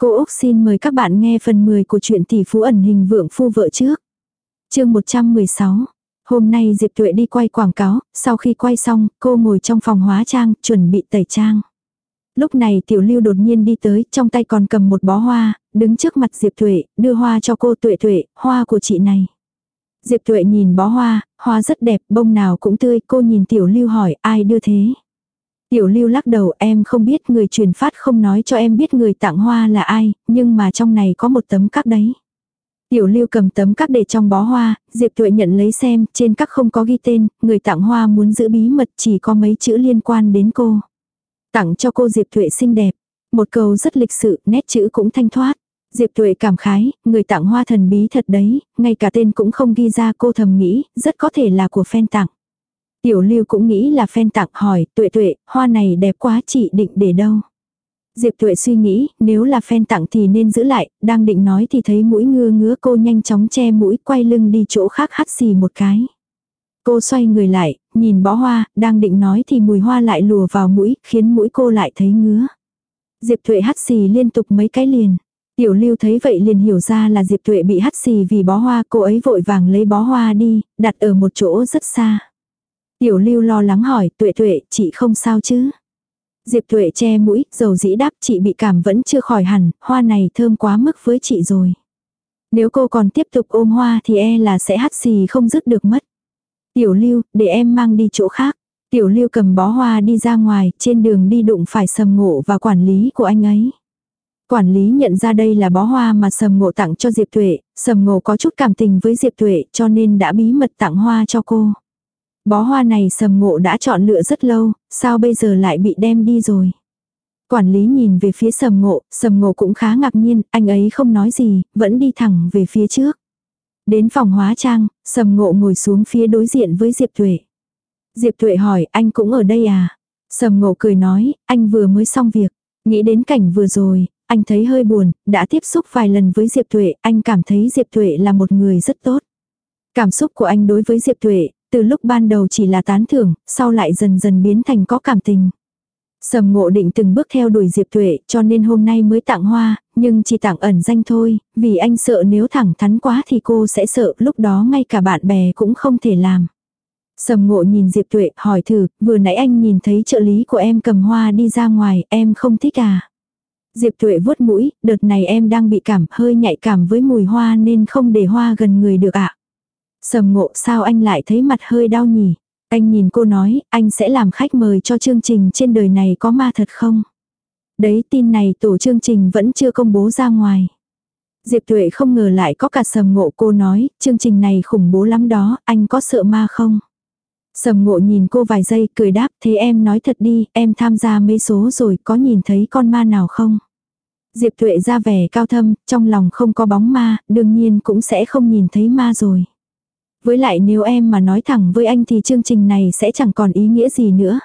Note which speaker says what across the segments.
Speaker 1: Cô Úc xin mời các bạn nghe phần 10 của truyện tỷ phú ẩn hình vượng phu vợ trước. chương 116. Hôm nay Diệp Tuệ đi quay quảng cáo, sau khi quay xong, cô ngồi trong phòng hóa trang, chuẩn bị tẩy trang. Lúc này Tiểu Lưu đột nhiên đi tới, trong tay còn cầm một bó hoa, đứng trước mặt Diệp Tuệ, đưa hoa cho cô Tuệ Tuệ, hoa của chị này. Diệp Tuệ nhìn bó hoa, hoa rất đẹp, bông nào cũng tươi, cô nhìn Tiểu Lưu hỏi ai đưa thế. Tiểu lưu lắc đầu em không biết người truyền phát không nói cho em biết người tặng hoa là ai, nhưng mà trong này có một tấm các đấy. Tiểu lưu cầm tấm các để trong bó hoa, Diệp Tuệ nhận lấy xem, trên các không có ghi tên, người tặng hoa muốn giữ bí mật chỉ có mấy chữ liên quan đến cô. Tặng cho cô Diệp Tuệ xinh đẹp. Một câu rất lịch sự, nét chữ cũng thanh thoát. Diệp Tuệ cảm khái, người tặng hoa thần bí thật đấy, ngay cả tên cũng không ghi ra cô thầm nghĩ, rất có thể là của fan tặng. Tiểu lưu cũng nghĩ là phen tặng hỏi, tuệ tuệ, hoa này đẹp quá chị định để đâu? Diệp tuệ suy nghĩ, nếu là phen tặng thì nên giữ lại, đang định nói thì thấy mũi ngưa ngứa cô nhanh chóng che mũi quay lưng đi chỗ khác hắt xì một cái. Cô xoay người lại, nhìn bó hoa, đang định nói thì mùi hoa lại lùa vào mũi, khiến mũi cô lại thấy ngứa. Diệp tuệ hắt xì liên tục mấy cái liền. Tiểu lưu thấy vậy liền hiểu ra là Diệp tuệ bị hắt xì vì bó hoa, cô ấy vội vàng lấy bó hoa đi, đặt ở một chỗ rất xa. Tiểu lưu lo lắng hỏi, tuệ tuệ, chị không sao chứ? Diệp tuệ che mũi, dầu dĩ đáp chị bị cảm vẫn chưa khỏi hẳn, hoa này thơm quá mức với chị rồi. Nếu cô còn tiếp tục ôm hoa thì e là sẽ hắt xì không dứt được mất. Tiểu lưu, để em mang đi chỗ khác. Tiểu lưu cầm bó hoa đi ra ngoài, trên đường đi đụng phải sầm ngộ và quản lý của anh ấy. Quản lý nhận ra đây là bó hoa mà sầm ngộ tặng cho Diệp Tuệ, sầm ngộ có chút cảm tình với Diệp Tuệ cho nên đã bí mật tặng hoa cho cô. Bó hoa này sầm ngộ đã chọn lựa rất lâu, sao bây giờ lại bị đem đi rồi. Quản lý nhìn về phía sầm ngộ, sầm ngộ cũng khá ngạc nhiên, anh ấy không nói gì, vẫn đi thẳng về phía trước. Đến phòng hóa trang, sầm ngộ ngồi xuống phía đối diện với Diệp Tuệ. Diệp Tuệ hỏi, anh cũng ở đây à? Sầm ngộ cười nói, anh vừa mới xong việc. Nghĩ đến cảnh vừa rồi, anh thấy hơi buồn, đã tiếp xúc vài lần với Diệp Tuệ, anh cảm thấy Diệp Tuệ là một người rất tốt. Cảm xúc của anh đối với Diệp Tuệ, từ lúc ban đầu chỉ là tán thưởng, sau lại dần dần biến thành có cảm tình. Sầm ngộ định từng bước theo đuổi Diệp Tuệ cho nên hôm nay mới tặng hoa, nhưng chỉ tặng ẩn danh thôi, vì anh sợ nếu thẳng thắn quá thì cô sẽ sợ lúc đó ngay cả bạn bè cũng không thể làm. Sầm ngộ nhìn Diệp Tuệ hỏi thử, vừa nãy anh nhìn thấy trợ lý của em cầm hoa đi ra ngoài, em không thích à? Diệp Tuệ vuốt mũi, đợt này em đang bị cảm hơi nhạy cảm với mùi hoa nên không để hoa gần người được ạ. À? Sầm ngộ sao anh lại thấy mặt hơi đau nhỉ? Anh nhìn cô nói, anh sẽ làm khách mời cho chương trình trên đời này có ma thật không? Đấy tin này tổ chương trình vẫn chưa công bố ra ngoài. Diệp Tuệ không ngờ lại có cả sầm ngộ cô nói, chương trình này khủng bố lắm đó, anh có sợ ma không? Sầm ngộ nhìn cô vài giây cười đáp thế em nói thật đi, em tham gia mấy số rồi có nhìn thấy con ma nào không? Diệp Tuệ ra vẻ cao thâm, trong lòng không có bóng ma, đương nhiên cũng sẽ không nhìn thấy ma rồi. Với lại nếu em mà nói thẳng với anh thì chương trình này sẽ chẳng còn ý nghĩa gì nữa.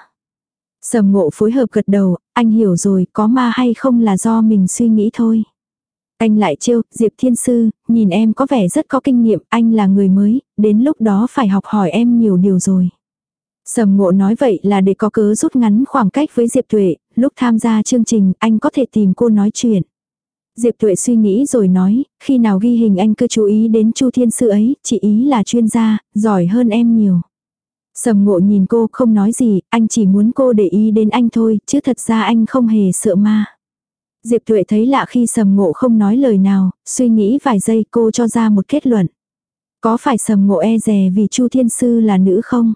Speaker 1: Sầm ngộ phối hợp gật đầu, anh hiểu rồi, có ma hay không là do mình suy nghĩ thôi. Anh lại trêu, Diệp Thiên Sư, nhìn em có vẻ rất có kinh nghiệm, anh là người mới, đến lúc đó phải học hỏi em nhiều điều rồi. Sầm ngộ nói vậy là để có cớ rút ngắn khoảng cách với Diệp Tuệ, lúc tham gia chương trình anh có thể tìm cô nói chuyện. Diệp Tuệ suy nghĩ rồi nói, khi nào ghi hình anh cứ chú ý đến Chu Thiên Sư ấy, chị ý là chuyên gia, giỏi hơn em nhiều. Sầm ngộ nhìn cô không nói gì, anh chỉ muốn cô để ý đến anh thôi, chứ thật ra anh không hề sợ ma. Diệp Tuệ thấy lạ khi sầm ngộ không nói lời nào, suy nghĩ vài giây cô cho ra một kết luận. Có phải sầm ngộ e rè vì Chu Thiên Sư là nữ không?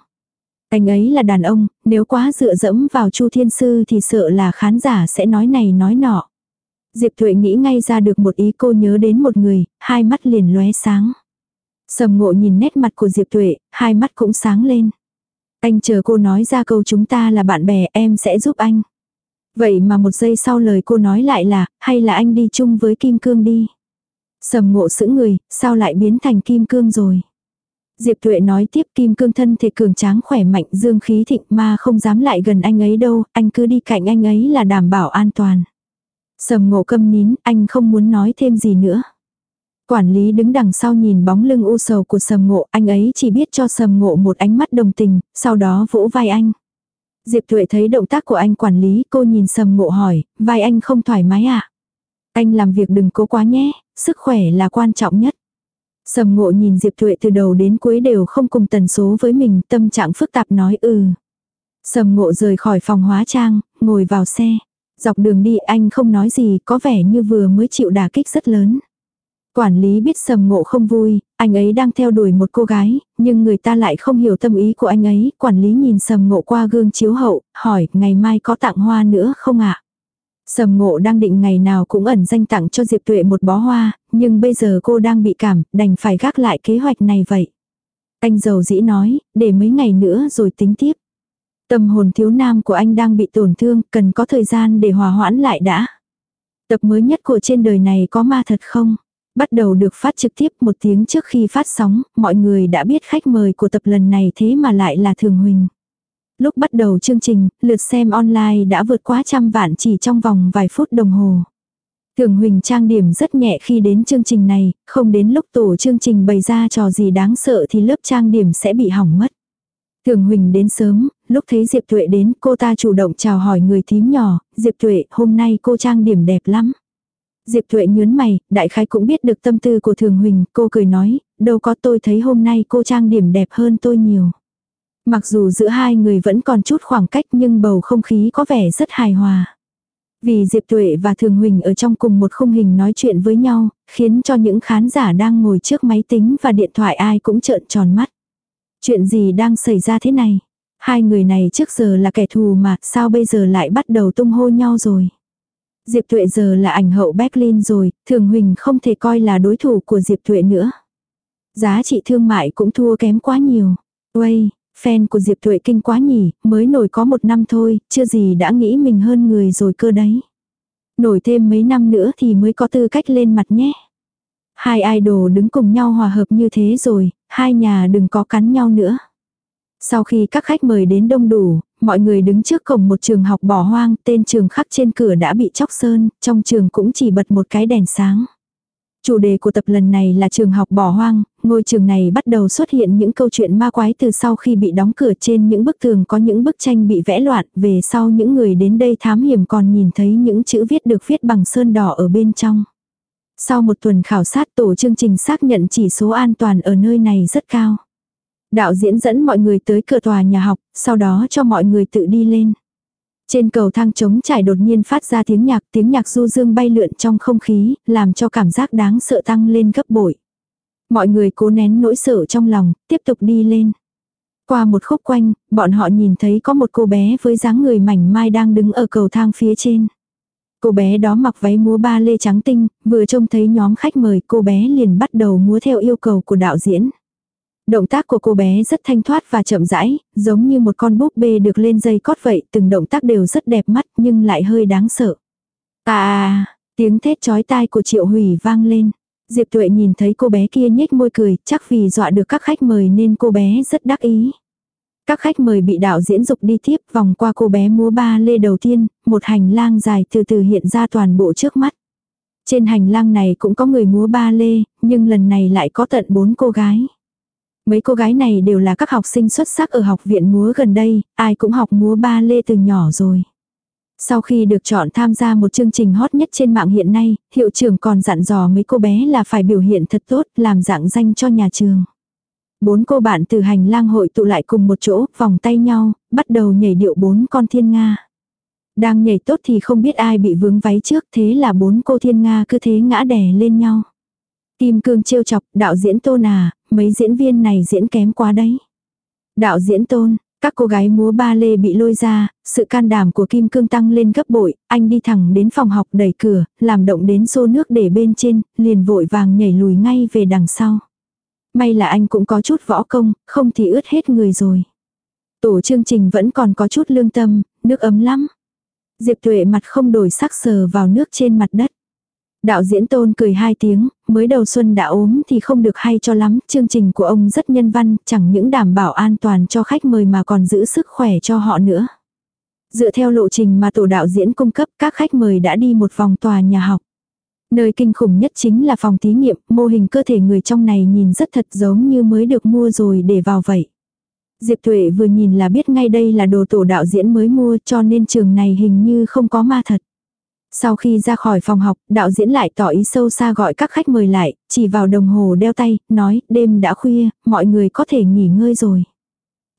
Speaker 1: Anh ấy là đàn ông, nếu quá dựa dẫm vào Chu Thiên Sư thì sợ là khán giả sẽ nói này nói nọ. Diệp Thuệ nghĩ ngay ra được một ý cô nhớ đến một người, hai mắt liền lóe sáng. Sầm ngộ nhìn nét mặt của Diệp Thuệ, hai mắt cũng sáng lên. Anh chờ cô nói ra câu chúng ta là bạn bè em sẽ giúp anh. Vậy mà một giây sau lời cô nói lại là, hay là anh đi chung với Kim Cương đi. Sầm ngộ sững người, sao lại biến thành Kim Cương rồi. Diệp Thuệ nói tiếp Kim Cương thân thể cường tráng khỏe mạnh dương khí thịnh mà không dám lại gần anh ấy đâu, anh cứ đi cạnh anh ấy là đảm bảo an toàn. Sầm ngộ câm nín, anh không muốn nói thêm gì nữa. Quản lý đứng đằng sau nhìn bóng lưng u sầu của sầm ngộ, anh ấy chỉ biết cho sầm ngộ một ánh mắt đồng tình, sau đó vỗ vai anh. Diệp Thuệ thấy động tác của anh quản lý, cô nhìn sầm ngộ hỏi, vai anh không thoải mái à? Anh làm việc đừng cố quá nhé, sức khỏe là quan trọng nhất. Sầm ngộ nhìn Diệp Thuệ từ đầu đến cuối đều không cùng tần số với mình, tâm trạng phức tạp nói ừ. Sầm ngộ rời khỏi phòng hóa trang, ngồi vào xe. Dọc đường đi anh không nói gì, có vẻ như vừa mới chịu đả kích rất lớn. Quản lý biết sầm ngộ không vui, anh ấy đang theo đuổi một cô gái, nhưng người ta lại không hiểu tâm ý của anh ấy. Quản lý nhìn sầm ngộ qua gương chiếu hậu, hỏi ngày mai có tặng hoa nữa không ạ? Sầm ngộ đang định ngày nào cũng ẩn danh tặng cho Diệp Tuệ một bó hoa, nhưng bây giờ cô đang bị cảm, đành phải gác lại kế hoạch này vậy. Anh giàu dĩ nói, để mấy ngày nữa rồi tính tiếp. Tâm hồn thiếu nam của anh đang bị tổn thương, cần có thời gian để hòa hoãn lại đã. Tập mới nhất của trên đời này có ma thật không? Bắt đầu được phát trực tiếp một tiếng trước khi phát sóng, mọi người đã biết khách mời của tập lần này thế mà lại là Thường Huỳnh. Lúc bắt đầu chương trình, lượt xem online đã vượt quá trăm vạn chỉ trong vòng vài phút đồng hồ. Thường Huỳnh trang điểm rất nhẹ khi đến chương trình này, không đến lúc tổ chương trình bày ra trò gì đáng sợ thì lớp trang điểm sẽ bị hỏng mất. Thường Huỳnh đến sớm, lúc thấy Diệp Tuệ đến cô ta chủ động chào hỏi người thím nhỏ, Diệp Tuệ hôm nay cô trang điểm đẹp lắm. Diệp Tuệ nhớn mày, đại khái cũng biết được tâm tư của Thường Huỳnh, cô cười nói, đâu có tôi thấy hôm nay cô trang điểm đẹp hơn tôi nhiều. Mặc dù giữa hai người vẫn còn chút khoảng cách nhưng bầu không khí có vẻ rất hài hòa. Vì Diệp Tuệ và Thường Huỳnh ở trong cùng một khung hình nói chuyện với nhau, khiến cho những khán giả đang ngồi trước máy tính và điện thoại ai cũng trợn tròn mắt. Chuyện gì đang xảy ra thế này? Hai người này trước giờ là kẻ thù mà sao bây giờ lại bắt đầu tung hô nhau rồi? Diệp Tuệ giờ là ảnh hậu Berlin rồi, Thường Huỳnh không thể coi là đối thủ của Diệp Tuệ nữa. Giá trị thương mại cũng thua kém quá nhiều. Uây, fan của Diệp Tuệ kinh quá nhỉ, mới nổi có một năm thôi, chưa gì đã nghĩ mình hơn người rồi cơ đấy. Nổi thêm mấy năm nữa thì mới có tư cách lên mặt nhé. Hai idol đứng cùng nhau hòa hợp như thế rồi, hai nhà đừng có cắn nhau nữa. Sau khi các khách mời đến đông đủ, mọi người đứng trước cổng một trường học bỏ hoang, tên trường khắc trên cửa đã bị chóc sơn, trong trường cũng chỉ bật một cái đèn sáng. Chủ đề của tập lần này là trường học bỏ hoang, ngôi trường này bắt đầu xuất hiện những câu chuyện ma quái từ sau khi bị đóng cửa trên những bức tường có những bức tranh bị vẽ loạn, về sau những người đến đây thám hiểm còn nhìn thấy những chữ viết được viết bằng sơn đỏ ở bên trong. Sau một tuần khảo sát tổ chương trình xác nhận chỉ số an toàn ở nơi này rất cao. Đạo diễn dẫn mọi người tới cửa tòa nhà học, sau đó cho mọi người tự đi lên. Trên cầu thang trống trải đột nhiên phát ra tiếng nhạc, tiếng nhạc du dương bay lượn trong không khí, làm cho cảm giác đáng sợ tăng lên gấp bội. Mọi người cố nén nỗi sợ trong lòng, tiếp tục đi lên. Qua một khúc quanh, bọn họ nhìn thấy có một cô bé với dáng người mảnh mai đang đứng ở cầu thang phía trên. Cô bé đó mặc váy múa ba lê trắng tinh, vừa trông thấy nhóm khách mời cô bé liền bắt đầu múa theo yêu cầu của đạo diễn. Động tác của cô bé rất thanh thoát và chậm rãi, giống như một con búp bê được lên dây cót vậy, từng động tác đều rất đẹp mắt nhưng lại hơi đáng sợ. À, tiếng thét chói tai của Triệu Hủy vang lên. Diệp Tuệ nhìn thấy cô bé kia nhếch môi cười, chắc vì dọa được các khách mời nên cô bé rất đắc ý. Các khách mời bị đạo diễn dục đi tiếp vòng qua cô bé múa ba lê đầu tiên, một hành lang dài từ từ hiện ra toàn bộ trước mắt. Trên hành lang này cũng có người múa ba lê, nhưng lần này lại có tận bốn cô gái. Mấy cô gái này đều là các học sinh xuất sắc ở học viện múa gần đây, ai cũng học múa ba lê từ nhỏ rồi. Sau khi được chọn tham gia một chương trình hot nhất trên mạng hiện nay, hiệu trưởng còn dặn dò mấy cô bé là phải biểu hiện thật tốt, làm dạng danh cho nhà trường. Bốn cô bạn từ hành lang hội tụ lại cùng một chỗ, vòng tay nhau, bắt đầu nhảy điệu bốn con thiên nga. Đang nhảy tốt thì không biết ai bị vướng váy trước thế là bốn cô thiên nga cứ thế ngã đè lên nhau. Kim cương trêu chọc, đạo diễn tôn à, mấy diễn viên này diễn kém quá đấy. Đạo diễn tôn, các cô gái múa ba lê bị lôi ra, sự can đảm của Kim Cương tăng lên gấp bội, anh đi thẳng đến phòng học đẩy cửa, làm động đến xô nước để bên trên, liền vội vàng nhảy lùi ngay về đằng sau. May là anh cũng có chút võ công, không thì ướt hết người rồi. Tổ chương trình vẫn còn có chút lương tâm, nước ấm lắm. Diệp Tuệ mặt không đổi sắc sờ vào nước trên mặt đất. Đạo diễn tôn cười hai tiếng, mới đầu xuân đã ốm thì không được hay cho lắm, chương trình của ông rất nhân văn, chẳng những đảm bảo an toàn cho khách mời mà còn giữ sức khỏe cho họ nữa. Dựa theo lộ trình mà tổ đạo diễn cung cấp các khách mời đã đi một vòng tòa nhà học. Nơi kinh khủng nhất chính là phòng thí nghiệm, mô hình cơ thể người trong này nhìn rất thật giống như mới được mua rồi để vào vậy. Diệp Tuệ vừa nhìn là biết ngay đây là đồ tổ đạo diễn mới mua cho nên trường này hình như không có ma thật. Sau khi ra khỏi phòng học, đạo diễn lại tỏ ý sâu xa gọi các khách mời lại, chỉ vào đồng hồ đeo tay, nói, đêm đã khuya, mọi người có thể nghỉ ngơi rồi.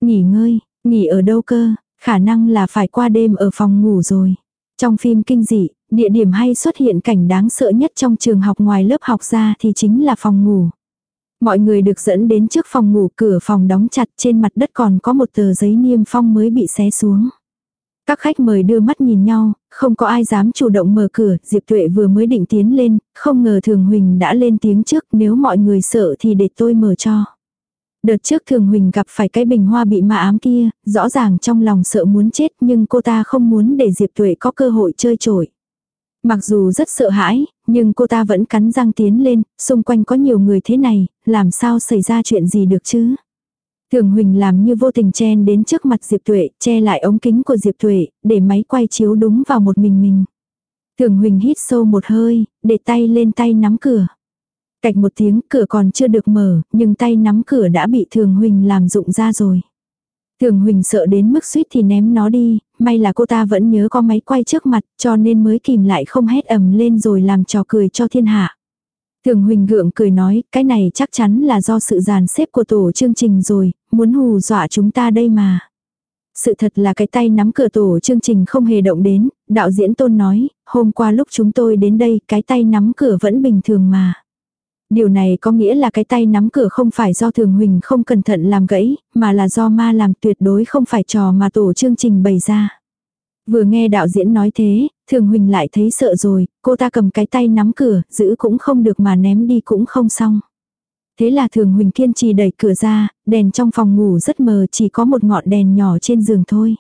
Speaker 1: Nghỉ ngơi, nghỉ ở đâu cơ, khả năng là phải qua đêm ở phòng ngủ rồi. Trong phim kinh dị, địa điểm hay xuất hiện cảnh đáng sợ nhất trong trường học ngoài lớp học ra thì chính là phòng ngủ. Mọi người được dẫn đến trước phòng ngủ cửa phòng đóng chặt trên mặt đất còn có một tờ giấy niêm phong mới bị xé xuống. Các khách mời đưa mắt nhìn nhau, không có ai dám chủ động mở cửa, Diệp Tuệ vừa mới định tiến lên, không ngờ Thường Huỳnh đã lên tiếng trước, nếu mọi người sợ thì để tôi mở cho. Đợt trước Thường Huỳnh gặp phải cái bình hoa bị ma ám kia, rõ ràng trong lòng sợ muốn chết nhưng cô ta không muốn để Diệp Tuệ có cơ hội chơi trội. Mặc dù rất sợ hãi, nhưng cô ta vẫn cắn răng tiến lên, xung quanh có nhiều người thế này, làm sao xảy ra chuyện gì được chứ? Thường Huỳnh làm như vô tình chen đến trước mặt Diệp Tuệ, che lại ống kính của Diệp Tuệ, để máy quay chiếu đúng vào một mình mình. Thường Huỳnh hít sâu một hơi, để tay lên tay nắm cửa. Cạch một tiếng cửa còn chưa được mở, nhưng tay nắm cửa đã bị Thường Huỳnh làm dụng ra rồi. Thường Huỳnh sợ đến mức suýt thì ném nó đi, may là cô ta vẫn nhớ có máy quay trước mặt cho nên mới kìm lại không hét ầm lên rồi làm trò cười cho thiên hạ. Thường Huỳnh gượng cười nói, cái này chắc chắn là do sự dàn xếp của tổ chương trình rồi, muốn hù dọa chúng ta đây mà. Sự thật là cái tay nắm cửa tổ chương trình không hề động đến, đạo diễn tôn nói, hôm qua lúc chúng tôi đến đây cái tay nắm cửa vẫn bình thường mà. Điều này có nghĩa là cái tay nắm cửa không phải do thường huỳnh không cẩn thận làm gãy, mà là do ma làm tuyệt đối không phải trò mà tổ chương trình bày ra. Vừa nghe đạo diễn nói thế, thường huỳnh lại thấy sợ rồi, cô ta cầm cái tay nắm cửa, giữ cũng không được mà ném đi cũng không xong. Thế là thường huỳnh kiên trì đẩy cửa ra, đèn trong phòng ngủ rất mờ chỉ có một ngọn đèn nhỏ trên giường thôi.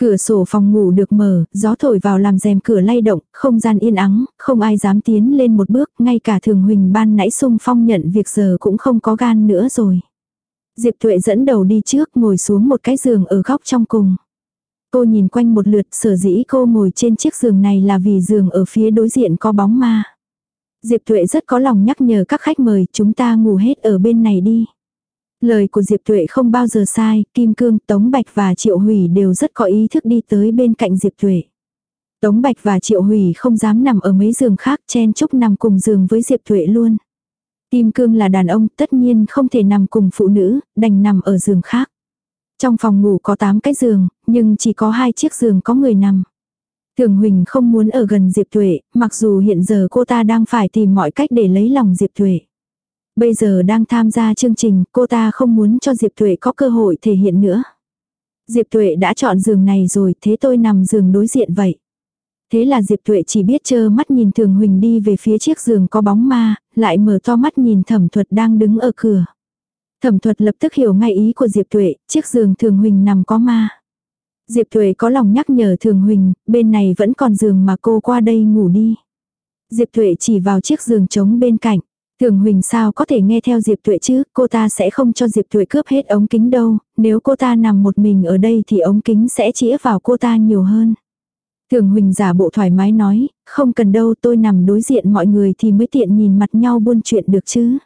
Speaker 1: Cửa sổ phòng ngủ được mở, gió thổi vào làm rèm cửa lay động, không gian yên ắng, không ai dám tiến lên một bước, ngay cả thường huỳnh ban nãy sung phong nhận việc giờ cũng không có gan nữa rồi. Diệp Tuệ dẫn đầu đi trước ngồi xuống một cái giường ở góc trong cùng. Cô nhìn quanh một lượt sở dĩ cô ngồi trên chiếc giường này là vì giường ở phía đối diện có bóng ma. Diệp Tuệ rất có lòng nhắc nhở các khách mời chúng ta ngủ hết ở bên này đi. Lời của Diệp Tuệ không bao giờ sai, Kim Cương, Tống Bạch và Triệu Hủy đều rất có ý thức đi tới bên cạnh Diệp Tuệ. Tống Bạch và Triệu Hủy không dám nằm ở mấy giường khác chen chúc nằm cùng giường với Diệp Tuệ luôn. Kim Cương là đàn ông tất nhiên không thể nằm cùng phụ nữ, đành nằm ở giường khác. Trong phòng ngủ có 8 cái giường, nhưng chỉ có hai chiếc giường có người nằm. Thường Huỳnh không muốn ở gần Diệp Tuệ, mặc dù hiện giờ cô ta đang phải tìm mọi cách để lấy lòng Diệp Tuệ. Bây giờ đang tham gia chương trình, cô ta không muốn cho Diệp Tuệ có cơ hội thể hiện nữa. Diệp Tuệ đã chọn giường này rồi, thế tôi nằm giường đối diện vậy. Thế là Diệp Tuệ chỉ biết chơ mắt nhìn Thường Huỳnh đi về phía chiếc giường có bóng ma, lại mở to mắt nhìn thẩm thuật đang đứng ở cửa. Thẩm thuật lập tức hiểu ngay ý của Diệp Tuệ, chiếc giường Thường Huỳnh nằm có ma. Diệp Tuệ có lòng nhắc nhở Thường Huỳnh, bên này vẫn còn giường mà cô qua đây ngủ đi. Diệp Tuệ chỉ vào chiếc giường trống bên cạnh. Thường Huỳnh sao có thể nghe theo Diệp Tuệ chứ, cô ta sẽ không cho Diệp Tuệ cướp hết ống kính đâu, nếu cô ta nằm một mình ở đây thì ống kính sẽ chĩa vào cô ta nhiều hơn. Thường Huỳnh giả bộ thoải mái nói, không cần đâu tôi nằm đối diện mọi người thì mới tiện nhìn mặt nhau buôn chuyện được chứ.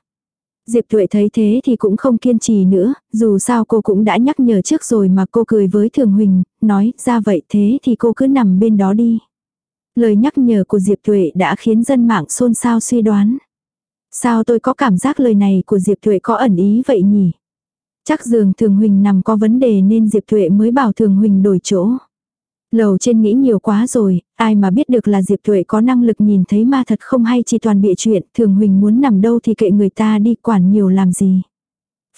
Speaker 1: Diệp Tuệ thấy thế thì cũng không kiên trì nữa, dù sao cô cũng đã nhắc nhở trước rồi mà cô cười với Thường Huỳnh, nói ra vậy thế thì cô cứ nằm bên đó đi. Lời nhắc nhở của Diệp Tuệ đã khiến dân mạng xôn xao suy đoán. Sao tôi có cảm giác lời này của Diệp Thuệ có ẩn ý vậy nhỉ? Chắc giường Thường Huỳnh nằm có vấn đề nên Diệp Thuệ mới bảo Thường Huỳnh đổi chỗ. Lầu trên nghĩ nhiều quá rồi, ai mà biết được là Diệp Thuệ có năng lực nhìn thấy ma thật không hay chỉ toàn bịa chuyện, Thường Huỳnh muốn nằm đâu thì kệ người ta đi quản nhiều làm gì.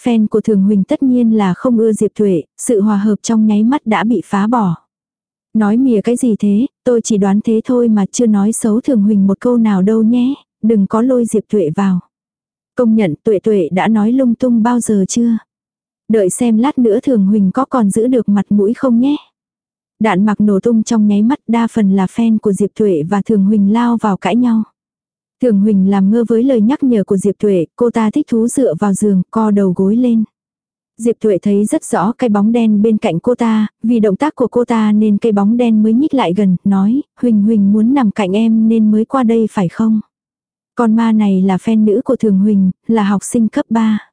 Speaker 1: Fan của Thường Huỳnh tất nhiên là không ưa Diệp Thuệ, sự hòa hợp trong nháy mắt đã bị phá bỏ. Nói mìa cái gì thế, tôi chỉ đoán thế thôi mà chưa nói xấu Thường Huỳnh một câu nào đâu nhé, đừng có lôi Diệp Tuệ vào. Công nhận Tuệ Tuệ đã nói lung tung bao giờ chưa? Đợi xem lát nữa Thường Huỳnh có còn giữ được mặt mũi không nhé. Đạn mặc nổ tung trong nháy mắt đa phần là fan của Diệp Tuệ và Thường Huỳnh lao vào cãi nhau. Thường Huỳnh làm ngơ với lời nhắc nhở của Diệp Tuệ, cô ta thích thú dựa vào giường, co đầu gối lên. Diệp Tuệ thấy rất rõ cái bóng đen bên cạnh cô ta, vì động tác của cô ta nên cái bóng đen mới nhích lại gần, nói, Huỳnh Huỳnh muốn nằm cạnh em nên mới qua đây phải không? Con ma này là fan nữ của Thường Huỳnh, là học sinh cấp 3.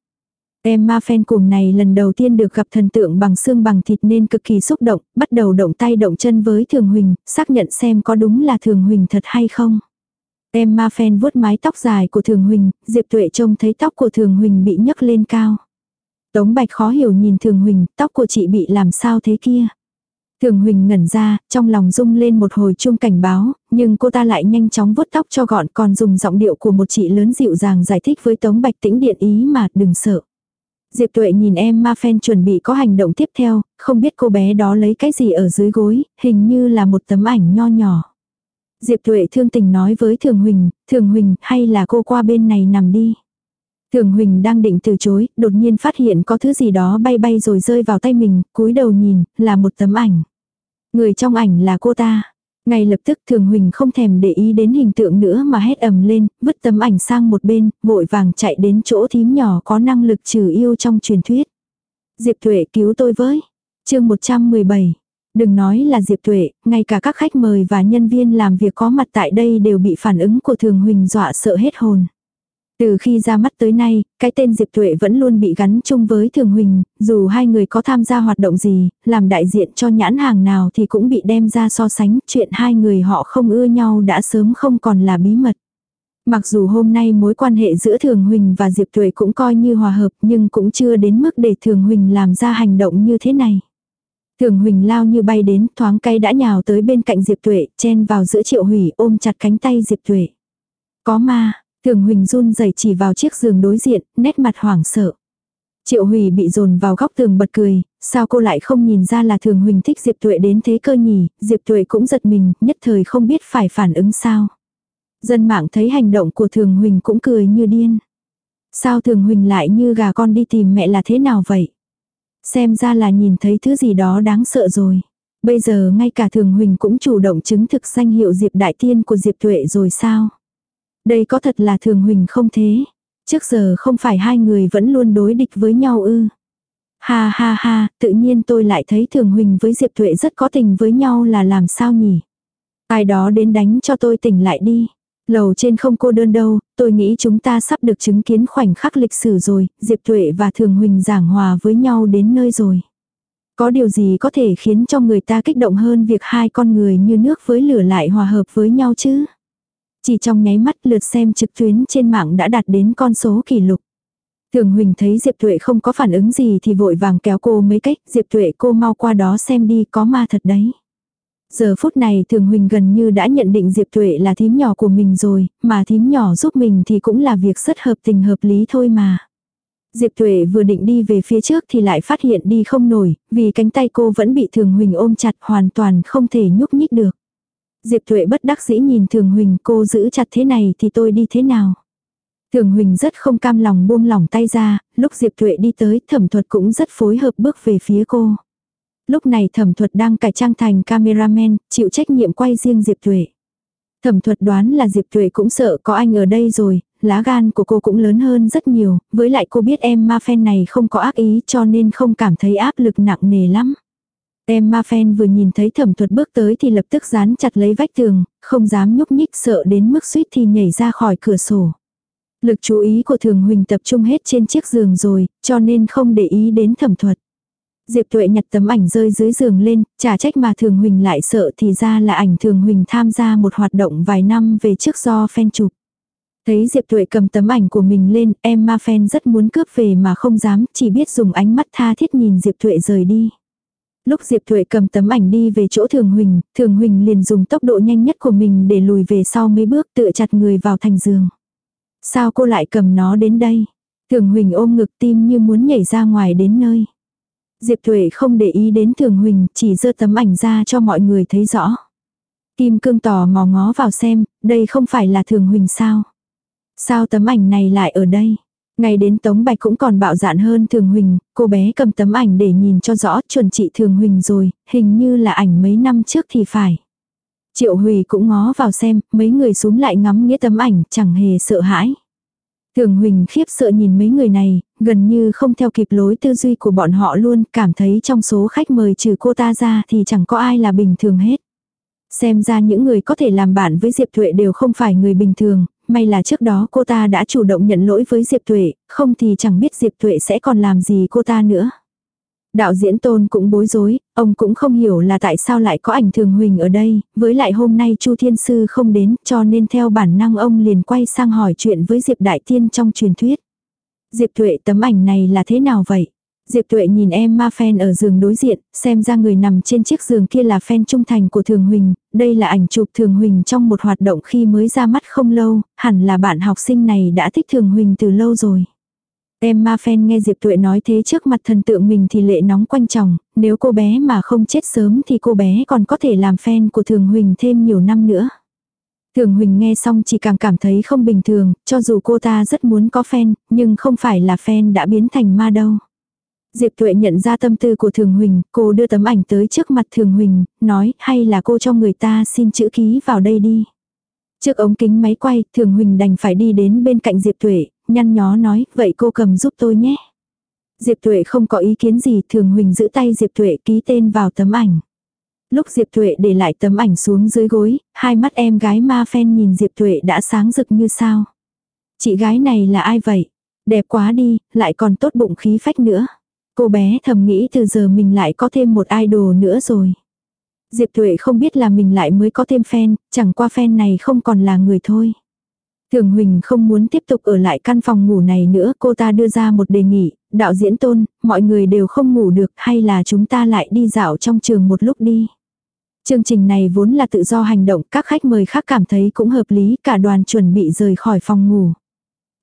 Speaker 1: Emma fan cùng này lần đầu tiên được gặp thần tượng bằng xương bằng thịt nên cực kỳ xúc động, bắt đầu động tay động chân với Thường Huỳnh, xác nhận xem có đúng là Thường Huỳnh thật hay không. em ma fan vuốt mái tóc dài của Thường Huỳnh, Diệp Tuệ trông thấy tóc của Thường Huỳnh bị nhấc lên cao. Tống Bạch khó hiểu nhìn Thường Huỳnh, tóc của chị bị làm sao thế kia. Thường Huỳnh ngẩn ra, trong lòng rung lên một hồi chuông cảnh báo, nhưng cô ta lại nhanh chóng vuốt tóc cho gọn còn dùng giọng điệu của một chị lớn dịu dàng giải thích với Tống Bạch tĩnh điện ý mà đừng sợ. Diệp Tuệ nhìn em ma phen chuẩn bị có hành động tiếp theo, không biết cô bé đó lấy cái gì ở dưới gối, hình như là một tấm ảnh nho nhỏ. Diệp Tuệ thương tình nói với Thường Huỳnh, Thường Huỳnh hay là cô qua bên này nằm đi. Thường Huỳnh đang định từ chối, đột nhiên phát hiện có thứ gì đó bay bay rồi rơi vào tay mình, cúi đầu nhìn, là một tấm ảnh. Người trong ảnh là cô ta. Ngay lập tức Thường Huỳnh không thèm để ý đến hình tượng nữa mà hét ầm lên, vứt tấm ảnh sang một bên, vội vàng chạy đến chỗ thím nhỏ có năng lực trừ yêu trong truyền thuyết. Diệp Thuệ cứu tôi với. chương 117. Đừng nói là Diệp Thuệ, ngay cả các khách mời và nhân viên làm việc có mặt tại đây đều bị phản ứng của Thường Huỳnh dọa sợ hết hồn. Từ khi ra mắt tới nay, cái tên Diệp Tuệ vẫn luôn bị gắn chung với Thường Huỳnh, dù hai người có tham gia hoạt động gì, làm đại diện cho nhãn hàng nào thì cũng bị đem ra so sánh, chuyện hai người họ không ưa nhau đã sớm không còn là bí mật. Mặc dù hôm nay mối quan hệ giữa Thường Huỳnh và Diệp Tuệ cũng coi như hòa hợp nhưng cũng chưa đến mức để Thường Huỳnh làm ra hành động như thế này. Thường Huỳnh lao như bay đến thoáng cây đã nhào tới bên cạnh Diệp Tuệ, chen vào giữa Triệu Hủy ôm chặt cánh tay Diệp Tuệ. Có ma, Thường Huỳnh run rẩy chỉ vào chiếc giường đối diện, nét mặt hoảng sợ. Triệu Hủy bị dồn vào góc tường bật cười, sao cô lại không nhìn ra là Thường Huỳnh thích Diệp Tuệ đến thế cơ nhỉ, Diệp Tuệ cũng giật mình, nhất thời không biết phải phản ứng sao. Dân mạng thấy hành động của Thường Huỳnh cũng cười như điên. Sao Thường Huỳnh lại như gà con đi tìm mẹ là thế nào vậy? Xem ra là nhìn thấy thứ gì đó đáng sợ rồi. Bây giờ ngay cả Thường Huỳnh cũng chủ động chứng thực danh hiệu Diệp Đại Tiên của Diệp Tuệ rồi sao? Đây có thật là Thường Huỳnh không thế? Trước giờ không phải hai người vẫn luôn đối địch với nhau ư? Ha ha ha, tự nhiên tôi lại thấy Thường Huỳnh với Diệp Thuệ rất có tình với nhau là làm sao nhỉ? Ai đó đến đánh cho tôi tỉnh lại đi. Lầu trên không cô đơn đâu, tôi nghĩ chúng ta sắp được chứng kiến khoảnh khắc lịch sử rồi, Diệp Thuệ và Thường Huỳnh giảng hòa với nhau đến nơi rồi. Có điều gì có thể khiến cho người ta kích động hơn việc hai con người như nước với lửa lại hòa hợp với nhau chứ? Chỉ trong nháy mắt lượt xem trực tuyến trên mạng đã đạt đến con số kỷ lục. Thường Huỳnh thấy Diệp Tuệ không có phản ứng gì thì vội vàng kéo cô mấy cách, Diệp Tuệ cô mau qua đó xem đi có ma thật đấy. Giờ phút này Thường Huỳnh gần như đã nhận định Diệp Tuệ là thím nhỏ của mình rồi, mà thím nhỏ giúp mình thì cũng là việc rất hợp tình hợp lý thôi mà. Diệp Tuệ vừa định đi về phía trước thì lại phát hiện đi không nổi, vì cánh tay cô vẫn bị Thường Huỳnh ôm chặt hoàn toàn không thể nhúc nhích được. Diệp Thuệ bất đắc dĩ nhìn Thường Huỳnh cô giữ chặt thế này thì tôi đi thế nào. Thường Huỳnh rất không cam lòng buông lỏng tay ra, lúc Diệp Thuệ đi tới thẩm thuật cũng rất phối hợp bước về phía cô. Lúc này thẩm thuật đang cải trang thành cameraman, chịu trách nhiệm quay riêng Diệp Thuệ. Thẩm thuật đoán là Diệp Thuệ cũng sợ có anh ở đây rồi, lá gan của cô cũng lớn hơn rất nhiều, với lại cô biết em ma phen này không có ác ý cho nên không cảm thấy áp lực nặng nề lắm. Emma phen vừa nhìn thấy thẩm thuật bước tới thì lập tức dán chặt lấy vách tường, không dám nhúc nhích sợ đến mức suýt thì nhảy ra khỏi cửa sổ. Lực chú ý của thường huỳnh tập trung hết trên chiếc giường rồi, cho nên không để ý đến thẩm thuật. Diệp Tuệ nhặt tấm ảnh rơi dưới giường lên, trả trách mà Thường Huỳnh lại sợ thì ra là ảnh Thường Huỳnh tham gia một hoạt động vài năm về trước do fan chụp. Thấy Diệp Tuệ cầm tấm ảnh của mình lên, Emma fan rất muốn cướp về mà không dám, chỉ biết dùng ánh mắt tha thiết nhìn Diệp Tuệ rời đi. Lúc Diệp Thuệ cầm tấm ảnh đi về chỗ Thường Huỳnh, Thường Huỳnh liền dùng tốc độ nhanh nhất của mình để lùi về sau mấy bước tựa chặt người vào thành giường. Sao cô lại cầm nó đến đây? Thường Huỳnh ôm ngực tim như muốn nhảy ra ngoài đến nơi. Diệp Thuệ không để ý đến Thường Huỳnh, chỉ giơ tấm ảnh ra cho mọi người thấy rõ. Kim Cương tò mò ngó vào xem, đây không phải là Thường Huỳnh sao? Sao tấm ảnh này lại ở đây? Ngày đến Tống Bạch cũng còn bạo dạn hơn Thường Huỳnh, cô bé cầm tấm ảnh để nhìn cho rõ chuẩn chị Thường Huỳnh rồi, hình như là ảnh mấy năm trước thì phải. Triệu Hùy cũng ngó vào xem, mấy người xuống lại ngắm nghĩa tấm ảnh, chẳng hề sợ hãi. Thường Huỳnh khiếp sợ nhìn mấy người này, gần như không theo kịp lối tư duy của bọn họ luôn, cảm thấy trong số khách mời trừ cô ta ra thì chẳng có ai là bình thường hết. Xem ra những người có thể làm bạn với Diệp Thuệ đều không phải người bình thường, may là trước đó cô ta đã chủ động nhận lỗi với Diệp Tuệ, không thì chẳng biết Diệp Tuệ sẽ còn làm gì cô ta nữa. Đạo diễn tôn cũng bối rối, ông cũng không hiểu là tại sao lại có ảnh thường huỳnh ở đây, với lại hôm nay Chu Thiên Sư không đến cho nên theo bản năng ông liền quay sang hỏi chuyện với Diệp Đại Tiên trong truyền thuyết. Diệp Thuệ tấm ảnh này là thế nào vậy? Diệp Tuệ nhìn em ma fan ở giường đối diện, xem ra người nằm trên chiếc giường kia là fan trung thành của Thường Huỳnh, đây là ảnh chụp Thường Huỳnh trong một hoạt động khi mới ra mắt không lâu, hẳn là bạn học sinh này đã thích Thường Huỳnh từ lâu rồi. Em ma fan nghe Diệp Tuệ nói thế trước mặt thần tượng mình thì lệ nóng quanh chồng, nếu cô bé mà không chết sớm thì cô bé còn có thể làm fan của Thường Huỳnh thêm nhiều năm nữa. Thường Huỳnh nghe xong chỉ càng cảm thấy không bình thường, cho dù cô ta rất muốn có fan, nhưng không phải là fan đã biến thành ma đâu. Diệp Tuệ nhận ra tâm tư của Thường Huỳnh, cô đưa tấm ảnh tới trước mặt Thường Huỳnh, nói hay là cô cho người ta xin chữ ký vào đây đi. Trước ống kính máy quay, Thường Huỳnh đành phải đi đến bên cạnh Diệp Tuệ, nhăn nhó nói, vậy cô cầm giúp tôi nhé. Diệp Tuệ không có ý kiến gì, Thường Huỳnh giữ tay Diệp Tuệ ký tên vào tấm ảnh. Lúc Diệp Tuệ để lại tấm ảnh xuống dưới gối, hai mắt em gái ma phen nhìn Diệp Tuệ đã sáng rực như sao. Chị gái này là ai vậy? Đẹp quá đi, lại còn tốt bụng khí phách nữa. Cô bé thầm nghĩ từ giờ mình lại có thêm một idol nữa rồi. Diệp Thuệ không biết là mình lại mới có thêm fan, chẳng qua fan này không còn là người thôi. Thường Huỳnh không muốn tiếp tục ở lại căn phòng ngủ này nữa, cô ta đưa ra một đề nghị, đạo diễn tôn, mọi người đều không ngủ được hay là chúng ta lại đi dạo trong trường một lúc đi. Chương trình này vốn là tự do hành động, các khách mời khác cảm thấy cũng hợp lý, cả đoàn chuẩn bị rời khỏi phòng ngủ.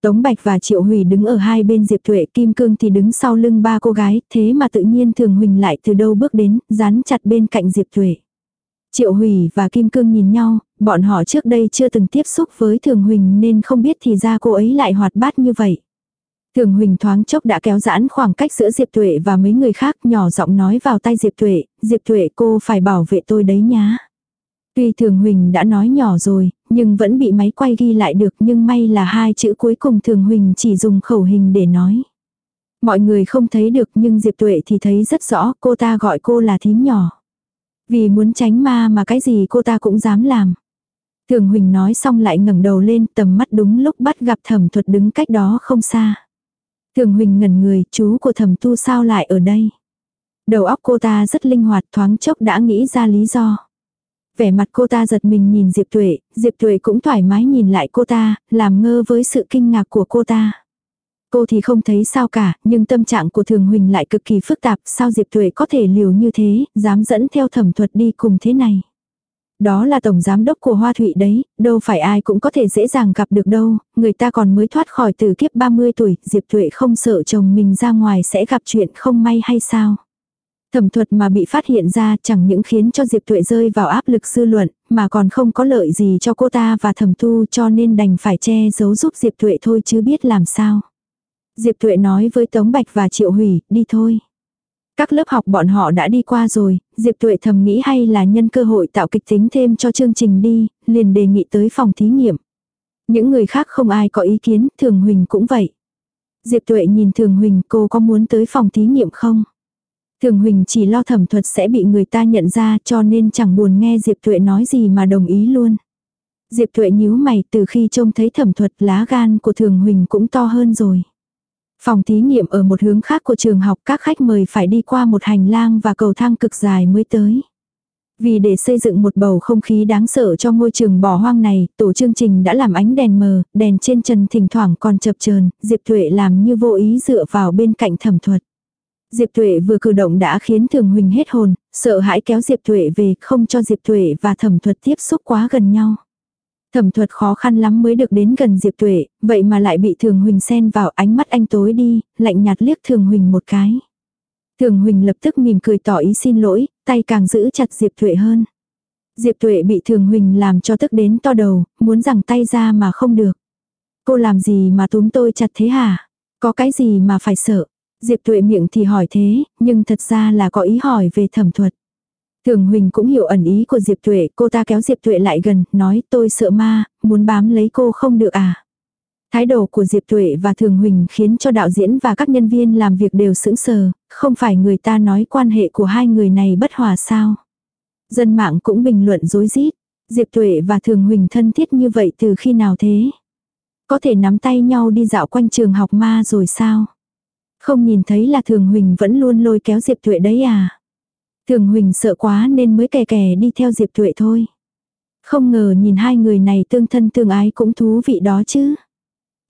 Speaker 1: Tống Bạch và Triệu Hủy đứng ở hai bên Diệp Thuệ, Kim Cương thì đứng sau lưng ba cô gái, thế mà tự nhiên Thường Huỳnh lại từ đâu bước đến, dán chặt bên cạnh Diệp Thuệ. Triệu Hủy và Kim Cương nhìn nhau, bọn họ trước đây chưa từng tiếp xúc với Thường Huỳnh nên không biết thì ra cô ấy lại hoạt bát như vậy. Thường Huỳnh thoáng chốc đã kéo giãn khoảng cách giữa Diệp Tuệ và mấy người khác nhỏ giọng nói vào tay Diệp Tuệ, Diệp Tuệ cô phải bảo vệ tôi đấy nhá. Tuy Thường Huỳnh đã nói nhỏ rồi, nhưng vẫn bị máy quay ghi lại được nhưng may là hai chữ cuối cùng Thường Huỳnh chỉ dùng khẩu hình để nói. Mọi người không thấy được nhưng Diệp Tuệ thì thấy rất rõ cô ta gọi cô là thím nhỏ. Vì muốn tránh ma mà cái gì cô ta cũng dám làm. Thường Huỳnh nói xong lại ngẩng đầu lên tầm mắt đúng lúc bắt gặp thẩm thuật đứng cách đó không xa. Thường Huỳnh ngẩn người, chú của thẩm tu sao lại ở đây? Đầu óc cô ta rất linh hoạt thoáng chốc đã nghĩ ra lý do. Vẻ mặt cô ta giật mình nhìn Diệp Tuệ, Diệp Tuệ cũng thoải mái nhìn lại cô ta, làm ngơ với sự kinh ngạc của cô ta. Cô thì không thấy sao cả, nhưng tâm trạng của Thường Huỳnh lại cực kỳ phức tạp, sao Diệp Tuệ có thể liều như thế, dám dẫn theo thẩm thuật đi cùng thế này. Đó là tổng giám đốc của Hoa Thụy đấy, đâu phải ai cũng có thể dễ dàng gặp được đâu, người ta còn mới thoát khỏi từ kiếp 30 tuổi, Diệp Tuệ không sợ chồng mình ra ngoài sẽ gặp chuyện không may hay sao. Thẩm thuật mà bị phát hiện ra chẳng những khiến cho Diệp Tuệ rơi vào áp lực dư luận, mà còn không có lợi gì cho cô ta và thẩm tu cho nên đành phải che giấu giúp Diệp Tuệ thôi chứ biết làm sao. Diệp Tuệ nói với Tống Bạch và Triệu Hủy, đi thôi. Các lớp học bọn họ đã đi qua rồi, Diệp Tuệ thầm nghĩ hay là nhân cơ hội tạo kịch tính thêm cho chương trình đi, liền đề nghị tới phòng thí nghiệm. Những người khác không ai có ý kiến, Thường Huỳnh cũng vậy. Diệp Tuệ nhìn Thường Huỳnh cô có muốn tới phòng thí nghiệm không? Thường Huỳnh chỉ lo thẩm thuật sẽ bị người ta nhận ra cho nên chẳng buồn nghe Diệp Thuệ nói gì mà đồng ý luôn. Diệp Thuệ nhíu mày từ khi trông thấy thẩm thuật lá gan của Thường Huỳnh cũng to hơn rồi. Phòng thí nghiệm ở một hướng khác của trường học các khách mời phải đi qua một hành lang và cầu thang cực dài mới tới. Vì để xây dựng một bầu không khí đáng sợ cho ngôi trường bỏ hoang này, tổ chương trình đã làm ánh đèn mờ, đèn trên trần thỉnh thoảng còn chập chờn Diệp Thuệ làm như vô ý dựa vào bên cạnh thẩm thuật. Diệp Tuệ vừa cử động đã khiến Thường Huỳnh hết hồn, sợ hãi kéo Diệp Tuệ về, không cho Diệp Tuệ và thẩm thuật tiếp xúc quá gần nhau. Thẩm thuật khó khăn lắm mới được đến gần Diệp Tuệ, vậy mà lại bị Thường Huỳnh xen vào ánh mắt anh tối đi, lạnh nhạt liếc Thường Huỳnh một cái. Thường Huỳnh lập tức mỉm cười tỏ ý xin lỗi, tay càng giữ chặt Diệp Tuệ hơn. Diệp Tuệ bị Thường Huỳnh làm cho tức đến to đầu, muốn rằng tay ra mà không được. Cô làm gì mà túm tôi chặt thế hả? Có cái gì mà phải sợ? Diệp Tuệ miệng thì hỏi thế, nhưng thật ra là có ý hỏi về thẩm thuật. Thường Huỳnh cũng hiểu ẩn ý của Diệp Tuệ, cô ta kéo Diệp Tuệ lại gần, nói tôi sợ ma, muốn bám lấy cô không được à. Thái độ của Diệp Tuệ và Thường Huỳnh khiến cho đạo diễn và các nhân viên làm việc đều sững sờ, không phải người ta nói quan hệ của hai người này bất hòa sao. Dân mạng cũng bình luận dối rít Diệp Tuệ và Thường Huỳnh thân thiết như vậy từ khi nào thế? Có thể nắm tay nhau đi dạo quanh trường học ma rồi sao? Không nhìn thấy là Thường Huỳnh vẫn luôn lôi kéo Diệp Tuệ đấy à? Thường Huỳnh sợ quá nên mới kè kè đi theo Diệp Tuệ thôi. Không ngờ nhìn hai người này tương thân tương ái cũng thú vị đó chứ.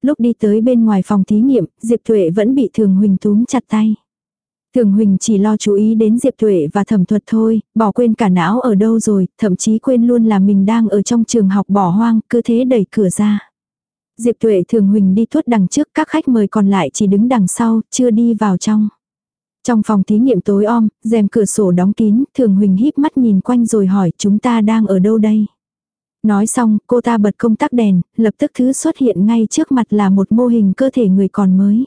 Speaker 1: Lúc đi tới bên ngoài phòng thí nghiệm, Diệp Tuệ vẫn bị Thường Huỳnh túm chặt tay. Thường Huỳnh chỉ lo chú ý đến Diệp Tuệ và thẩm thuật thôi, bỏ quên cả não ở đâu rồi, thậm chí quên luôn là mình đang ở trong trường học bỏ hoang, cứ thế đẩy cửa ra. Diệp Tuệ Thường Huỳnh đi thuốc đằng trước, các khách mời còn lại chỉ đứng đằng sau, chưa đi vào trong. Trong phòng thí nghiệm tối om, rèm cửa sổ đóng kín, Thường Huỳnh híp mắt nhìn quanh rồi hỏi chúng ta đang ở đâu đây. Nói xong, cô ta bật công tắc đèn, lập tức thứ xuất hiện ngay trước mặt là một mô hình cơ thể người còn mới.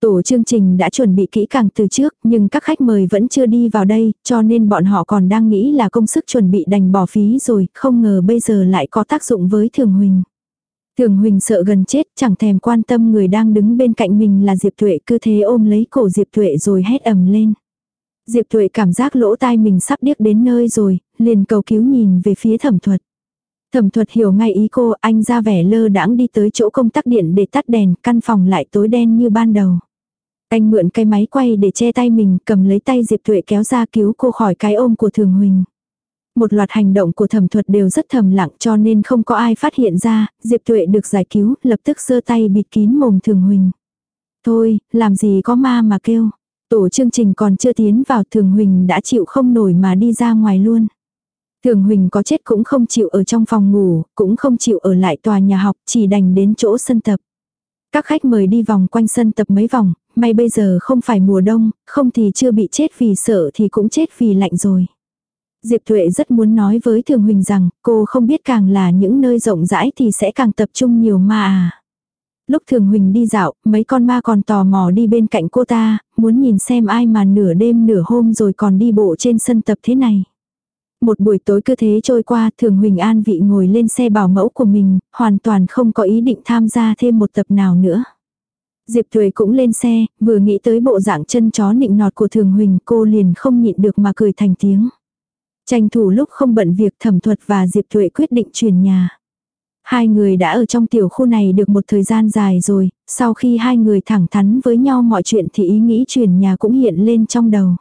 Speaker 1: Tổ chương trình đã chuẩn bị kỹ càng từ trước, nhưng các khách mời vẫn chưa đi vào đây, cho nên bọn họ còn đang nghĩ là công sức chuẩn bị đành bỏ phí rồi, không ngờ bây giờ lại có tác dụng với Thường Huỳnh. Thường Huỳnh sợ gần chết, chẳng thèm quan tâm người đang đứng bên cạnh mình là Diệp Tuệ cứ thế ôm lấy cổ Diệp Tuệ rồi hét ầm lên. Diệp Tuệ cảm giác lỗ tai mình sắp điếc đến nơi rồi, liền cầu cứu nhìn về phía thẩm thuật. Thẩm thuật hiểu ngay ý cô, anh ra vẻ lơ đãng đi tới chỗ công tắc điện để tắt đèn, căn phòng lại tối đen như ban đầu. Anh mượn cái máy quay để che tay mình, cầm lấy tay Diệp Tuệ kéo ra cứu cô khỏi cái ôm của Thường Huỳnh. Một loạt hành động của thẩm thuật đều rất thầm lặng cho nên không có ai phát hiện ra, Diệp Tuệ được giải cứu, lập tức giơ tay bịt kín mồm Thường Huỳnh. Thôi, làm gì có ma mà kêu. Tổ chương trình còn chưa tiến vào Thường Huỳnh đã chịu không nổi mà đi ra ngoài luôn. Thường Huỳnh có chết cũng không chịu ở trong phòng ngủ, cũng không chịu ở lại tòa nhà học, chỉ đành đến chỗ sân tập. Các khách mời đi vòng quanh sân tập mấy vòng, may bây giờ không phải mùa đông, không thì chưa bị chết vì sợ thì cũng chết vì lạnh rồi. Diệp Thuệ rất muốn nói với Thường Huỳnh rằng cô không biết càng là những nơi rộng rãi thì sẽ càng tập trung nhiều ma à. Lúc Thường Huỳnh đi dạo, mấy con ma còn tò mò đi bên cạnh cô ta, muốn nhìn xem ai mà nửa đêm nửa hôm rồi còn đi bộ trên sân tập thế này. Một buổi tối cứ thế trôi qua, Thường Huỳnh an vị ngồi lên xe bảo mẫu của mình, hoàn toàn không có ý định tham gia thêm một tập nào nữa. Diệp Thuệ cũng lên xe, vừa nghĩ tới bộ dạng chân chó nịnh nọt của Thường Huỳnh cô liền không nhịn được mà cười thành tiếng. Tranh thủ lúc không bận việc thẩm thuật và Diệp Thuệ quyết định chuyển nhà. Hai người đã ở trong tiểu khu này được một thời gian dài rồi, sau khi hai người thẳng thắn với nhau mọi chuyện thì ý nghĩ chuyển nhà cũng hiện lên trong đầu.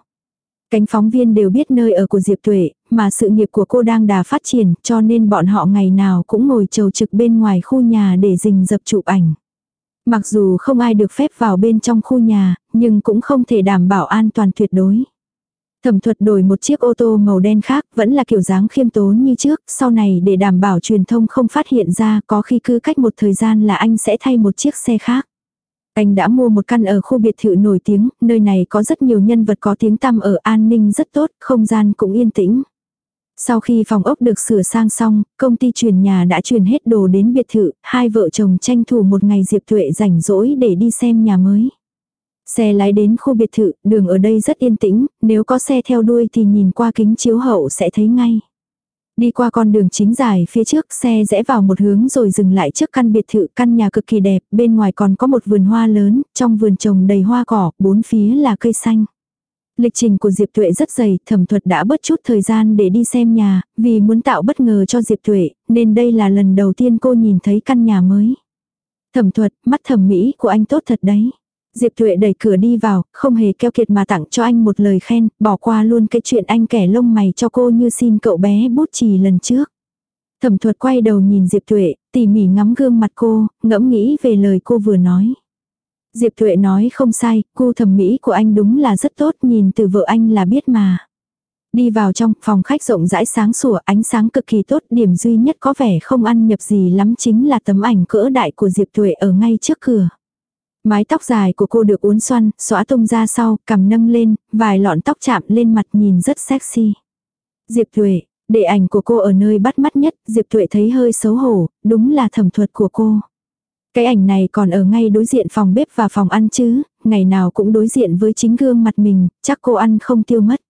Speaker 1: Cánh phóng viên đều biết nơi ở của Diệp Tuệ, mà sự nghiệp của cô đang đà phát triển, cho nên bọn họ ngày nào cũng ngồi trầu trực bên ngoài khu nhà để rình dập chụp ảnh. Mặc dù không ai được phép vào bên trong khu nhà, nhưng cũng không thể đảm bảo an toàn tuyệt đối. Thẩm thuật đổi một chiếc ô tô màu đen khác, vẫn là kiểu dáng khiêm tốn như trước, sau này để đảm bảo truyền thông không phát hiện ra có khi cứ cách một thời gian là anh sẽ thay một chiếc xe khác. Anh đã mua một căn ở khu biệt thự nổi tiếng, nơi này có rất nhiều nhân vật có tiếng tăm ở an ninh rất tốt, không gian cũng yên tĩnh. Sau khi phòng ốc được sửa sang xong, công ty chuyển nhà đã chuyển hết đồ đến biệt thự, hai vợ chồng tranh thủ một ngày Diệp Thuệ rảnh rỗi để đi xem nhà mới. Xe lái đến khu biệt thự, đường ở đây rất yên tĩnh, nếu có xe theo đuôi thì nhìn qua kính chiếu hậu sẽ thấy ngay. Đi qua con đường chính dài phía trước xe rẽ vào một hướng rồi dừng lại trước căn biệt thự căn nhà cực kỳ đẹp, bên ngoài còn có một vườn hoa lớn, trong vườn trồng đầy hoa cỏ, bốn phía là cây xanh. Lịch trình của Diệp Tuệ rất dày, thẩm thuật đã bớt chút thời gian để đi xem nhà, vì muốn tạo bất ngờ cho Diệp Tuệ, nên đây là lần đầu tiên cô nhìn thấy căn nhà mới. Thẩm thuật, mắt thẩm mỹ của anh tốt thật đấy. Diệp Thuệ đẩy cửa đi vào, không hề keo kiệt mà tặng cho anh một lời khen, bỏ qua luôn cái chuyện anh kẻ lông mày cho cô như xin cậu bé bút chì lần trước. Thẩm thuật quay đầu nhìn Diệp Thuệ, tỉ mỉ ngắm gương mặt cô, ngẫm nghĩ về lời cô vừa nói. Diệp Thuệ nói không sai, cô thẩm mỹ của anh đúng là rất tốt, nhìn từ vợ anh là biết mà. Đi vào trong phòng khách rộng rãi sáng sủa ánh sáng cực kỳ tốt điểm duy nhất có vẻ không ăn nhập gì lắm chính là tấm ảnh cỡ đại của Diệp Thuệ ở ngay trước cửa. Mái tóc dài của cô được uốn xoăn, xóa tung ra sau, cầm nâng lên, vài lọn tóc chạm lên mặt nhìn rất sexy. Diệp Thuệ, để ảnh của cô ở nơi bắt mắt nhất, Diệp Thuệ thấy hơi xấu hổ, đúng là thẩm thuật của cô. Cái ảnh này còn ở ngay đối diện phòng bếp và phòng ăn chứ, ngày nào cũng đối diện với chính gương mặt mình, chắc cô ăn không tiêu mất.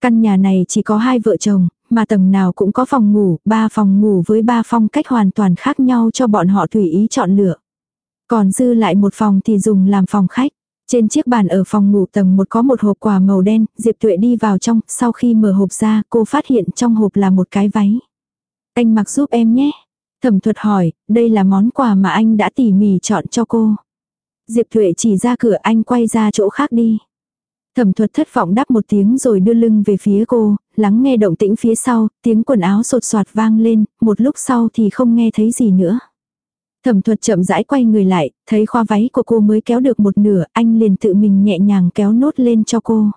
Speaker 1: Căn nhà này chỉ có hai vợ chồng, mà tầng nào cũng có phòng ngủ, ba phòng ngủ với ba phong cách hoàn toàn khác nhau cho bọn họ tùy ý chọn lựa. Còn dư lại một phòng thì dùng làm phòng khách. Trên chiếc bàn ở phòng ngủ tầng một có một hộp quà màu đen, Diệp Tuệ đi vào trong, sau khi mở hộp ra cô phát hiện trong hộp là một cái váy. Anh mặc giúp em nhé. Thẩm thuật hỏi, đây là món quà mà anh đã tỉ mỉ chọn cho cô. Diệp Thuệ chỉ ra cửa anh quay ra chỗ khác đi. Thẩm thuật thất vọng đáp một tiếng rồi đưa lưng về phía cô, lắng nghe động tĩnh phía sau, tiếng quần áo sột soạt vang lên, một lúc sau thì không nghe thấy gì nữa. Thẩm thuật chậm rãi quay người lại, thấy khoa váy của cô mới kéo được một nửa, anh liền tự mình nhẹ nhàng kéo nốt lên cho cô.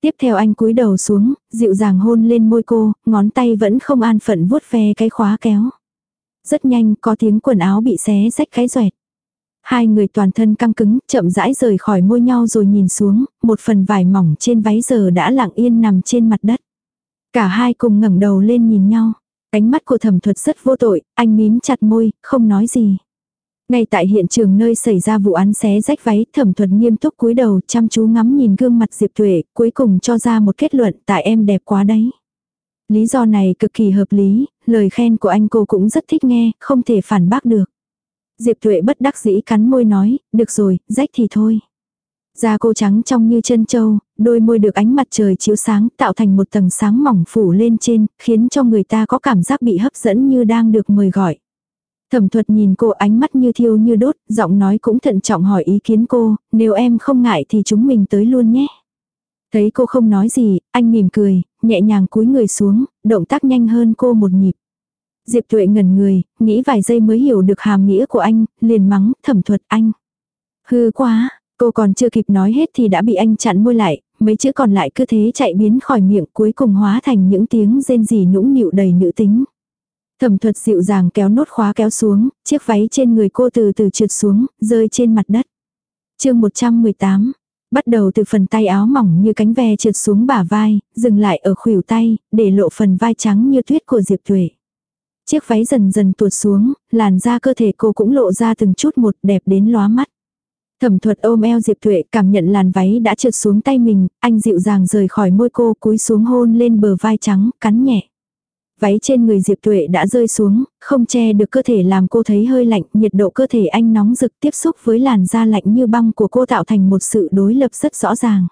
Speaker 1: Tiếp theo anh cúi đầu xuống, dịu dàng hôn lên môi cô, ngón tay vẫn không an phận vuốt ve cái khóa kéo. Rất nhanh có tiếng quần áo bị xé rách cái xoẹt. Hai người toàn thân căng cứng, chậm rãi rời khỏi môi nhau rồi nhìn xuống, một phần vải mỏng trên váy giờ đã lặng yên nằm trên mặt đất. Cả hai cùng ngẩng đầu lên nhìn nhau. Ánh mắt của thẩm thuật rất vô tội, anh mím chặt môi, không nói gì. Ngay tại hiện trường nơi xảy ra vụ án xé rách váy, thẩm thuật nghiêm túc cúi đầu chăm chú ngắm nhìn gương mặt Diệp Tuệ, cuối cùng cho ra một kết luận tại em đẹp quá đấy. Lý do này cực kỳ hợp lý, lời khen của anh cô cũng rất thích nghe, không thể phản bác được. Diệp Tuệ bất đắc dĩ cắn môi nói, được rồi, rách thì thôi. Da cô trắng trong như chân châu, đôi môi được ánh mặt trời chiếu sáng tạo thành một tầng sáng mỏng phủ lên trên, khiến cho người ta có cảm giác bị hấp dẫn như đang được mời gọi. Thẩm thuật nhìn cô ánh mắt như thiêu như đốt, giọng nói cũng thận trọng hỏi ý kiến cô, nếu em không ngại thì chúng mình tới luôn nhé. Thấy cô không nói gì, anh mỉm cười, nhẹ nhàng cúi người xuống, động tác nhanh hơn cô một nhịp. Diệp Tuệ ngẩn người, nghĩ vài giây mới hiểu được hàm nghĩa của anh, liền mắng, thẩm thuật anh. Hư quá, cô còn chưa kịp nói hết thì đã bị anh chặn môi lại, mấy chữ còn lại cứ thế chạy biến khỏi miệng cuối cùng hóa thành những tiếng rên rỉ nũng nịu đầy nữ tính. Thẩm thuật dịu dàng kéo nốt khóa kéo xuống, chiếc váy trên người cô từ từ trượt xuống, rơi trên mặt đất. chương 118, bắt đầu từ phần tay áo mỏng như cánh ve trượt xuống bả vai, dừng lại ở khuỷu tay, để lộ phần vai trắng như tuyết của Diệp Thuệ. Chiếc váy dần dần tuột xuống, làn da cơ thể cô cũng lộ ra từng chút một đẹp đến lóa mắt. Thẩm thuật ôm eo Diệp Thuệ cảm nhận làn váy đã trượt xuống tay mình, anh dịu dàng rời khỏi môi cô cúi xuống hôn lên bờ vai trắng, cắn nhẹ. Váy trên người Diệp Thuệ đã rơi xuống, không che được cơ thể làm cô thấy hơi lạnh, nhiệt độ cơ thể anh nóng rực tiếp xúc với làn da lạnh như băng của cô tạo thành một sự đối lập rất rõ ràng.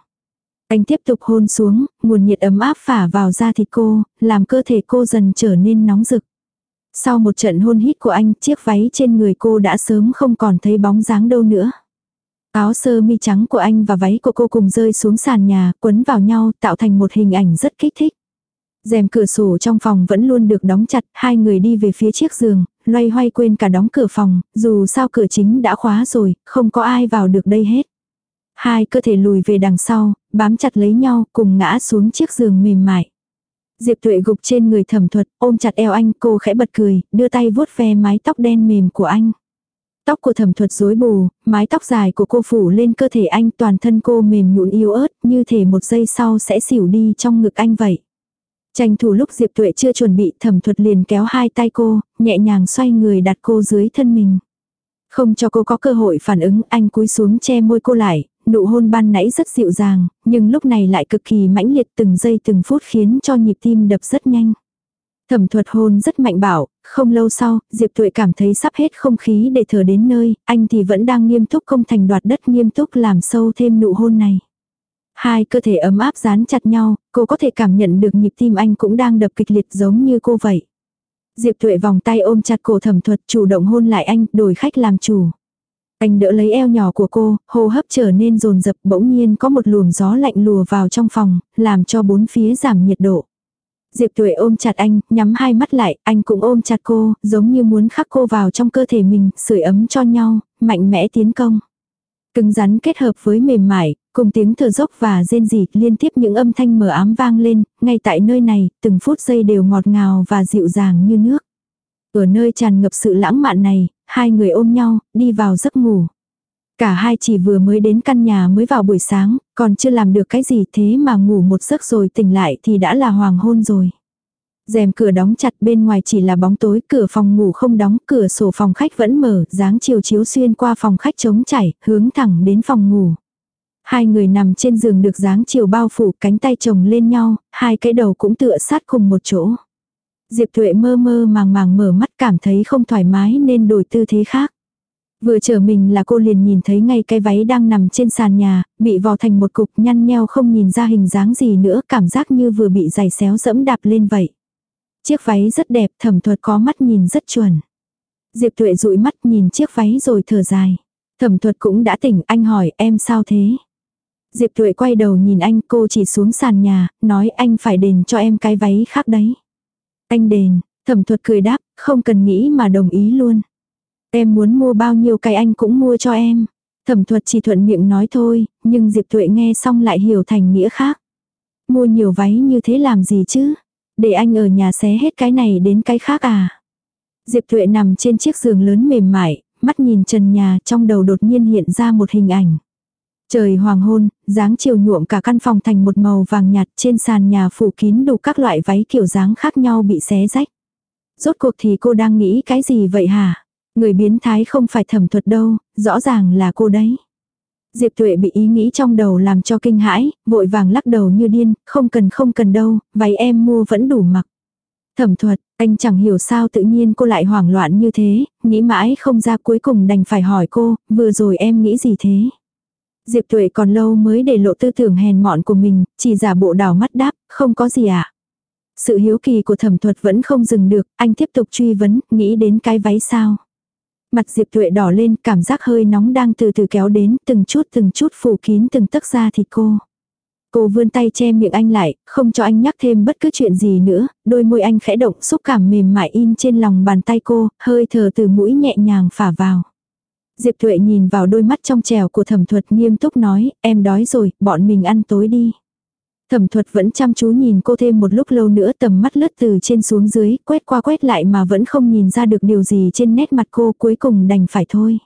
Speaker 1: Anh tiếp tục hôn xuống, nguồn nhiệt ấm áp phả vào da thịt cô, làm cơ thể cô dần trở nên nóng rực. Sau một trận hôn hít của anh, chiếc váy trên người cô đã sớm không còn thấy bóng dáng đâu nữa. Áo sơ mi trắng của anh và váy của cô cùng rơi xuống sàn nhà, quấn vào nhau, tạo thành một hình ảnh rất kích thích rèm cửa sổ trong phòng vẫn luôn được đóng chặt, hai người đi về phía chiếc giường, loay hoay quên cả đóng cửa phòng, dù sao cửa chính đã khóa rồi, không có ai vào được đây hết. Hai cơ thể lùi về đằng sau, bám chặt lấy nhau, cùng ngã xuống chiếc giường mềm mại. Diệp tuệ gục trên người thẩm thuật, ôm chặt eo anh, cô khẽ bật cười, đưa tay vuốt ve mái tóc đen mềm của anh. Tóc của thẩm thuật rối bù, mái tóc dài của cô phủ lên cơ thể anh toàn thân cô mềm nhũn yếu ớt, như thể một giây sau sẽ xỉu đi trong ngực anh vậy. Tranh thủ lúc Diệp Tuệ chưa chuẩn bị thẩm thuật liền kéo hai tay cô, nhẹ nhàng xoay người đặt cô dưới thân mình. Không cho cô có cơ hội phản ứng anh cúi xuống che môi cô lại, nụ hôn ban nãy rất dịu dàng, nhưng lúc này lại cực kỳ mãnh liệt từng giây từng phút khiến cho nhịp tim đập rất nhanh. Thẩm thuật hôn rất mạnh bảo, không lâu sau, Diệp Tuệ cảm thấy sắp hết không khí để thở đến nơi, anh thì vẫn đang nghiêm túc công thành đoạt đất nghiêm túc làm sâu thêm nụ hôn này. Hai cơ thể ấm áp dán chặt nhau, cô có thể cảm nhận được nhịp tim anh cũng đang đập kịch liệt giống như cô vậy. Diệp Tuệ vòng tay ôm chặt cổ thẩm thuật chủ động hôn lại anh, đổi khách làm chủ. Anh đỡ lấy eo nhỏ của cô, hô hấp trở nên rồn rập bỗng nhiên có một luồng gió lạnh lùa vào trong phòng, làm cho bốn phía giảm nhiệt độ. Diệp Tuệ ôm chặt anh, nhắm hai mắt lại, anh cũng ôm chặt cô, giống như muốn khắc cô vào trong cơ thể mình, sưởi ấm cho nhau, mạnh mẽ tiến công. Cứng rắn kết hợp với mềm mại, cùng tiếng thở dốc và rên rỉ liên tiếp những âm thanh mờ ám vang lên, ngay tại nơi này, từng phút giây đều ngọt ngào và dịu dàng như nước. Ở nơi tràn ngập sự lãng mạn này, hai người ôm nhau, đi vào giấc ngủ. Cả hai chỉ vừa mới đến căn nhà mới vào buổi sáng, còn chưa làm được cái gì thế mà ngủ một giấc rồi tỉnh lại thì đã là hoàng hôn rồi rèm cửa đóng chặt bên ngoài chỉ là bóng tối, cửa phòng ngủ không đóng, cửa sổ phòng khách vẫn mở, dáng chiều chiếu xuyên qua phòng khách trống chảy, hướng thẳng đến phòng ngủ. Hai người nằm trên giường được dáng chiều bao phủ, cánh tay chồng lên nhau, hai cái đầu cũng tựa sát cùng một chỗ. Diệp Thuệ mơ mơ màng màng mở mắt cảm thấy không thoải mái nên đổi tư thế khác. Vừa trở mình là cô liền nhìn thấy ngay cái váy đang nằm trên sàn nhà, bị vò thành một cục nhăn nheo không nhìn ra hình dáng gì nữa, cảm giác như vừa bị giày xéo dẫm đạp lên vậy. Chiếc váy rất đẹp, thẩm thuật có mắt nhìn rất chuẩn. Diệp Tuệ dụi mắt nhìn chiếc váy rồi thở dài. Thẩm thuật cũng đã tỉnh, anh hỏi em sao thế? Diệp Tuệ quay đầu nhìn anh cô chỉ xuống sàn nhà, nói anh phải đền cho em cái váy khác đấy. Anh đền, thẩm thuật cười đáp, không cần nghĩ mà đồng ý luôn. Em muốn mua bao nhiêu cái anh cũng mua cho em. Thẩm thuật chỉ thuận miệng nói thôi, nhưng Diệp Tuệ nghe xong lại hiểu thành nghĩa khác. Mua nhiều váy như thế làm gì chứ? Để anh ở nhà xé hết cái này đến cái khác à? Diệp Tuệ nằm trên chiếc giường lớn mềm mại, mắt nhìn trần nhà trong đầu đột nhiên hiện ra một hình ảnh. Trời hoàng hôn, dáng chiều nhuộm cả căn phòng thành một màu vàng nhạt trên sàn nhà phủ kín đủ các loại váy kiểu dáng khác nhau bị xé rách. Rốt cuộc thì cô đang nghĩ cái gì vậy hả? Người biến thái không phải thẩm thuật đâu, rõ ràng là cô đấy. Diệp Tuệ bị ý nghĩ trong đầu làm cho kinh hãi, vội vàng lắc đầu như điên, không cần không cần đâu, váy em mua vẫn đủ mặc. Thẩm thuật, anh chẳng hiểu sao tự nhiên cô lại hoảng loạn như thế, nghĩ mãi không ra cuối cùng đành phải hỏi cô, vừa rồi em nghĩ gì thế? Diệp Tuệ còn lâu mới để lộ tư tưởng hèn mọn của mình, chỉ giả bộ đảo mắt đáp, không có gì ạ. À? Sự hiếu kỳ của thẩm thuật vẫn không dừng được, anh tiếp tục truy vấn, nghĩ đến cái váy sao. Mặt Diệp Tuệ đỏ lên, cảm giác hơi nóng đang từ từ kéo đến, từng chút từng chút phủ kín từng tấc da thịt cô. Cô vươn tay che miệng anh lại, không cho anh nhắc thêm bất cứ chuyện gì nữa, đôi môi anh khẽ động xúc cảm mềm mại in trên lòng bàn tay cô, hơi thở từ mũi nhẹ nhàng phả vào. Diệp Tuệ nhìn vào đôi mắt trong trèo của thẩm thuật nghiêm túc nói, em đói rồi, bọn mình ăn tối đi. Thẩm thuật vẫn chăm chú nhìn cô thêm một lúc lâu nữa tầm mắt lướt từ trên xuống dưới, quét qua quét lại mà vẫn không nhìn ra được điều gì trên nét mặt cô cuối cùng đành phải thôi.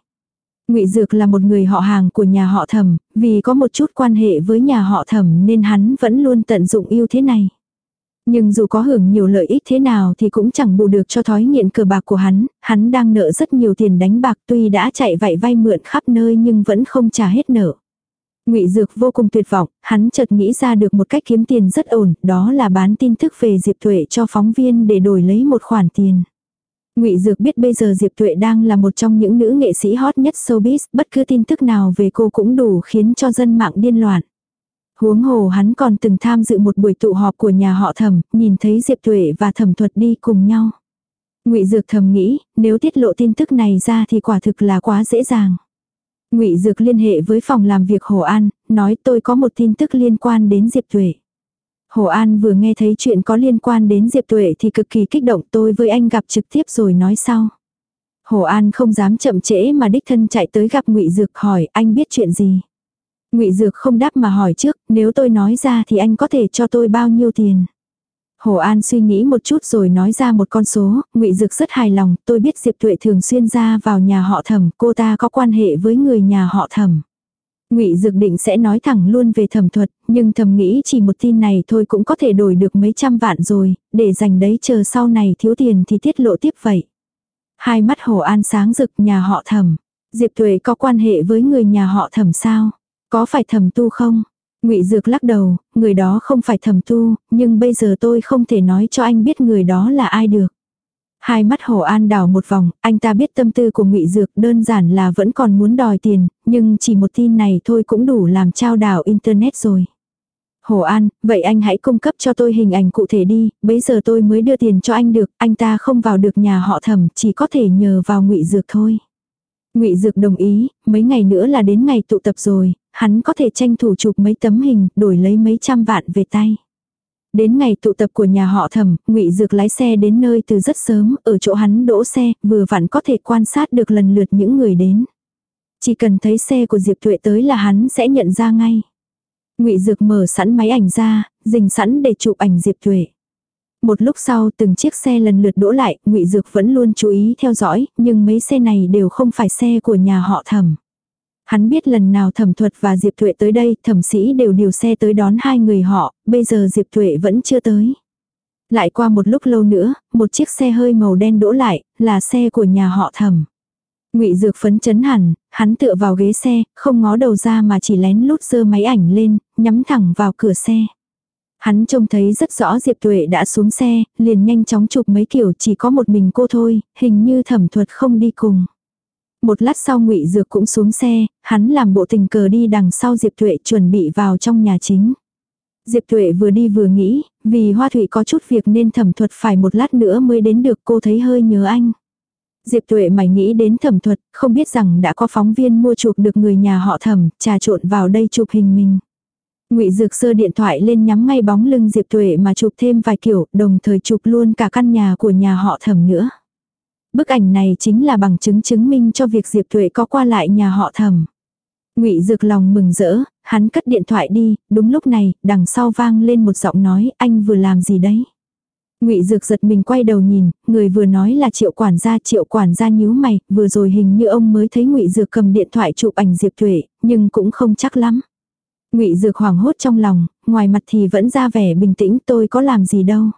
Speaker 1: Ngụy Dược là một người họ hàng của nhà họ Thẩm, vì có một chút quan hệ với nhà họ Thẩm nên hắn vẫn luôn tận dụng ưu thế này. Nhưng dù có hưởng nhiều lợi ích thế nào thì cũng chẳng bù được cho thói nghiện cờ bạc của hắn, hắn đang nợ rất nhiều tiền đánh bạc tuy đã chạy vạy vay mượn khắp nơi nhưng vẫn không trả hết nợ. Ngụy Dược vô cùng tuyệt vọng, hắn chợt nghĩ ra được một cách kiếm tiền rất ổn, đó là bán tin tức về Diệp Tuệ cho phóng viên để đổi lấy một khoản tiền. Ngụy Dược biết bây giờ Diệp Tuệ đang là một trong những nữ nghệ sĩ hot nhất showbiz, bất cứ tin tức nào về cô cũng đủ khiến cho dân mạng điên loạn. Huống hồ hắn còn từng tham dự một buổi tụ họp của nhà họ Thẩm, nhìn thấy Diệp Tuệ và Thẩm Thuật đi cùng nhau. Ngụy Dược thầm nghĩ, nếu tiết lộ tin tức này ra thì quả thực là quá dễ dàng. Ngụy Dược liên hệ với phòng làm việc Hồ An, nói tôi có một tin tức liên quan đến Diệp Tuệ. Hồ An vừa nghe thấy chuyện có liên quan đến Diệp Tuệ thì cực kỳ kích động tôi với anh gặp trực tiếp rồi nói sau. Hồ An không dám chậm trễ mà đích thân chạy tới gặp Ngụy Dược hỏi anh biết chuyện gì. Ngụy Dược không đáp mà hỏi trước, nếu tôi nói ra thì anh có thể cho tôi bao nhiêu tiền. Hồ An suy nghĩ một chút rồi nói ra một con số, Ngụy Dực rất hài lòng, tôi biết Diệp Tuệ thường xuyên ra vào nhà họ Thẩm, cô ta có quan hệ với người nhà họ Thẩm. Ngụy Dực định sẽ nói thẳng luôn về thẩm thuật, nhưng thầm nghĩ chỉ một tin này thôi cũng có thể đổi được mấy trăm vạn rồi, để dành đấy chờ sau này thiếu tiền thì tiết lộ tiếp vậy. Hai mắt Hồ An sáng rực nhà họ Thẩm, Diệp Tuệ có quan hệ với người nhà họ Thẩm sao? Có phải Thẩm tu không? Ngụy Dược lắc đầu, người đó không phải thẩm tu, nhưng bây giờ tôi không thể nói cho anh biết người đó là ai được. Hai mắt Hồ An đảo một vòng, anh ta biết tâm tư của Ngụy Dược đơn giản là vẫn còn muốn đòi tiền, nhưng chỉ một tin này thôi cũng đủ làm trao đảo Internet rồi. Hồ An, vậy anh hãy cung cấp cho tôi hình ảnh cụ thể đi, bây giờ tôi mới đưa tiền cho anh được, anh ta không vào được nhà họ thẩm, chỉ có thể nhờ vào Ngụy Dược thôi. Ngụy Dược đồng ý, mấy ngày nữa là đến ngày tụ tập rồi, hắn có thể tranh thủ chụp mấy tấm hình, đổi lấy mấy trăm vạn về tay. Đến ngày tụ tập của nhà họ Thẩm, Ngụy Dược lái xe đến nơi từ rất sớm, ở chỗ hắn đỗ xe, vừa vặn có thể quan sát được lần lượt những người đến. Chỉ cần thấy xe của Diệp Tuệ tới là hắn sẽ nhận ra ngay. Ngụy Dược mở sẵn máy ảnh ra, dình sẵn để chụp ảnh Diệp Tuệ. Một lúc sau từng chiếc xe lần lượt đỗ lại, ngụy Dược vẫn luôn chú ý theo dõi, nhưng mấy xe này đều không phải xe của nhà họ thẩm. Hắn biết lần nào thẩm thuật và Diệp Thuệ tới đây, thẩm sĩ đều điều xe tới đón hai người họ, bây giờ Diệp Thuệ vẫn chưa tới. Lại qua một lúc lâu nữa, một chiếc xe hơi màu đen đỗ lại, là xe của nhà họ thẩm. Ngụy Dược phấn chấn hẳn, hắn tựa vào ghế xe, không ngó đầu ra mà chỉ lén lút giơ máy ảnh lên, nhắm thẳng vào cửa xe. Hắn trông thấy rất rõ Diệp Tuệ đã xuống xe, liền nhanh chóng chụp mấy kiểu chỉ có một mình cô thôi, hình như thẩm thuật không đi cùng. Một lát sau ngụy Dược cũng xuống xe, hắn làm bộ tình cờ đi đằng sau Diệp Tuệ chuẩn bị vào trong nhà chính. Diệp Tuệ vừa đi vừa nghĩ, vì Hoa Thụy có chút việc nên thẩm thuật phải một lát nữa mới đến được cô thấy hơi nhớ anh. Diệp Tuệ mày nghĩ đến thẩm thuật, không biết rằng đã có phóng viên mua chụp được người nhà họ thẩm, trà trộn vào đây chụp hình mình. Ngụy Dược sơ điện thoại lên nhắm ngay bóng lưng Diệp Tuệ mà chụp thêm vài kiểu, đồng thời chụp luôn cả căn nhà của nhà họ thẩm nữa. Bức ảnh này chính là bằng chứng chứng minh cho việc Diệp Thụy có qua lại nhà họ thẩm. Ngụy Dược lòng mừng rỡ, hắn cất điện thoại đi, đúng lúc này, đằng sau vang lên một giọng nói, anh vừa làm gì đấy? Ngụy Dược giật mình quay đầu nhìn, người vừa nói là Triệu quản gia, Triệu quản gia nhíu mày, vừa rồi hình như ông mới thấy Ngụy Dược cầm điện thoại chụp ảnh Diệp Thụy nhưng cũng không chắc lắm. Ngụy Dược hoảng hốt trong lòng, ngoài mặt thì vẫn ra vẻ bình tĩnh, tôi có làm gì đâu.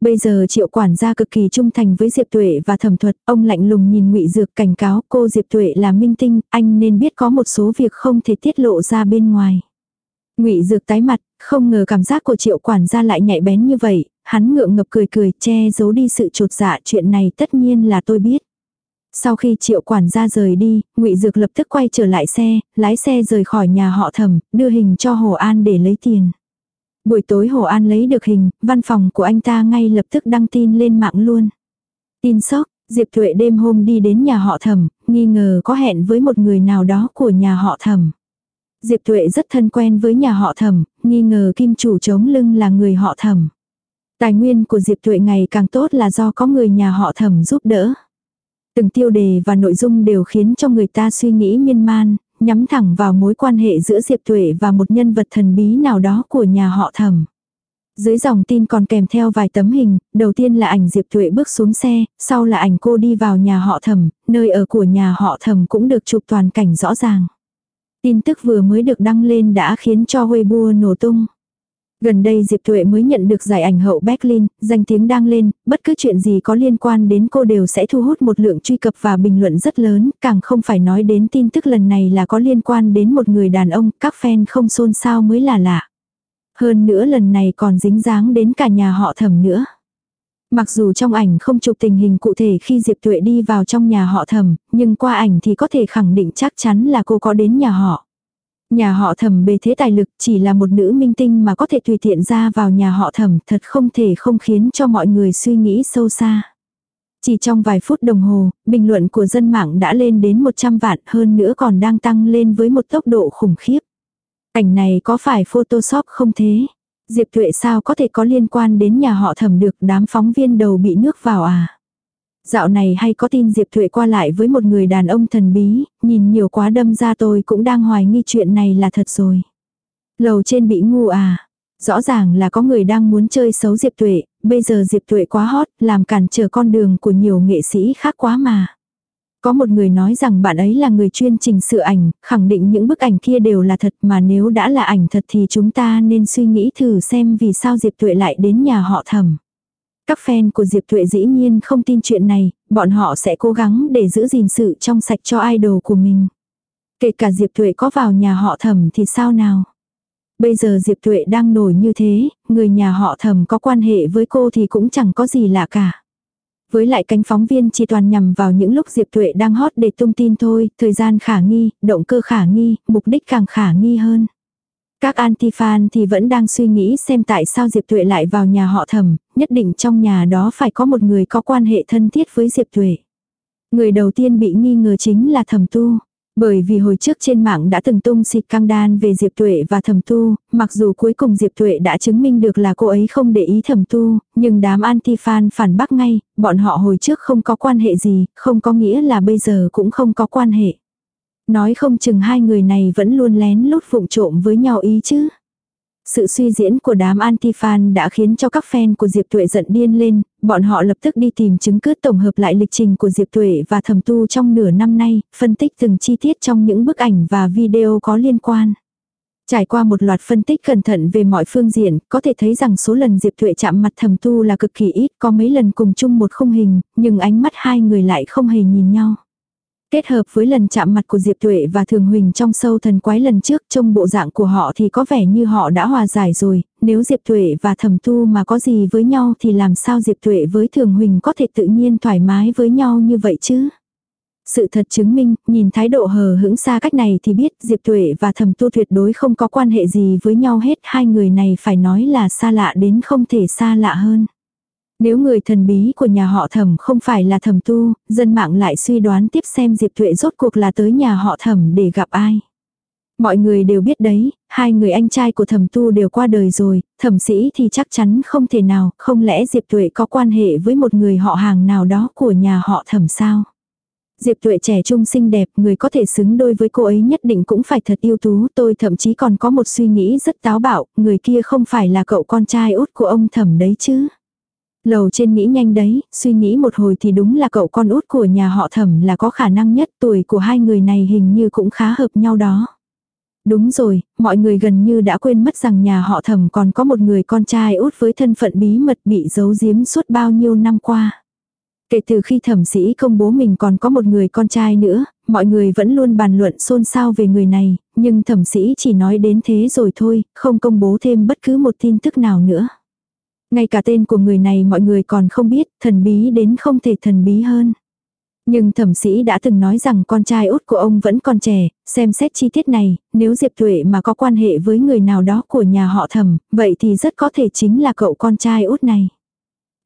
Speaker 1: Bây giờ Triệu quản gia cực kỳ trung thành với Diệp Tuệ và thẩm thuật, ông lạnh lùng nhìn Ngụy Dược cảnh cáo cô Diệp Tuệ là minh tinh, anh nên biết có một số việc không thể tiết lộ ra bên ngoài. Ngụy Dược tái mặt, không ngờ cảm giác của Triệu quản gia lại nhạy bén như vậy, hắn ngượng ngập cười cười che giấu đi sự trột dạ chuyện này tất nhiên là tôi biết. Sau khi triệu quản gia rời đi, ngụy Dược lập tức quay trở lại xe, lái xe rời khỏi nhà họ thẩm, đưa hình cho Hồ An để lấy tiền. Buổi tối Hồ An lấy được hình, văn phòng của anh ta ngay lập tức đăng tin lên mạng luôn. Tin sốc, Diệp Thuệ đêm hôm đi đến nhà họ thẩm, nghi ngờ có hẹn với một người nào đó của nhà họ thẩm. Diệp Thuệ rất thân quen với nhà họ thẩm, nghi ngờ kim chủ chống lưng là người họ thẩm. Tài nguyên của Diệp Thuệ ngày càng tốt là do có người nhà họ thẩm giúp đỡ. Từng tiêu đề và nội dung đều khiến cho người ta suy nghĩ miên man, nhắm thẳng vào mối quan hệ giữa Diệp Tuệ và một nhân vật thần bí nào đó của nhà họ thẩm. Dưới dòng tin còn kèm theo vài tấm hình, đầu tiên là ảnh Diệp Tuệ bước xuống xe, sau là ảnh cô đi vào nhà họ thẩm, nơi ở của nhà họ thẩm cũng được chụp toàn cảnh rõ ràng. Tin tức vừa mới được đăng lên đã khiến cho Weibo nổ tung. Gần đây Diệp Tuệ mới nhận được giải ảnh hậu Berlin, danh tiếng đang lên, bất cứ chuyện gì có liên quan đến cô đều sẽ thu hút một lượng truy cập và bình luận rất lớn, càng không phải nói đến tin tức lần này là có liên quan đến một người đàn ông, các fan không xôn xao mới là lạ. Hơn nữa lần này còn dính dáng đến cả nhà họ thẩm nữa. Mặc dù trong ảnh không chụp tình hình cụ thể khi Diệp Tuệ đi vào trong nhà họ thẩm, nhưng qua ảnh thì có thể khẳng định chắc chắn là cô có đến nhà họ. Nhà họ thẩm bề thế tài lực chỉ là một nữ minh tinh mà có thể tùy tiện ra vào nhà họ thẩm thật không thể không khiến cho mọi người suy nghĩ sâu xa. Chỉ trong vài phút đồng hồ, bình luận của dân mạng đã lên đến 100 vạn hơn nữa còn đang tăng lên với một tốc độ khủng khiếp. Ảnh này có phải photoshop không thế? Diệp Thuệ sao có thể có liên quan đến nhà họ thẩm được đám phóng viên đầu bị nước vào à? Dạo này hay có tin Diệp Thuệ qua lại với một người đàn ông thần bí, nhìn nhiều quá đâm ra tôi cũng đang hoài nghi chuyện này là thật rồi. Lầu trên bị ngu à. Rõ ràng là có người đang muốn chơi xấu Diệp Tuệ, bây giờ Diệp Tuệ quá hot, làm cản trở con đường của nhiều nghệ sĩ khác quá mà. Có một người nói rằng bạn ấy là người chuyên chỉnh sửa ảnh, khẳng định những bức ảnh kia đều là thật mà nếu đã là ảnh thật thì chúng ta nên suy nghĩ thử xem vì sao Diệp Tuệ lại đến nhà họ thẩm. Các fan của Diệp Thuệ dĩ nhiên không tin chuyện này, bọn họ sẽ cố gắng để giữ gìn sự trong sạch cho idol của mình. Kể cả Diệp Thuệ có vào nhà họ thẩm thì sao nào? Bây giờ Diệp Thuệ đang nổi như thế, người nhà họ thẩm có quan hệ với cô thì cũng chẳng có gì lạ cả. Với lại cánh phóng viên chỉ toàn nhằm vào những lúc Diệp Thuệ đang hot để tung tin thôi, thời gian khả nghi, động cơ khả nghi, mục đích càng khả nghi hơn. Các anti-fan thì vẫn đang suy nghĩ xem tại sao Diệp Tuệ lại vào nhà họ thẩm, nhất định trong nhà đó phải có một người có quan hệ thân thiết với Diệp Tuệ. Người đầu tiên bị nghi ngờ chính là thẩm tu. Bởi vì hồi trước trên mạng đã từng tung xịt căng đan về Diệp Tuệ và thẩm tu, mặc dù cuối cùng Diệp Tuệ đã chứng minh được là cô ấy không để ý thẩm tu, nhưng đám anti-fan phản bác ngay, bọn họ hồi trước không có quan hệ gì, không có nghĩa là bây giờ cũng không có quan hệ. Nói không chừng hai người này vẫn luôn lén lút vụng trộm với nhau ý chứ. Sự suy diễn của đám anti-fan đã khiến cho các fan của Diệp Tuệ giận điên lên, bọn họ lập tức đi tìm chứng cứ tổng hợp lại lịch trình của Diệp Tuệ và thẩm tu trong nửa năm nay, phân tích từng chi tiết trong những bức ảnh và video có liên quan. Trải qua một loạt phân tích cẩn thận về mọi phương diện, có thể thấy rằng số lần Diệp Tuệ chạm mặt thẩm tu là cực kỳ ít, có mấy lần cùng chung một khung hình, nhưng ánh mắt hai người lại không hề nhìn nhau. Kết hợp với lần chạm mặt của Diệp Tuệ và Thường Huỳnh trong sâu thần quái lần trước trong bộ dạng của họ thì có vẻ như họ đã hòa giải rồi, nếu Diệp Tuệ và Thẩm Tu mà có gì với nhau thì làm sao Diệp Tuệ với Thường Huỳnh có thể tự nhiên thoải mái với nhau như vậy chứ? Sự thật chứng minh, nhìn thái độ hờ hững xa cách này thì biết Diệp Tuệ và Thẩm Tu tuyệt đối không có quan hệ gì với nhau hết, hai người này phải nói là xa lạ đến không thể xa lạ hơn. Nếu người thần bí của nhà họ thẩm không phải là thẩm tu, dân mạng lại suy đoán tiếp xem Diệp Tuệ rốt cuộc là tới nhà họ thẩm để gặp ai. Mọi người đều biết đấy, hai người anh trai của thẩm tu đều qua đời rồi, thẩm sĩ thì chắc chắn không thể nào, không lẽ Diệp Tuệ có quan hệ với một người họ hàng nào đó của nhà họ thẩm sao? Diệp Tuệ trẻ trung xinh đẹp, người có thể xứng đôi với cô ấy nhất định cũng phải thật ưu tú. Tôi thậm chí còn có một suy nghĩ rất táo bạo, người kia không phải là cậu con trai út của ông thẩm đấy chứ. Lầu trên nghĩ nhanh đấy, suy nghĩ một hồi thì đúng là cậu con út của nhà họ thẩm là có khả năng nhất tuổi của hai người này hình như cũng khá hợp nhau đó. Đúng rồi, mọi người gần như đã quên mất rằng nhà họ thẩm còn có một người con trai út với thân phận bí mật bị giấu giếm suốt bao nhiêu năm qua. Kể từ khi thẩm sĩ công bố mình còn có một người con trai nữa, mọi người vẫn luôn bàn luận xôn xao về người này, nhưng thẩm sĩ chỉ nói đến thế rồi thôi, không công bố thêm bất cứ một tin tức nào nữa. Ngay cả tên của người này mọi người còn không biết, thần bí đến không thể thần bí hơn. Nhưng thẩm sĩ đã từng nói rằng con trai út của ông vẫn còn trẻ, xem xét chi tiết này, nếu Diệp Tuệ mà có quan hệ với người nào đó của nhà họ thẩm, vậy thì rất có thể chính là cậu con trai út này.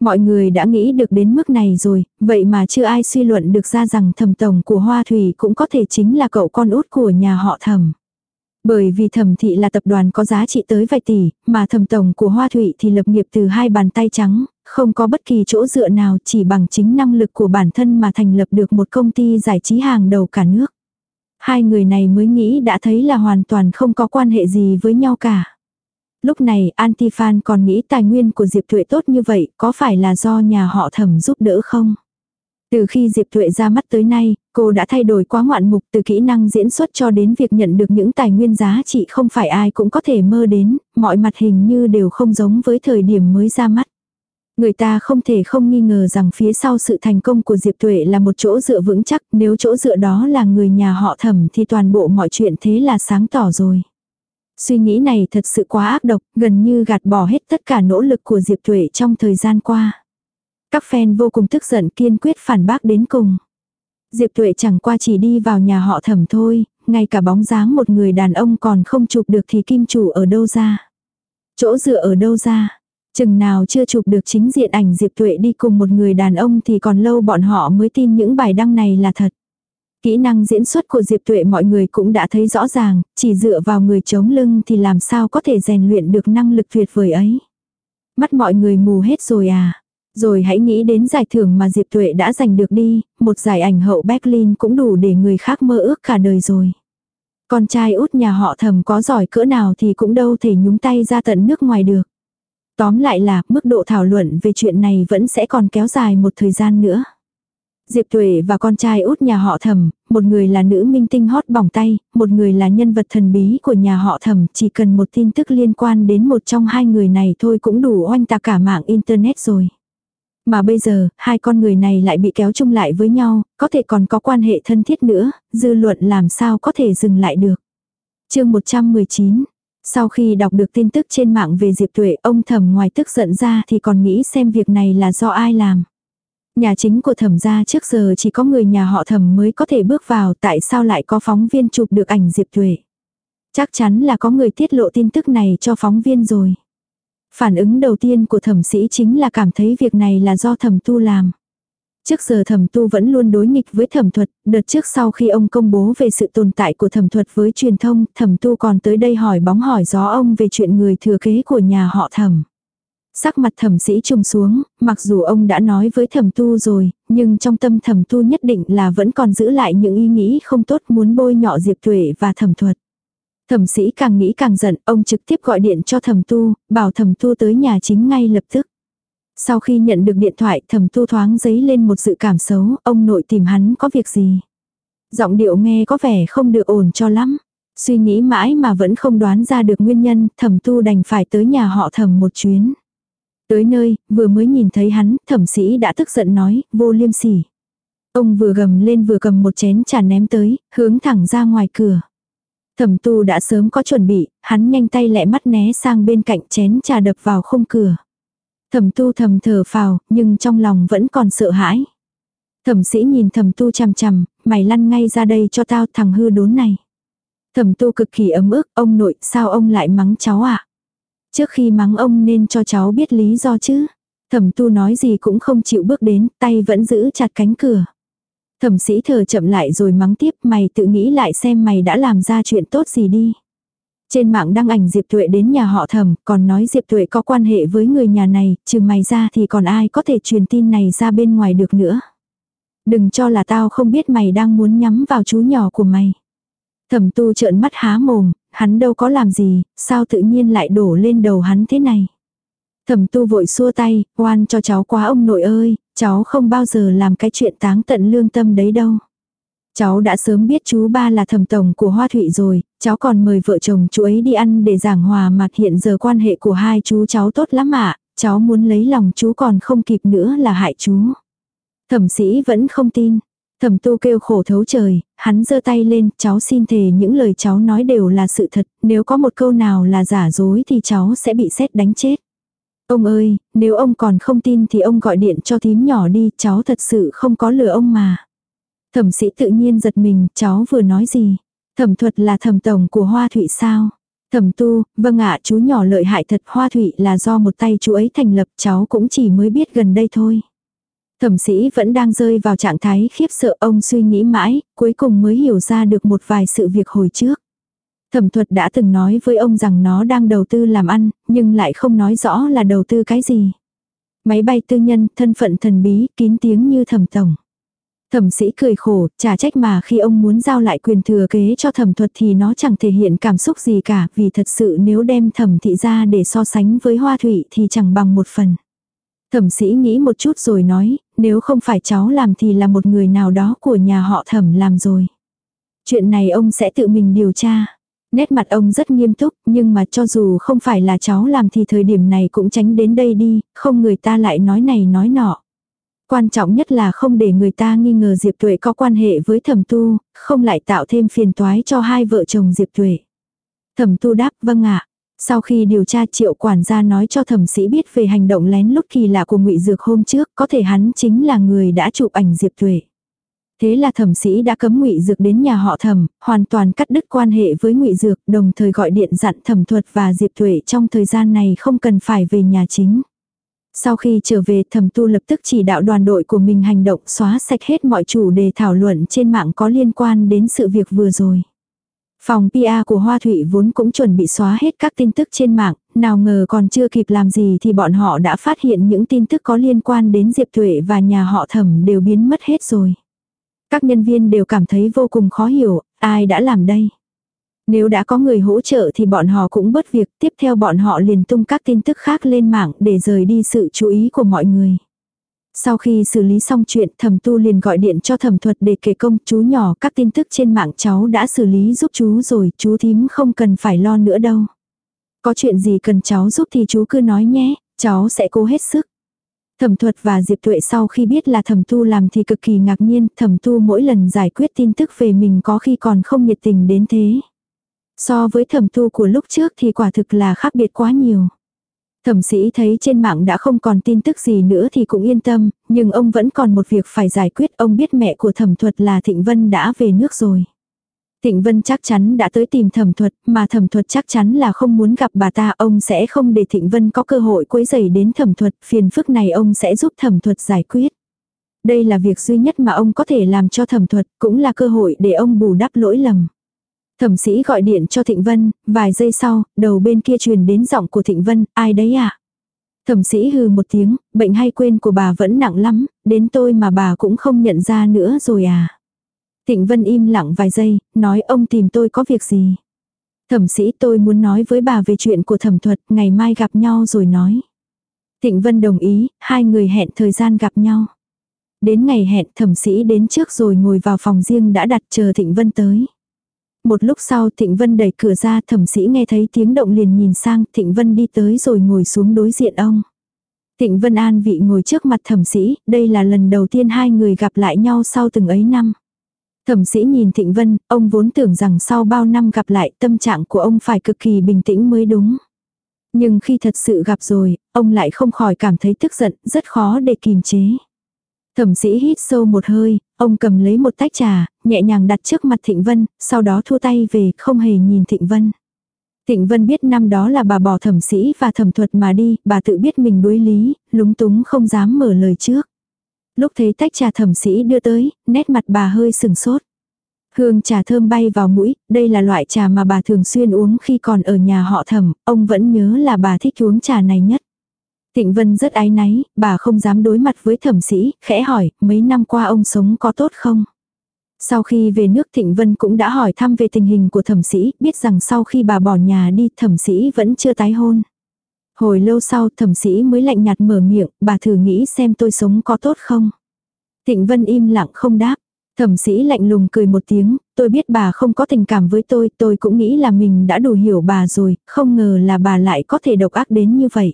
Speaker 1: Mọi người đã nghĩ được đến mức này rồi, vậy mà chưa ai suy luận được ra rằng thẩm tổng của Hoa Thủy cũng có thể chính là cậu con út của nhà họ thẩm. Bởi vì thẩm thị là tập đoàn có giá trị tới vài tỷ, mà thẩm tổng của Hoa thụy thì lập nghiệp từ hai bàn tay trắng, không có bất kỳ chỗ dựa nào chỉ bằng chính năng lực của bản thân mà thành lập được một công ty giải trí hàng đầu cả nước. Hai người này mới nghĩ đã thấy là hoàn toàn không có quan hệ gì với nhau cả. Lúc này Antifan còn nghĩ tài nguyên của Diệp Thuệ tốt như vậy có phải là do nhà họ thẩm giúp đỡ không? Từ khi Diệp Thuệ ra mắt tới nay, cô đã thay đổi quá ngoạn mục từ kỹ năng diễn xuất cho đến việc nhận được những tài nguyên giá trị không phải ai cũng có thể mơ đến, mọi mặt hình như đều không giống với thời điểm mới ra mắt. Người ta không thể không nghi ngờ rằng phía sau sự thành công của Diệp Tuệ là một chỗ dựa vững chắc, nếu chỗ dựa đó là người nhà họ thẩm thì toàn bộ mọi chuyện thế là sáng tỏ rồi. Suy nghĩ này thật sự quá ác độc, gần như gạt bỏ hết tất cả nỗ lực của Diệp Tuệ trong thời gian qua. Các fan vô cùng tức giận kiên quyết phản bác đến cùng. Diệp Tuệ chẳng qua chỉ đi vào nhà họ thẩm thôi, ngay cả bóng dáng một người đàn ông còn không chụp được thì kim chủ ở đâu ra. Chỗ dựa ở đâu ra. Chừng nào chưa chụp được chính diện ảnh Diệp Tuệ đi cùng một người đàn ông thì còn lâu bọn họ mới tin những bài đăng này là thật. Kỹ năng diễn xuất của Diệp Tuệ mọi người cũng đã thấy rõ ràng, chỉ dựa vào người chống lưng thì làm sao có thể rèn luyện được năng lực tuyệt vời ấy. Mắt mọi người mù hết rồi à. Rồi hãy nghĩ đến giải thưởng mà Diệp Tuệ đã giành được đi, một giải ảnh hậu Berlin cũng đủ để người khác mơ ước cả đời rồi. Con trai út nhà họ thầm có giỏi cỡ nào thì cũng đâu thể nhúng tay ra tận nước ngoài được. Tóm lại là mức độ thảo luận về chuyện này vẫn sẽ còn kéo dài một thời gian nữa. Diệp Tuệ và con trai út nhà họ thẩm, một người là nữ minh tinh hot bỏng tay, một người là nhân vật thần bí của nhà họ thẩm, chỉ cần một tin tức liên quan đến một trong hai người này thôi cũng đủ oanh tạc cả mạng internet rồi. Mà bây giờ, hai con người này lại bị kéo chung lại với nhau, có thể còn có quan hệ thân thiết nữa, dư luận làm sao có thể dừng lại được. chương 119 Sau khi đọc được tin tức trên mạng về Diệp Tuệ, ông thẩm ngoài tức giận ra thì còn nghĩ xem việc này là do ai làm. Nhà chính của thẩm gia trước giờ chỉ có người nhà họ thẩm mới có thể bước vào tại sao lại có phóng viên chụp được ảnh Diệp Tuệ. Chắc chắn là có người tiết lộ tin tức này cho phóng viên rồi. Phản ứng đầu tiên của thẩm sĩ chính là cảm thấy việc này là do thẩm tu làm. Trước giờ thẩm tu vẫn luôn đối nghịch với thẩm thuật, đợt trước sau khi ông công bố về sự tồn tại của thẩm thuật với truyền thông, thẩm tu còn tới đây hỏi bóng hỏi gió ông về chuyện người thừa kế của nhà họ thẩm. Sắc mặt thẩm sĩ trùng xuống, mặc dù ông đã nói với thẩm tu rồi, nhưng trong tâm thẩm tu nhất định là vẫn còn giữ lại những ý nghĩ không tốt muốn bôi nhọ Diệp Tuệ và thẩm thuật. Thẩm sĩ càng nghĩ càng giận, ông trực tiếp gọi điện cho thẩm tu, bảo thẩm tu tới nhà chính ngay lập tức. Sau khi nhận được điện thoại thẩm tu thoáng giấy lên một sự cảm xấu, ông nội tìm hắn có việc gì. Giọng điệu nghe có vẻ không được ổn cho lắm. Suy nghĩ mãi mà vẫn không đoán ra được nguyên nhân, thẩm tu đành phải tới nhà họ thẩm một chuyến. Tới nơi, vừa mới nhìn thấy hắn, thẩm sĩ đã tức giận nói, vô liêm sỉ. Ông vừa gầm lên vừa cầm một chén trà ném tới, hướng thẳng ra ngoài cửa. Thẩm tu đã sớm có chuẩn bị, hắn nhanh tay lẹ mắt né sang bên cạnh chén trà đập vào khung cửa. Thẩm tu thầm thở phào, nhưng trong lòng vẫn còn sợ hãi. Thẩm sĩ nhìn thẩm tu chằm chằm, mày lăn ngay ra đây cho tao thằng hư đốn này. Thẩm tu cực kỳ ấm ức, ông nội, sao ông lại mắng cháu ạ? À? Trước khi mắng ông nên cho cháu biết lý do chứ. Thẩm tu nói gì cũng không chịu bước đến, tay vẫn giữ chặt cánh cửa. Thẩm sĩ thờ chậm lại rồi mắng tiếp mày tự nghĩ lại xem mày đã làm ra chuyện tốt gì đi. Trên mạng đăng ảnh Diệp Tuệ đến nhà họ thẩm, còn nói Diệp Tuệ có quan hệ với người nhà này, trừ mày ra thì còn ai có thể truyền tin này ra bên ngoài được nữa. Đừng cho là tao không biết mày đang muốn nhắm vào chú nhỏ của mày. Thẩm tu trợn mắt há mồm, hắn đâu có làm gì, sao tự nhiên lại đổ lên đầu hắn thế này. Thẩm tu vội xua tay, oan cho cháu quá ông nội ơi, cháu không bao giờ làm cái chuyện táng tận lương tâm đấy đâu. Cháu đã sớm biết chú ba là thẩm tổng của Hoa Thụy rồi, cháu còn mời vợ chồng chú ấy đi ăn để giảng hòa mặt hiện giờ quan hệ của hai chú cháu tốt lắm ạ, cháu muốn lấy lòng chú còn không kịp nữa là hại chú. Thẩm sĩ vẫn không tin. Thẩm tu kêu khổ thấu trời, hắn giơ tay lên, cháu xin thề những lời cháu nói đều là sự thật, nếu có một câu nào là giả dối thì cháu sẽ bị xét đánh chết. Ông ơi, nếu ông còn không tin thì ông gọi điện cho thím nhỏ đi, cháu thật sự không có lừa ông mà. Thẩm sĩ tự nhiên giật mình, cháu vừa nói gì? Thẩm thuật là thẩm tổng của Hoa Thụy sao? Thẩm tu, vâng ạ chú nhỏ lợi hại thật Hoa Thụy là do một tay chú ấy thành lập cháu cũng chỉ mới biết gần đây thôi. Thẩm sĩ vẫn đang rơi vào trạng thái khiếp sợ ông suy nghĩ mãi, cuối cùng mới hiểu ra được một vài sự việc hồi trước. Thẩm thuật đã từng nói với ông rằng nó đang đầu tư làm ăn, nhưng lại không nói rõ là đầu tư cái gì. Máy bay tư nhân, thân phận thần bí, kín tiếng như thẩm tổng. Thẩm sĩ cười khổ, chả trách mà khi ông muốn giao lại quyền thừa kế cho thẩm thuật thì nó chẳng thể hiện cảm xúc gì cả, vì thật sự nếu đem thẩm thị ra để so sánh với hoa thủy thì chẳng bằng một phần. Thẩm sĩ nghĩ một chút rồi nói, nếu không phải cháu làm thì là một người nào đó của nhà họ thẩm làm rồi. Chuyện này ông sẽ tự mình điều tra. Nét mặt ông rất nghiêm túc, nhưng mà cho dù không phải là cháu làm thì thời điểm này cũng tránh đến đây đi, không người ta lại nói này nói nọ. Quan trọng nhất là không để người ta nghi ngờ Diệp Tuệ có quan hệ với thẩm tu, không lại tạo thêm phiền toái cho hai vợ chồng Diệp Tuệ. Thẩm tu đáp vâng ạ. Sau khi điều tra triệu quản gia nói cho thẩm sĩ biết về hành động lén lút kỳ lạ của ngụy Dược hôm trước, có thể hắn chính là người đã chụp ảnh Diệp Tuệ. Thế là thẩm sĩ đã cấm ngụy Dược đến nhà họ thẩm, hoàn toàn cắt đứt quan hệ với ngụy Dược, đồng thời gọi điện dặn thẩm thuật và Diệp Tuệ trong thời gian này không cần phải về nhà chính. Sau khi trở về thẩm tu lập tức chỉ đạo đoàn đội của mình hành động xóa sạch hết mọi chủ đề thảo luận trên mạng có liên quan đến sự việc vừa rồi. Phòng PA của Hoa Thụy vốn cũng chuẩn bị xóa hết các tin tức trên mạng, nào ngờ còn chưa kịp làm gì thì bọn họ đã phát hiện những tin tức có liên quan đến Diệp Tuệ và nhà họ thẩm đều biến mất hết rồi. Các nhân viên đều cảm thấy vô cùng khó hiểu, ai đã làm đây. Nếu đã có người hỗ trợ thì bọn họ cũng bớt việc, tiếp theo bọn họ liền tung các tin tức khác lên mạng để rời đi sự chú ý của mọi người. Sau khi xử lý xong chuyện thẩm tu liền gọi điện cho thẩm thuật để kể công chú nhỏ các tin tức trên mạng cháu đã xử lý giúp chú rồi, chú thím không cần phải lo nữa đâu. Có chuyện gì cần cháu giúp thì chú cứ nói nhé, cháu sẽ cố hết sức. Thẩm thuật và Diệp Tuệ sau khi biết là thẩm tu làm thì cực kỳ ngạc nhiên, thẩm tu mỗi lần giải quyết tin tức về mình có khi còn không nhiệt tình đến thế. So với thẩm tu của lúc trước thì quả thực là khác biệt quá nhiều. Thẩm sĩ thấy trên mạng đã không còn tin tức gì nữa thì cũng yên tâm, nhưng ông vẫn còn một việc phải giải quyết. Ông biết mẹ của thẩm thuật là Thịnh Vân đã về nước rồi. Thịnh Vân chắc chắn đã tới tìm thẩm thuật, mà thẩm thuật chắc chắn là không muốn gặp bà ta. Ông sẽ không để Thịnh Vân có cơ hội quấy rầy đến thẩm thuật, phiền phức này ông sẽ giúp thẩm thuật giải quyết. Đây là việc duy nhất mà ông có thể làm cho thẩm thuật, cũng là cơ hội để ông bù đắp lỗi lầm. Thẩm sĩ gọi điện cho Thịnh Vân, vài giây sau, đầu bên kia truyền đến giọng của Thịnh Vân, ai đấy ạ? À? Thẩm sĩ hừ một tiếng, bệnh hay quên của bà vẫn nặng lắm, đến tôi mà bà cũng không nhận ra nữa rồi à. Thịnh Vân im lặng vài giây, nói ông tìm tôi có việc gì. Thẩm sĩ tôi muốn nói với bà về chuyện của thẩm thuật, ngày mai gặp nhau rồi nói. Thịnh Vân đồng ý, hai người hẹn thời gian gặp nhau. Đến ngày hẹn thẩm sĩ đến trước rồi ngồi vào phòng riêng đã đặt chờ Thịnh Vân tới. Một lúc sau Thịnh Vân đẩy cửa ra thẩm sĩ nghe thấy tiếng động liền nhìn sang Thịnh Vân đi tới rồi ngồi xuống đối diện ông. Thịnh Vân An vị ngồi trước mặt thẩm sĩ, đây là lần đầu tiên hai người gặp lại nhau sau từng ấy năm. Thẩm sĩ nhìn Thịnh Vân, ông vốn tưởng rằng sau bao năm gặp lại tâm trạng của ông phải cực kỳ bình tĩnh mới đúng. Nhưng khi thật sự gặp rồi, ông lại không khỏi cảm thấy tức giận, rất khó để kìm chế. Thẩm sĩ hít sâu một hơi, ông cầm lấy một tách trà, nhẹ nhàng đặt trước mặt Thịnh Vân, sau đó thua tay về, không hề nhìn Thịnh Vân. Thịnh Vân biết năm đó là bà bỏ thẩm sĩ và thẩm thuật mà đi, bà tự biết mình đối lý, lúng túng không dám mở lời trước. Lúc thấy tách trà thẩm sĩ đưa tới, nét mặt bà hơi sừng sốt. Hương trà thơm bay vào mũi, đây là loại trà mà bà thường xuyên uống khi còn ở nhà họ thẩm, ông vẫn nhớ là bà thích uống trà này nhất. Tịnh Vân rất ái náy, bà không dám đối mặt với thẩm sĩ, khẽ hỏi, mấy năm qua ông sống có tốt không? Sau khi về nước Thịnh Vân cũng đã hỏi thăm về tình hình của thẩm sĩ, biết rằng sau khi bà bỏ nhà đi thẩm sĩ vẫn chưa tái hôn. Hồi lâu sau thẩm sĩ mới lạnh nhạt mở miệng, bà thử nghĩ xem tôi sống có tốt không. Thịnh Vân im lặng không đáp. Thẩm sĩ lạnh lùng cười một tiếng, tôi biết bà không có tình cảm với tôi, tôi cũng nghĩ là mình đã đủ hiểu bà rồi, không ngờ là bà lại có thể độc ác đến như vậy.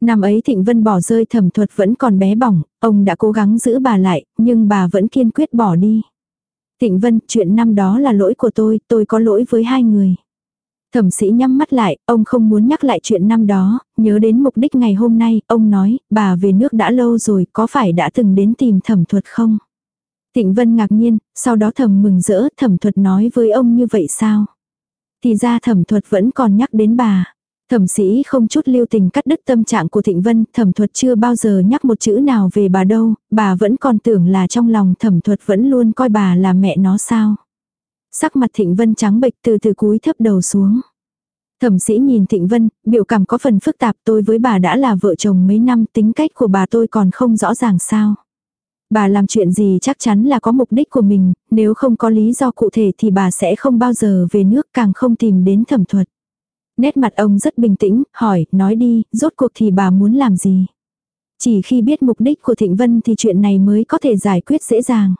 Speaker 1: Năm ấy Thịnh Vân bỏ rơi thẩm thuật vẫn còn bé bỏng, ông đã cố gắng giữ bà lại, nhưng bà vẫn kiên quyết bỏ đi. Thịnh Vân, chuyện năm đó là lỗi của tôi, tôi có lỗi với hai người. Thẩm sĩ nhắm mắt lại, ông không muốn nhắc lại chuyện năm đó, nhớ đến mục đích ngày hôm nay, ông nói, bà về nước đã lâu rồi, có phải đã từng đến tìm thẩm thuật không? Thịnh Vân ngạc nhiên, sau đó thầm mừng rỡ, thẩm thuật nói với ông như vậy sao? Thì ra thẩm thuật vẫn còn nhắc đến bà. Thẩm sĩ không chút lưu tình cắt đứt tâm trạng của Thịnh Vân, thẩm thuật chưa bao giờ nhắc một chữ nào về bà đâu, bà vẫn còn tưởng là trong lòng thẩm thuật vẫn luôn coi bà là mẹ nó sao. Sắc mặt Thịnh Vân trắng bệch từ từ cúi thấp đầu xuống. Thẩm sĩ nhìn Thịnh Vân, biểu cảm có phần phức tạp tôi với bà đã là vợ chồng mấy năm tính cách của bà tôi còn không rõ ràng sao. Bà làm chuyện gì chắc chắn là có mục đích của mình, nếu không có lý do cụ thể thì bà sẽ không bao giờ về nước càng không tìm đến thẩm thuật. Nét mặt ông rất bình tĩnh, hỏi, nói đi, rốt cuộc thì bà muốn làm gì? Chỉ khi biết mục đích của Thịnh Vân thì chuyện này mới có thể giải quyết dễ dàng.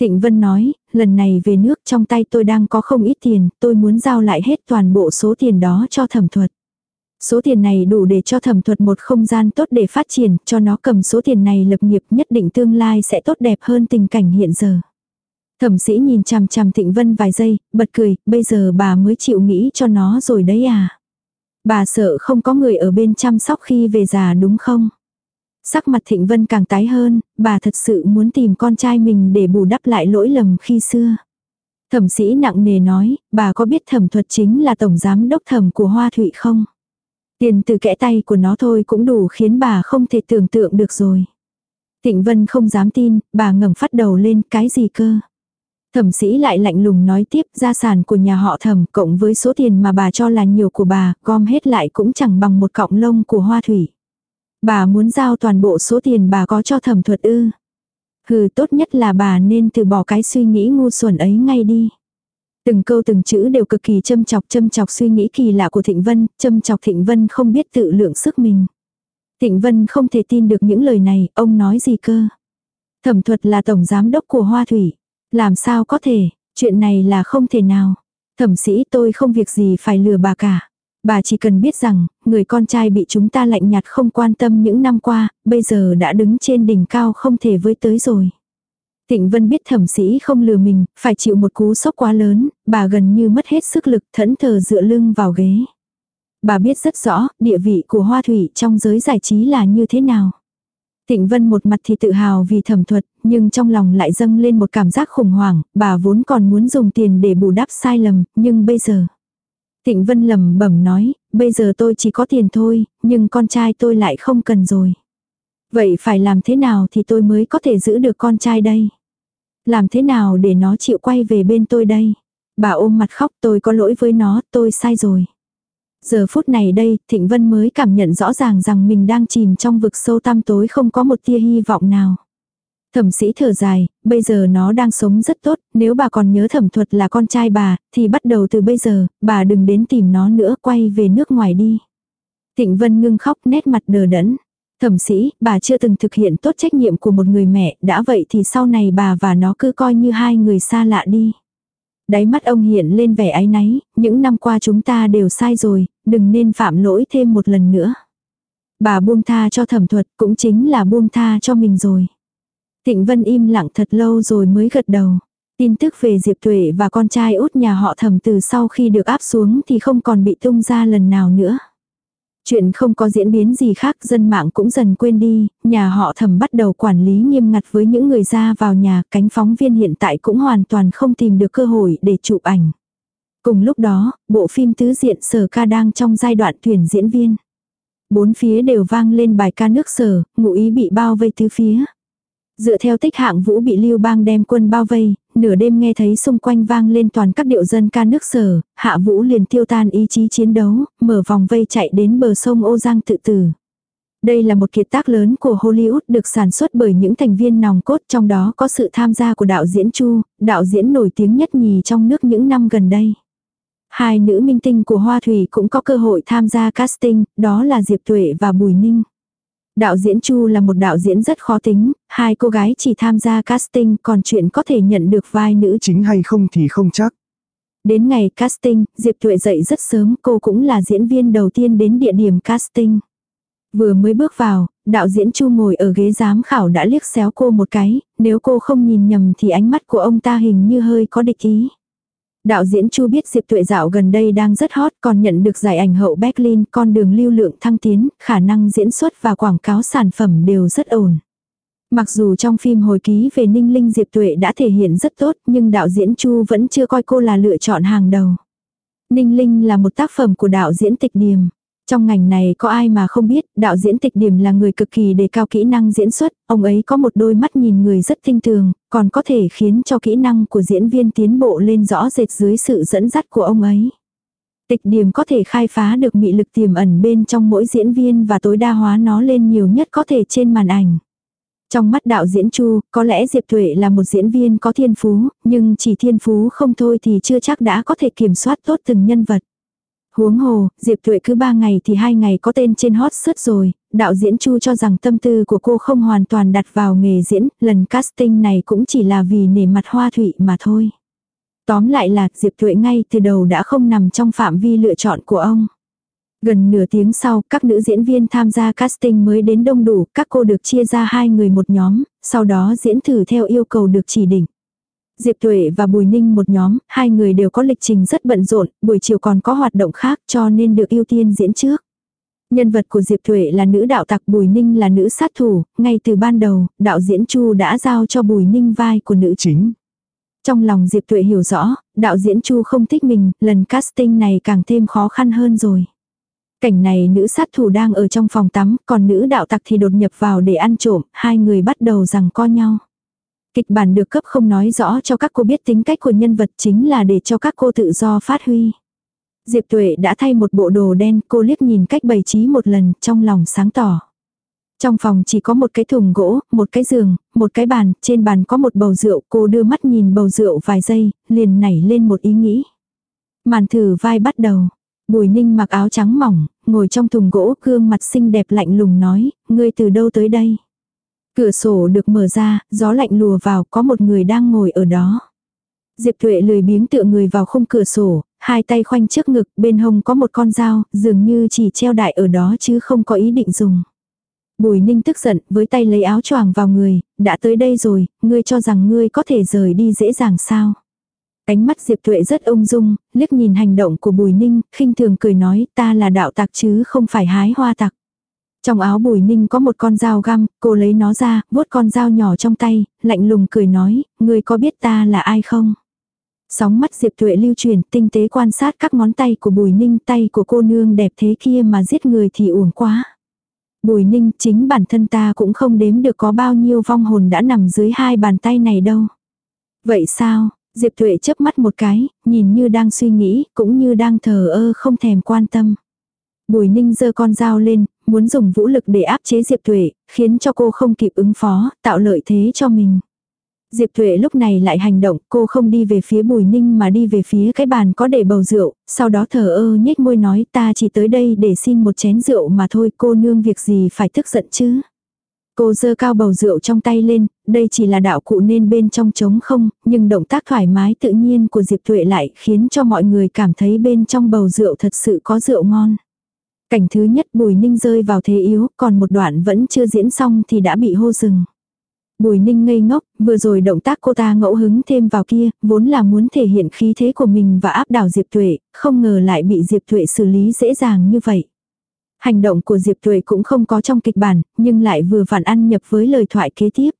Speaker 1: Thịnh Vân nói, lần này về nước trong tay tôi đang có không ít tiền, tôi muốn giao lại hết toàn bộ số tiền đó cho thẩm thuật. Số tiền này đủ để cho thẩm thuật một không gian tốt để phát triển, cho nó cầm số tiền này lập nghiệp nhất định tương lai sẽ tốt đẹp hơn tình cảnh hiện giờ. Thẩm sĩ nhìn chằm chằm Thịnh Vân vài giây, bật cười, bây giờ bà mới chịu nghĩ cho nó rồi đấy à. Bà sợ không có người ở bên chăm sóc khi về già đúng không? Sắc mặt Thịnh Vân càng tái hơn, bà thật sự muốn tìm con trai mình để bù đắp lại lỗi lầm khi xưa. Thẩm sĩ nặng nề nói, bà có biết thẩm thuật chính là tổng giám đốc thẩm của Hoa Thụy không? Tiền từ kẽ tay của nó thôi cũng đủ khiến bà không thể tưởng tượng được rồi. Thịnh Vân không dám tin, bà ngẩng phát đầu lên cái gì cơ. Thẩm sĩ lại lạnh lùng nói tiếp gia sản của nhà họ thẩm cộng với số tiền mà bà cho là nhiều của bà, gom hết lại cũng chẳng bằng một cọng lông của hoa thủy. Bà muốn giao toàn bộ số tiền bà có cho thẩm thuật ư. Hừ tốt nhất là bà nên từ bỏ cái suy nghĩ ngu xuẩn ấy ngay đi. Từng câu từng chữ đều cực kỳ châm chọc châm chọc suy nghĩ kỳ lạ của Thịnh Vân, châm chọc Thịnh Vân không biết tự lượng sức mình. Thịnh Vân không thể tin được những lời này, ông nói gì cơ. Thẩm thuật là tổng giám đốc của Hoa Thủy. Làm sao có thể, chuyện này là không thể nào. Thẩm sĩ tôi không việc gì phải lừa bà cả. Bà chỉ cần biết rằng, người con trai bị chúng ta lạnh nhạt không quan tâm những năm qua, bây giờ đã đứng trên đỉnh cao không thể với tới rồi. Tịnh Vân biết thẩm sĩ không lừa mình, phải chịu một cú sốc quá lớn, bà gần như mất hết sức lực thẫn thờ dựa lưng vào ghế. Bà biết rất rõ, địa vị của Hoa Thủy trong giới giải trí là như thế nào. Tịnh Vân một mặt thì tự hào vì thẩm thuật, nhưng trong lòng lại dâng lên một cảm giác khủng hoảng, bà vốn còn muốn dùng tiền để bù đắp sai lầm, nhưng bây giờ. Tịnh Vân lầm bẩm nói, bây giờ tôi chỉ có tiền thôi, nhưng con trai tôi lại không cần rồi. Vậy phải làm thế nào thì tôi mới có thể giữ được con trai đây? Làm thế nào để nó chịu quay về bên tôi đây? Bà ôm mặt khóc tôi có lỗi với nó, tôi sai rồi. Giờ phút này đây, Thịnh Vân mới cảm nhận rõ ràng rằng mình đang chìm trong vực sâu tăm tối không có một tia hy vọng nào. Thẩm sĩ thở dài, bây giờ nó đang sống rất tốt, nếu bà còn nhớ thẩm thuật là con trai bà, thì bắt đầu từ bây giờ, bà đừng đến tìm nó nữa, quay về nước ngoài đi. Thịnh Vân ngưng khóc nét mặt đờ đẫn. Thẩm sĩ, bà chưa từng thực hiện tốt trách nhiệm của một người mẹ, đã vậy thì sau này bà và nó cứ coi như hai người xa lạ đi. Đáy mắt ông hiện lên vẻ áy náy, những năm qua chúng ta đều sai rồi, đừng nên phạm lỗi thêm một lần nữa. Bà buông tha cho thẩm thuật cũng chính là buông tha cho mình rồi. Tịnh Vân im lặng thật lâu rồi mới gật đầu. Tin tức về Diệp Tuệ và con trai út nhà họ thẩm từ sau khi được áp xuống thì không còn bị tung ra lần nào nữa. Chuyện không có diễn biến gì khác dân mạng cũng dần quên đi, nhà họ thẩm bắt đầu quản lý nghiêm ngặt với những người ra vào nhà, cánh phóng viên hiện tại cũng hoàn toàn không tìm được cơ hội để chụp ảnh. Cùng lúc đó, bộ phim tứ diện sở ca đang trong giai đoạn tuyển diễn viên. Bốn phía đều vang lên bài ca nước sở, ngụ ý bị bao vây tứ phía. Dựa theo tích hạng vũ bị lưu bang đem quân bao vây, nửa đêm nghe thấy xung quanh vang lên toàn các điệu dân ca nước sở, hạ vũ liền tiêu tan ý chí chiến đấu, mở vòng vây chạy đến bờ sông ô giang tự tử. Đây là một kiệt tác lớn của Hollywood được sản xuất bởi những thành viên nòng cốt trong đó có sự tham gia của đạo diễn Chu, đạo diễn nổi tiếng nhất nhì trong nước những năm gần đây. Hai nữ minh tinh của Hoa Thủy cũng có cơ hội tham gia casting, đó là Diệp Tuệ và Bùi Ninh. Đạo diễn Chu là một đạo diễn rất khó tính, hai cô gái chỉ tham gia casting còn chuyện có thể nhận được vai nữ
Speaker 2: Chính hay không thì không chắc.
Speaker 1: Đến ngày casting, Diệp Tuệ dậy rất sớm, cô cũng là diễn viên đầu tiên đến địa điểm casting. Vừa mới bước vào, đạo diễn Chu ngồi ở ghế giám khảo đã liếc xéo cô một cái, nếu cô không nhìn nhầm thì ánh mắt của ông ta hình như hơi có địch ý. Đạo diễn Chu biết Diệp Tuệ dạo gần đây đang rất hot còn nhận được giải ảnh hậu Berlin con đường lưu lượng thăng tiến, khả năng diễn xuất và quảng cáo sản phẩm đều rất ổn. Mặc dù trong phim hồi ký về Ninh Linh Diệp Tuệ đã thể hiện rất tốt nhưng đạo diễn Chu vẫn chưa coi cô là lựa chọn hàng đầu. Ninh Linh là một tác phẩm của đạo diễn tịch điềm. Trong ngành này có ai mà không biết, đạo diễn tịch điểm là người cực kỳ đề cao kỹ năng diễn xuất, ông ấy có một đôi mắt nhìn người rất tinh tường, còn có thể khiến cho kỹ năng của diễn viên tiến bộ lên rõ rệt dưới sự dẫn dắt của ông ấy. Tịch điểm có thể khai phá được mị lực tiềm ẩn bên trong mỗi diễn viên và tối đa hóa nó lên nhiều nhất có thể trên màn ảnh. Trong mắt đạo diễn Chu, có lẽ Diệp thuệ là một diễn viên có thiên phú, nhưng chỉ thiên phú không thôi thì chưa chắc đã có thể kiểm soát tốt từng nhân vật. Huống hồ, Diệp Tuệ cứ ba ngày thì hai ngày có tên trên hot search rồi, đạo diễn Chu cho rằng tâm tư của cô không hoàn toàn đặt vào nghề diễn, lần casting này cũng chỉ là vì nể mặt hoa thủy mà thôi. Tóm lại là Diệp Tuệ ngay từ đầu đã không nằm trong phạm vi lựa chọn của ông. Gần nửa tiếng sau, các nữ diễn viên tham gia casting mới đến đông đủ, các cô được chia ra hai người một nhóm, sau đó diễn thử theo yêu cầu được chỉ định. Diệp Tuệ và Bùi Ninh một nhóm, hai người đều có lịch trình rất bận rộn, buổi chiều còn có hoạt động khác cho nên được ưu tiên diễn trước. Nhân vật của Diệp Tuệ là nữ đạo tặc Bùi Ninh là nữ sát thủ, ngay từ ban đầu, đạo diễn Chu đã giao cho Bùi Ninh vai của nữ chính. Trong lòng Diệp Tuệ hiểu rõ, đạo diễn Chu không thích mình, lần casting này càng thêm khó khăn hơn rồi. Cảnh này nữ sát thủ đang ở trong phòng tắm, còn nữ đạo tặc thì đột nhập vào để ăn trộm, hai người bắt đầu rằng co nhau. Kịch bản được cấp không nói rõ cho các cô biết tính cách của nhân vật chính là để cho các cô tự do phát huy. Diệp Tuệ đã thay một bộ đồ đen, cô liếc nhìn cách bày trí một lần, trong lòng sáng tỏ. Trong phòng chỉ có một cái thùng gỗ, một cái giường, một cái bàn, trên bàn có một bầu rượu, cô đưa mắt nhìn bầu rượu vài giây, liền nảy lên một ý nghĩ. Màn thử vai bắt đầu. Bùi ninh mặc áo trắng mỏng, ngồi trong thùng gỗ, gương mặt xinh đẹp lạnh lùng nói, ngươi từ đâu tới đây? Cửa sổ được mở ra, gió lạnh lùa vào, có một người đang ngồi ở đó. Diệp Tuệ lười biếng tựa người vào khung cửa sổ, hai tay khoanh trước ngực, bên hông có một con dao, dường như chỉ treo đại ở đó chứ không có ý định dùng. Bùi ninh tức giận, với tay lấy áo choàng vào người, đã tới đây rồi, ngươi cho rằng ngươi có thể rời đi dễ dàng sao. Ánh mắt Diệp Tuệ rất ung dung, liếc nhìn hành động của Bùi Ninh, khinh thường cười nói ta là đạo tặc chứ không phải hái hoa tặc. Trong áo bùi ninh có một con dao găm, cô lấy nó ra, vuốt con dao nhỏ trong tay, lạnh lùng cười nói, người có biết ta là ai không? Sóng mắt Diệp Tuệ lưu truyền, tinh tế quan sát các ngón tay của bùi ninh tay của cô nương đẹp thế kia mà giết người thì uổng quá. Bùi ninh chính bản thân ta cũng không đếm được có bao nhiêu vong hồn đã nằm dưới hai bàn tay này đâu. Vậy sao, Diệp Tuệ chớp mắt một cái, nhìn như đang suy nghĩ, cũng như đang thờ ơ không thèm quan tâm. Bùi ninh giơ con dao lên, muốn dùng vũ lực để áp chế Diệp Thuệ, khiến cho cô không kịp ứng phó, tạo lợi thế cho mình. Diệp Thuệ lúc này lại hành động, cô không đi về phía Bùi Ninh mà đi về phía cái bàn có để bầu rượu, sau đó thở ơ nhếch môi nói ta chỉ tới đây để xin một chén rượu mà thôi cô nương việc gì phải tức giận chứ. Cô dơ cao bầu rượu trong tay lên, đây chỉ là đạo cụ nên bên trong trống không, nhưng động tác thoải mái tự nhiên của Diệp Thuệ lại khiến cho mọi người cảm thấy bên trong bầu rượu thật sự có rượu ngon. Cảnh thứ nhất Bùi Ninh rơi vào thế yếu, còn một đoạn vẫn chưa diễn xong thì đã bị hô dừng. Bùi Ninh ngây ngốc, vừa rồi động tác cô ta ngẫu hứng thêm vào kia, vốn là muốn thể hiện khí thế của mình và áp đảo Diệp Tuệ, không ngờ lại bị Diệp Tuệ xử lý dễ dàng như vậy. Hành động của Diệp Tuệ cũng không có trong kịch bản, nhưng lại vừa phản ăn nhập với lời thoại kế tiếp.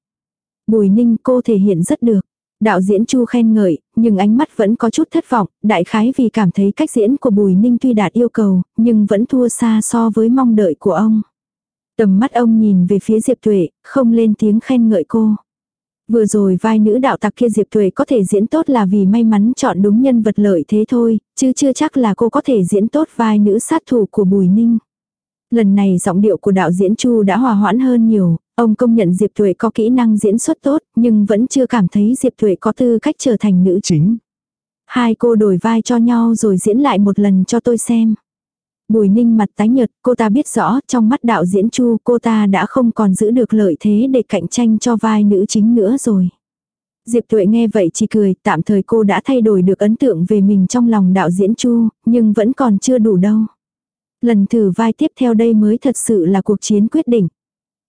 Speaker 1: Bùi Ninh cô thể hiện rất được. Đạo diễn Chu khen ngợi, nhưng ánh mắt vẫn có chút thất vọng, đại khái vì cảm thấy cách diễn của Bùi Ninh tuy đạt yêu cầu, nhưng vẫn thua xa so với mong đợi của ông. Tầm mắt ông nhìn về phía Diệp Tuệ, không lên tiếng khen ngợi cô. Vừa rồi vai nữ đạo tặc kia Diệp Tuệ có thể diễn tốt là vì may mắn chọn đúng nhân vật lợi thế thôi, chứ chưa chắc là cô có thể diễn tốt vai nữ sát thủ của Bùi Ninh. Lần này giọng điệu của đạo diễn Chu đã hòa hoãn hơn nhiều, ông công nhận Diệp Tuệ có kỹ năng diễn xuất tốt, nhưng vẫn chưa cảm thấy Diệp Tuệ có tư cách trở thành nữ chính. Hai cô đổi vai cho nhau rồi diễn lại một lần cho tôi xem. Bùi ninh mặt tái nhợt, cô ta biết rõ trong mắt đạo diễn chu cô ta đã không còn giữ được lợi thế để cạnh tranh cho vai nữ chính nữa rồi. Diệp Tuệ nghe vậy chỉ cười, tạm thời cô đã thay đổi được ấn tượng về mình trong lòng đạo diễn chu, nhưng vẫn còn chưa đủ đâu. Lần thử vai tiếp theo đây mới thật sự là cuộc chiến quyết định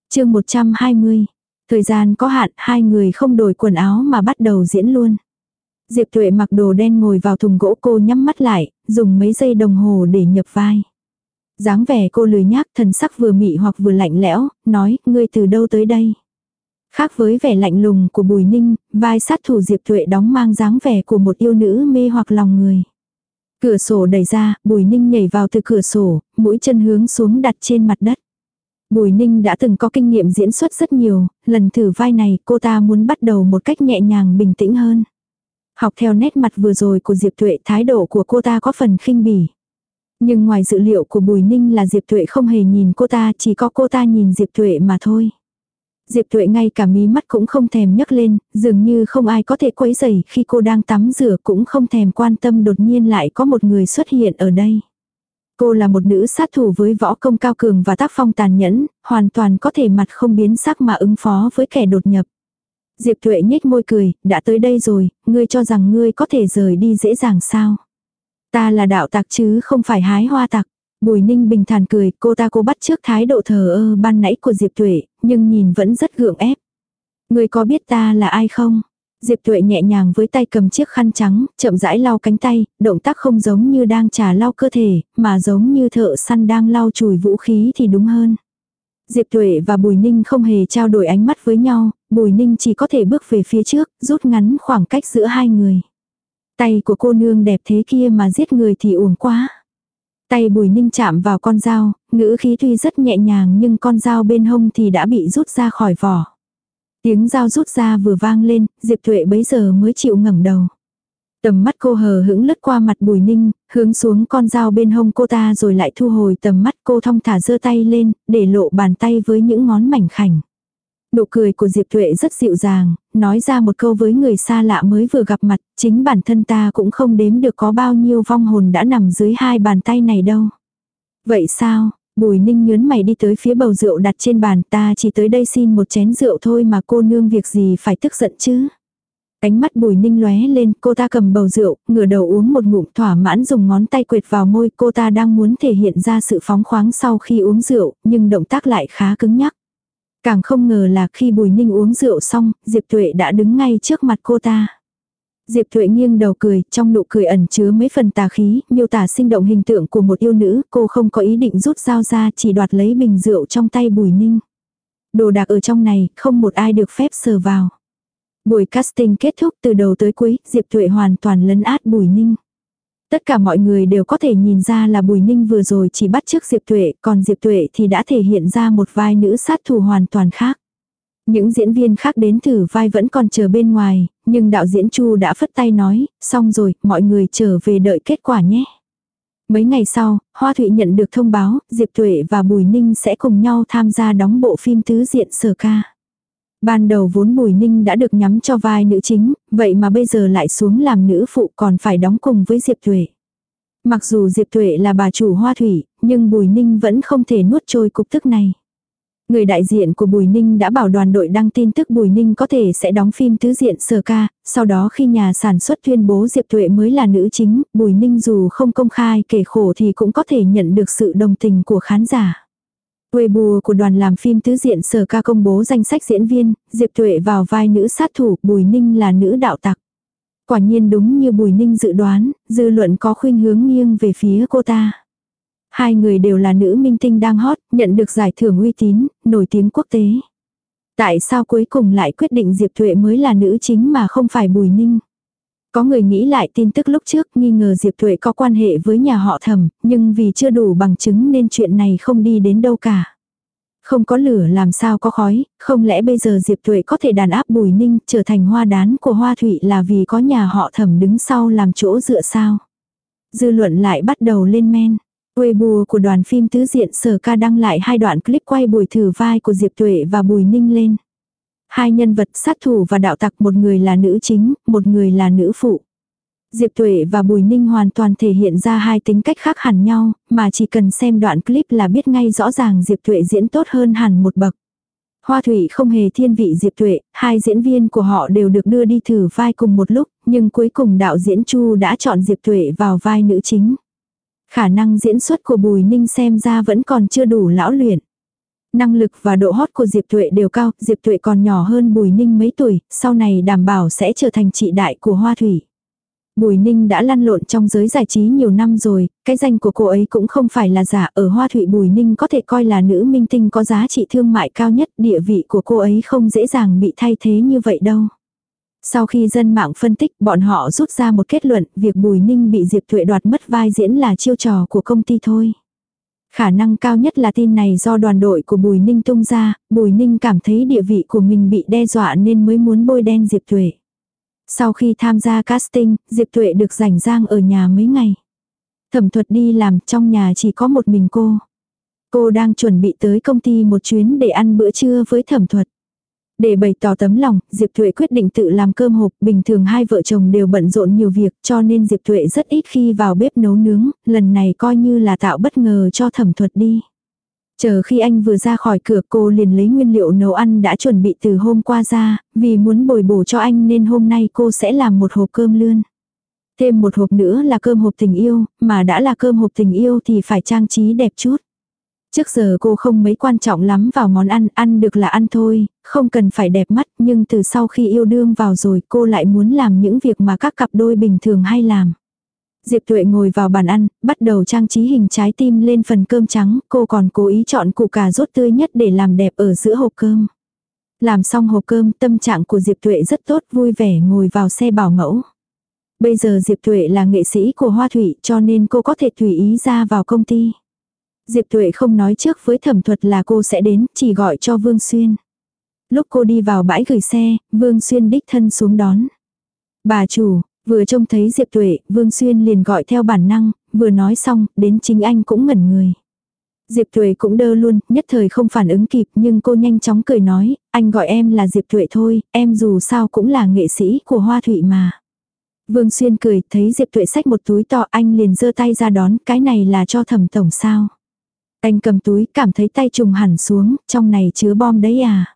Speaker 1: chương 120. Thời gian có hạn, hai người không đổi quần áo mà bắt đầu diễn luôn. Diệp Tuệ mặc đồ đen ngồi vào thùng gỗ cô nhắm mắt lại, dùng mấy giây đồng hồ để nhập vai. dáng vẻ cô lười nhác thần sắc vừa mị hoặc vừa lạnh lẽo, nói, ngươi từ đâu tới đây. Khác với vẻ lạnh lùng của Bùi Ninh, vai sát thủ Diệp Tuệ đóng mang dáng vẻ của một yêu nữ mê hoặc lòng người. Cửa sổ đẩy ra, Bùi Ninh nhảy vào từ cửa sổ, mũi chân hướng xuống đặt trên mặt đất. Bùi Ninh đã từng có kinh nghiệm diễn xuất rất nhiều, lần thử vai này cô ta muốn bắt đầu một cách nhẹ nhàng bình tĩnh hơn. Học theo nét mặt vừa rồi của Diệp Tuệ thái độ của cô ta có phần khinh bỉ. Nhưng ngoài dự liệu của Bùi Ninh là Diệp Tuệ không hề nhìn cô ta, chỉ có cô ta nhìn Diệp Tuệ mà thôi. Diệp Tuệ ngay cả mí mắt cũng không thèm nhấc lên, dường như không ai có thể quấy rầy khi cô đang tắm rửa cũng không thèm quan tâm đột nhiên lại có một người xuất hiện ở đây. Cô là một nữ sát thủ với võ công cao cường và tác phong tàn nhẫn, hoàn toàn có thể mặt không biến sắc mà ứng phó với kẻ đột nhập. Diệp Tuệ nhếch môi cười, đã tới đây rồi, ngươi cho rằng ngươi có thể rời đi dễ dàng sao? Ta là đạo tặc chứ không phải hái hoa tặc. Bùi ninh bình thản cười, cô ta cố bắt trước thái độ thờ ơ ban nãy của Diệp Tuệ, nhưng nhìn vẫn rất gượng ép. Ngươi có biết ta là ai không? Diệp Tuệ nhẹ nhàng với tay cầm chiếc khăn trắng, chậm rãi lau cánh tay, động tác không giống như đang trà lau cơ thể, mà giống như thợ săn đang lau chùi vũ khí thì đúng hơn. Diệp Tuệ và Bùi Ninh không hề trao đổi ánh mắt với nhau, Bùi Ninh chỉ có thể bước về phía trước, rút ngắn khoảng cách giữa hai người. Tay của cô nương đẹp thế kia mà giết người thì uổng quá. Tay Bùi Ninh chạm vào con dao, ngữ khí tuy rất nhẹ nhàng nhưng con dao bên hông thì đã bị rút ra khỏi vỏ. Tiếng dao rút ra vừa vang lên, Diệp Thuệ bấy giờ mới chịu ngẩng đầu. Tầm mắt cô hờ hững lướt qua mặt Bùi Ninh, hướng xuống con dao bên hông cô ta rồi lại thu hồi tầm mắt cô thong thả giơ tay lên, để lộ bàn tay với những ngón mảnh khảnh. Nụ cười của Diệp Thuệ rất dịu dàng, nói ra một câu với người xa lạ mới vừa gặp mặt, chính bản thân ta cũng không đếm được có bao nhiêu vong hồn đã nằm dưới hai bàn tay này đâu. Vậy sao, Bùi ninh nhớn mày đi tới phía bầu rượu đặt trên bàn ta chỉ tới đây xin một chén rượu thôi mà cô nương việc gì phải tức giận chứ. Cánh mắt bùi ninh lóe lên, cô ta cầm bầu rượu, ngửa đầu uống một ngụm thỏa mãn dùng ngón tay quệt vào môi, cô ta đang muốn thể hiện ra sự phóng khoáng sau khi uống rượu, nhưng động tác lại khá cứng nhắc. Càng không ngờ là khi bùi ninh uống rượu xong, Diệp Tuệ đã đứng ngay trước mặt cô ta. Diệp Thuệ nghiêng đầu cười, trong nụ cười ẩn chứa mấy phần tà khí, miêu tả sinh động hình tượng của một yêu nữ, cô không có ý định rút dao ra, chỉ đoạt lấy bình rượu trong tay Bùi Ninh. Đồ đạc ở trong này, không một ai được phép sờ vào. Buổi casting kết thúc từ đầu tới cuối, Diệp Thuệ hoàn toàn lấn át Bùi Ninh. Tất cả mọi người đều có thể nhìn ra là Bùi Ninh vừa rồi chỉ bắt trước Diệp Tuệ, còn Diệp Tuệ thì đã thể hiện ra một vai nữ sát thủ hoàn toàn khác. Những diễn viên khác đến thử vai vẫn còn chờ bên ngoài, nhưng đạo diễn Chu đã phất tay nói, xong rồi, mọi người trở về đợi kết quả nhé. Mấy ngày sau, Hoa Thụy nhận được thông báo, Diệp Tuệ và Bùi Ninh sẽ cùng nhau tham gia đóng bộ phim tứ diện sở ca. Ban đầu vốn Bùi Ninh đã được nhắm cho vai nữ chính, vậy mà bây giờ lại xuống làm nữ phụ còn phải đóng cùng với Diệp Tuệ. Mặc dù Diệp Tuệ là bà chủ Hoa Thủy, nhưng Bùi Ninh vẫn không thể nuốt trôi cục tức này. Người đại diện của Bùi Ninh đã bảo đoàn đội đăng tin tức Bùi Ninh có thể sẽ đóng phim tứ diện sở ca, sau đó khi nhà sản xuất tuyên bố Diệp Tuệ mới là nữ chính, Bùi Ninh dù không công khai kể khổ thì cũng có thể nhận được sự đồng tình của khán giả. Weibo của đoàn làm phim tứ diện sở ca công bố danh sách diễn viên, Diệp Tuệ vào vai nữ sát thủ, Bùi Ninh là nữ đạo tặc. Quả nhiên đúng như Bùi Ninh dự đoán, dư luận có khuynh hướng nghiêng về phía cô ta. Hai người đều là nữ minh tinh đang hot, nhận được giải thưởng uy tín, nổi tiếng quốc tế. Tại sao cuối cùng lại quyết định Diệp Thuệ mới là nữ chính mà không phải Bùi Ninh? Có người nghĩ lại tin tức lúc trước nghi ngờ Diệp Thuệ có quan hệ với nhà họ thẩm, nhưng vì chưa đủ bằng chứng nên chuyện này không đi đến đâu cả. Không có lửa làm sao có khói, không lẽ bây giờ Diệp Thuệ có thể đàn áp Bùi Ninh trở thành hoa đán của Hoa Thụy là vì có nhà họ thẩm đứng sau làm chỗ dựa sao? Dư luận lại bắt đầu lên men. Weibo của đoàn phim tứ diện sở ca đăng lại hai đoạn clip quay buổi thử vai của Diệp Tuệ và Bùi Ninh lên. Hai nhân vật sát thủ và đạo tặc một người là nữ chính, một người là nữ phụ. Diệp Tuệ và Bùi Ninh hoàn toàn thể hiện ra hai tính cách khác hẳn nhau, mà chỉ cần xem đoạn clip là biết ngay rõ ràng Diệp Tuệ diễn tốt hơn hẳn một bậc. Hoa Thủy không hề thiên vị Diệp Tuệ, hai diễn viên của họ đều được đưa đi thử vai cùng một lúc, nhưng cuối cùng đạo diễn Chu đã chọn Diệp Tuệ vào vai nữ chính. Khả năng diễn xuất của Bùi Ninh xem ra vẫn còn chưa đủ lão luyện. Năng lực và độ hot của Diệp Tuệ đều cao, Diệp Tuệ còn nhỏ hơn Bùi Ninh mấy tuổi, sau này đảm bảo sẽ trở thành chị đại của Hoa Thủy. Bùi Ninh đã lăn lộn trong giới giải trí nhiều năm rồi, cái danh của cô ấy cũng không phải là giả, ở Hoa Thụy Bùi Ninh có thể coi là nữ minh tinh có giá trị thương mại cao nhất, địa vị của cô ấy không dễ dàng bị thay thế như vậy đâu. Sau khi dân mạng phân tích, bọn họ rút ra một kết luận, việc Bùi Ninh bị Diệp Thuệ đoạt mất vai diễn là chiêu trò của công ty thôi. Khả năng cao nhất là tin này do đoàn đội của Bùi Ninh tung ra, Bùi Ninh cảm thấy địa vị của mình bị đe dọa nên mới muốn bôi đen Diệp Thuệ. Sau khi tham gia casting, Diệp Thụy được rảnh rang ở nhà mấy ngày. Thẩm thuật đi làm trong nhà chỉ có một mình cô. Cô đang chuẩn bị tới công ty một chuyến để ăn bữa trưa với thẩm thuật. Để bày tỏ tấm lòng, Diệp Thuệ quyết định tự làm cơm hộp, bình thường hai vợ chồng đều bận rộn nhiều việc cho nên Diệp Thuệ rất ít khi vào bếp nấu nướng, lần này coi như là tạo bất ngờ cho thẩm thuật đi. Chờ khi anh vừa ra khỏi cửa cô liền lấy nguyên liệu nấu ăn đã chuẩn bị từ hôm qua ra, vì muốn bồi bổ cho anh nên hôm nay cô sẽ làm một hộp cơm lươn. Thêm một hộp nữa là cơm hộp tình yêu, mà đã là cơm hộp tình yêu thì phải trang trí đẹp chút. Trước giờ cô không mấy quan trọng lắm vào món ăn, ăn được là ăn thôi, không cần phải đẹp mắt, nhưng từ sau khi yêu đương vào rồi cô lại muốn làm những việc mà các cặp đôi bình thường hay làm. Diệp Tuệ ngồi vào bàn ăn, bắt đầu trang trí hình trái tim lên phần cơm trắng, cô còn cố ý chọn củ cà rốt tươi nhất để làm đẹp ở giữa hộp cơm. Làm xong hộp cơm, tâm trạng của Diệp Tuệ rất tốt, vui vẻ ngồi vào xe bảo mẫu. Bây giờ Diệp Tuệ là nghệ sĩ của Hoa Thủy cho nên cô có thể tùy ý ra vào công ty. Diệp Tuệ không nói trước với thẩm thuật là cô sẽ đến, chỉ gọi cho Vương Xuyên. Lúc cô đi vào bãi gửi xe, Vương Xuyên đích thân xuống đón. Bà chủ, vừa trông thấy Diệp Tuệ, Vương Xuyên liền gọi theo bản năng, vừa nói xong, đến chính anh cũng ngẩn người. Diệp Tuệ cũng đơ luôn, nhất thời không phản ứng kịp nhưng cô nhanh chóng cười nói, anh gọi em là Diệp Tuệ thôi, em dù sao cũng là nghệ sĩ của Hoa Thụy mà. Vương Xuyên cười, thấy Diệp Tuệ xách một túi to anh liền giơ tay ra đón, cái này là cho thẩm tổng sao. Anh cầm túi, cảm thấy tay trùng hẳn xuống, trong này chứa bom đấy à.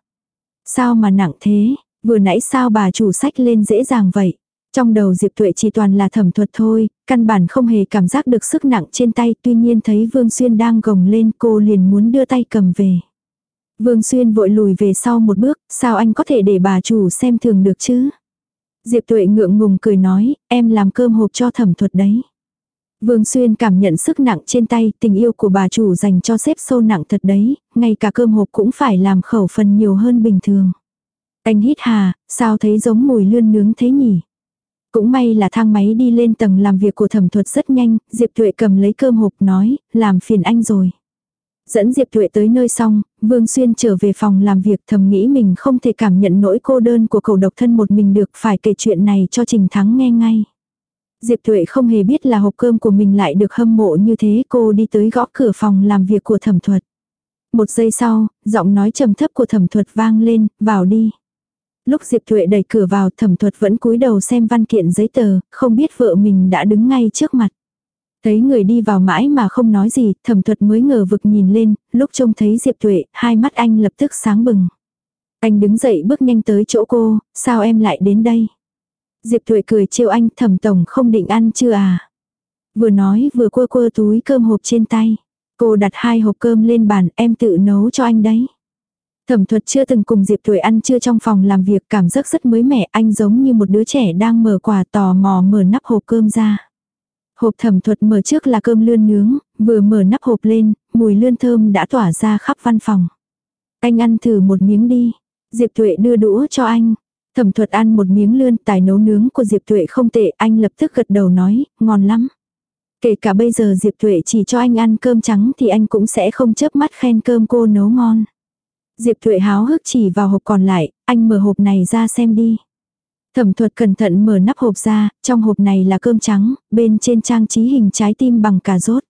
Speaker 1: Sao mà nặng thế, vừa nãy sao bà chủ sách lên dễ dàng vậy. Trong đầu Diệp Tuệ chỉ toàn là thẩm thuật thôi, căn bản không hề cảm giác được sức nặng trên tay, tuy nhiên thấy Vương Xuyên đang gồng lên cô liền muốn đưa tay cầm về. Vương Xuyên vội lùi về sau một bước, sao anh có thể để bà chủ xem thường được chứ? Diệp Tuệ ngượng ngùng cười nói, em làm cơm hộp cho thẩm thuật đấy. Vương Xuyên cảm nhận sức nặng trên tay, tình yêu của bà chủ dành cho xếp sâu nặng thật đấy, ngay cả cơm hộp cũng phải làm khẩu phần nhiều hơn bình thường. Anh hít hà, sao thấy giống mùi lươn nướng thế nhỉ? Cũng may là thang máy đi lên tầng làm việc của thẩm thuật rất nhanh, Diệp Tuệ cầm lấy cơm hộp nói, làm phiền anh rồi. Dẫn Diệp Tuệ tới nơi xong, Vương Xuyên trở về phòng làm việc thầm nghĩ mình không thể cảm nhận nỗi cô đơn của cậu độc thân một mình được phải kể chuyện này cho Trình Thắng nghe ngay. Diệp Tuệ không hề biết là hộp cơm của mình lại được hâm mộ như thế cô đi tới gõ cửa phòng làm việc của thẩm thuật. Một giây sau, giọng nói trầm thấp của thẩm thuật vang lên, vào đi. Lúc Diệp Thuệ đẩy cửa vào thẩm thuật vẫn cúi đầu xem văn kiện giấy tờ, không biết vợ mình đã đứng ngay trước mặt. Thấy người đi vào mãi mà không nói gì, thẩm thuật mới ngờ vực nhìn lên, lúc trông thấy Diệp Thuệ, hai mắt anh lập tức sáng bừng. Anh đứng dậy bước nhanh tới chỗ cô, sao em lại đến đây? Diệp Thuệ cười trêu anh thẩm tổng không định ăn chưa à? Vừa nói vừa quơ quơ túi cơm hộp trên tay. Cô đặt hai hộp cơm lên bàn em tự nấu cho anh đấy. Thẩm thuật chưa từng cùng Diệp Thuệ ăn trưa trong phòng làm việc cảm giác rất mới mẻ anh giống như một đứa trẻ đang mở quà tò mò mở nắp hộp cơm ra. Hộp thẩm thuật mở trước là cơm lươn nướng, vừa mở nắp hộp lên, mùi lươn thơm đã tỏa ra khắp văn phòng. Anh ăn thử một miếng đi. Diệp Thuệ đưa đũa cho anh. Thẩm thuật ăn một miếng lươn tài nấu nướng của Diệp Tuệ không tệ, anh lập tức gật đầu nói, ngon lắm. Kể cả bây giờ Diệp Tuệ chỉ cho anh ăn cơm trắng thì anh cũng sẽ không chớp mắt khen cơm cô nấu ngon. Diệp Thuệ háo hức chỉ vào hộp còn lại, anh mở hộp này ra xem đi. Thẩm thuật cẩn thận mở nắp hộp ra, trong hộp này là cơm trắng, bên trên trang trí hình trái tim bằng cà rốt.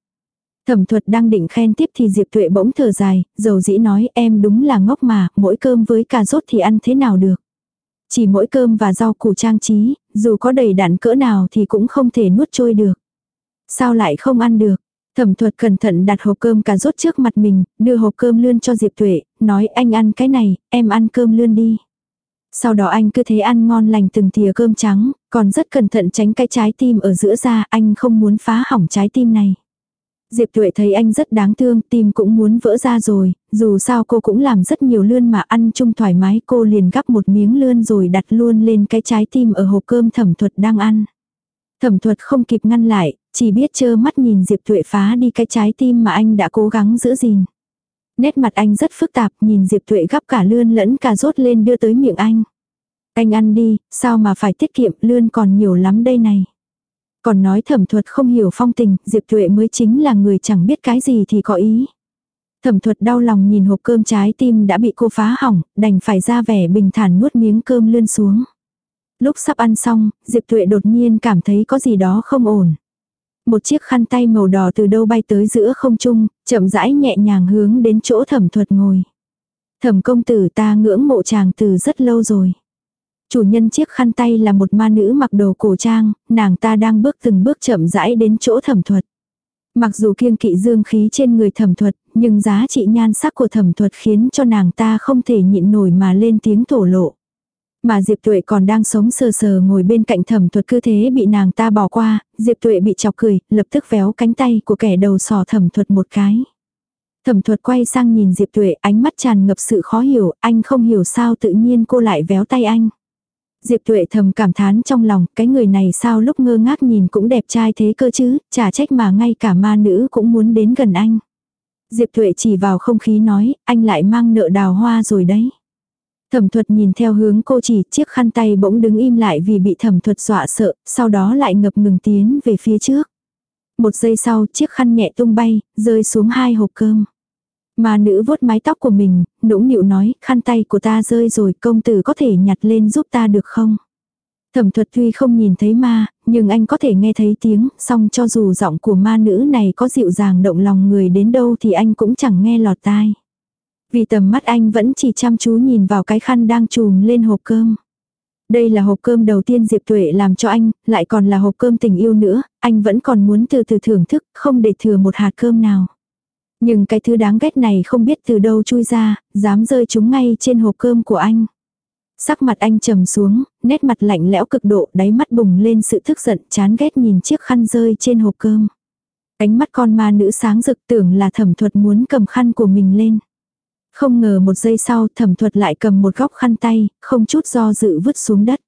Speaker 1: Thẩm thuật đang định khen tiếp thì Diệp Thuệ bỗng thở dài, dầu dĩ nói em đúng là ngốc mà, mỗi cơm với cà rốt thì ăn thế nào được. Chỉ mỗi cơm và rau củ trang trí, dù có đầy đặn cỡ nào thì cũng không thể nuốt trôi được. Sao lại không ăn được? Thẩm thuật cẩn thận đặt hộp cơm cà rốt trước mặt mình, đưa hộp cơm lươn cho Diệp Tuệ, nói anh ăn cái này, em ăn cơm lươn đi. Sau đó anh cứ thế ăn ngon lành từng thìa cơm trắng, còn rất cẩn thận tránh cái trái tim ở giữa ra, anh không muốn phá hỏng trái tim này. Diệp Tuệ thấy anh rất đáng thương, tim cũng muốn vỡ ra rồi, dù sao cô cũng làm rất nhiều lươn mà ăn chung thoải mái, cô liền gắp một miếng lươn rồi đặt luôn lên cái trái tim ở hộp cơm thẩm thuật đang ăn. Thẩm thuật không kịp ngăn lại, chỉ biết trơ mắt nhìn Diệp Tuệ phá đi cái trái tim mà anh đã cố gắng giữ gìn. Nét mặt anh rất phức tạp, nhìn Diệp Tuệ gắp cả lươn lẫn cà rốt lên đưa tới miệng anh. Anh ăn đi, sao mà phải tiết kiệm, lươn còn nhiều lắm đây này. Còn nói thẩm thuật không hiểu phong tình, Diệp Tuệ mới chính là người chẳng biết cái gì thì có ý. Thẩm thuật đau lòng nhìn hộp cơm trái tim đã bị cô phá hỏng, đành phải ra vẻ bình thản nuốt miếng cơm lươn xuống. Lúc sắp ăn xong, Diệp Tuệ đột nhiên cảm thấy có gì đó không ổn. Một chiếc khăn tay màu đỏ từ đâu bay tới giữa không trung, chậm rãi nhẹ nhàng hướng đến chỗ thẩm thuật ngồi. Thẩm công tử ta ngưỡng mộ chàng từ rất lâu rồi. Chủ nhân chiếc khăn tay là một ma nữ mặc đồ cổ trang, nàng ta đang bước từng bước chậm rãi đến chỗ thẩm thuật. Mặc dù kiêng kỵ dương khí trên người thẩm thuật, nhưng giá trị nhan sắc của thẩm thuật khiến cho nàng ta không thể nhịn nổi mà lên tiếng thổ lộ. Mà Diệp Tuệ còn đang sống sờ sờ ngồi bên cạnh thẩm thuật cứ thế bị nàng ta bỏ qua, Diệp Tuệ bị chọc cười, lập tức véo cánh tay của kẻ đầu sò thẩm thuật một cái. Thẩm thuật quay sang nhìn Diệp Tuệ ánh mắt tràn ngập sự khó hiểu, anh không hiểu sao tự nhiên cô lại véo tay anh. Diệp Tuệ thầm cảm thán trong lòng, cái người này sao lúc ngơ ngác nhìn cũng đẹp trai thế cơ chứ, chả trách mà ngay cả ma nữ cũng muốn đến gần anh. Diệp Tuệ chỉ vào không khí nói, anh lại mang nợ đào hoa rồi đấy. Thẩm thuật nhìn theo hướng cô chỉ, chiếc khăn tay bỗng đứng im lại vì bị thẩm thuật dọa sợ, sau đó lại ngập ngừng tiến về phía trước. Một giây sau, chiếc khăn nhẹ tung bay, rơi xuống hai hộp cơm. Mà nữ vuốt mái tóc của mình, nũng nịu nói, khăn tay của ta rơi rồi, công tử có thể nhặt lên giúp ta được không? Thẩm thuật tuy không nhìn thấy ma, nhưng anh có thể nghe thấy tiếng, song cho dù giọng của ma nữ này có dịu dàng động lòng người đến đâu thì anh cũng chẳng nghe lọt tai. Vì tầm mắt anh vẫn chỉ chăm chú nhìn vào cái khăn đang trùm lên hộp cơm. Đây là hộp cơm đầu tiên Diệp Tuệ làm cho anh, lại còn là hộp cơm tình yêu nữa, anh vẫn còn muốn từ từ thưởng thức, không để thừa một hạt cơm nào. Nhưng cái thứ đáng ghét này không biết từ đâu chui ra, dám rơi chúng ngay trên hộp cơm của anh. Sắc mặt anh trầm xuống, nét mặt lạnh lẽo cực độ, đáy mắt bùng lên sự tức giận, chán ghét nhìn chiếc khăn rơi trên hộp cơm. Ánh mắt con ma nữ sáng rực tưởng là thẩm thuật muốn cầm khăn của mình lên. Không ngờ một giây sau thẩm thuật lại cầm một góc khăn tay, không chút do dự vứt xuống đất.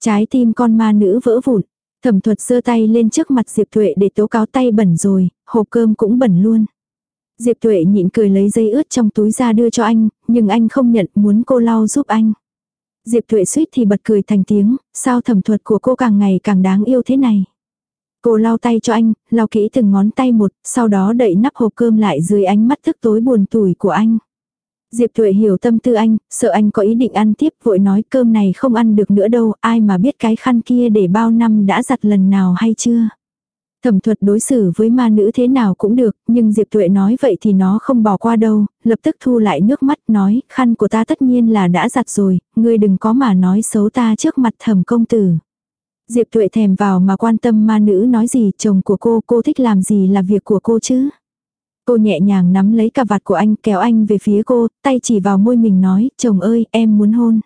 Speaker 1: Trái tim con ma nữ vỡ vụn. Thẩm thuật giơ tay lên trước mặt Diệp Thuệ để tố cáo tay bẩn rồi, hộp cơm cũng bẩn luôn. Diệp Tuệ nhịn cười lấy dây ướt trong túi ra đưa cho anh, nhưng anh không nhận muốn cô lau giúp anh. Diệp Tuệ suýt thì bật cười thành tiếng, sao thẩm thuật của cô càng ngày càng đáng yêu thế này. Cô lau tay cho anh, lau kỹ từng ngón tay một, sau đó đậy nắp hộp cơm lại dưới ánh mắt thức tối buồn tủi của anh. Diệp Tuệ hiểu tâm tư anh, sợ anh có ý định ăn tiếp vội nói cơm này không ăn được nữa đâu, ai mà biết cái khăn kia để bao năm đã giặt lần nào hay chưa. Thẩm thuật đối xử với ma nữ thế nào cũng được, nhưng Diệp Tuệ nói vậy thì nó không bỏ qua đâu, lập tức thu lại nước mắt nói, khăn của ta tất nhiên là đã giặt rồi, ngươi đừng có mà nói xấu ta trước mặt thẩm công tử. Diệp Tuệ thèm vào mà quan tâm ma nữ nói gì, chồng của cô, cô thích làm gì là việc của cô chứ. Cô nhẹ nhàng nắm lấy cà vạt của anh kéo anh về phía cô, tay chỉ vào môi mình nói, chồng ơi, em muốn hôn.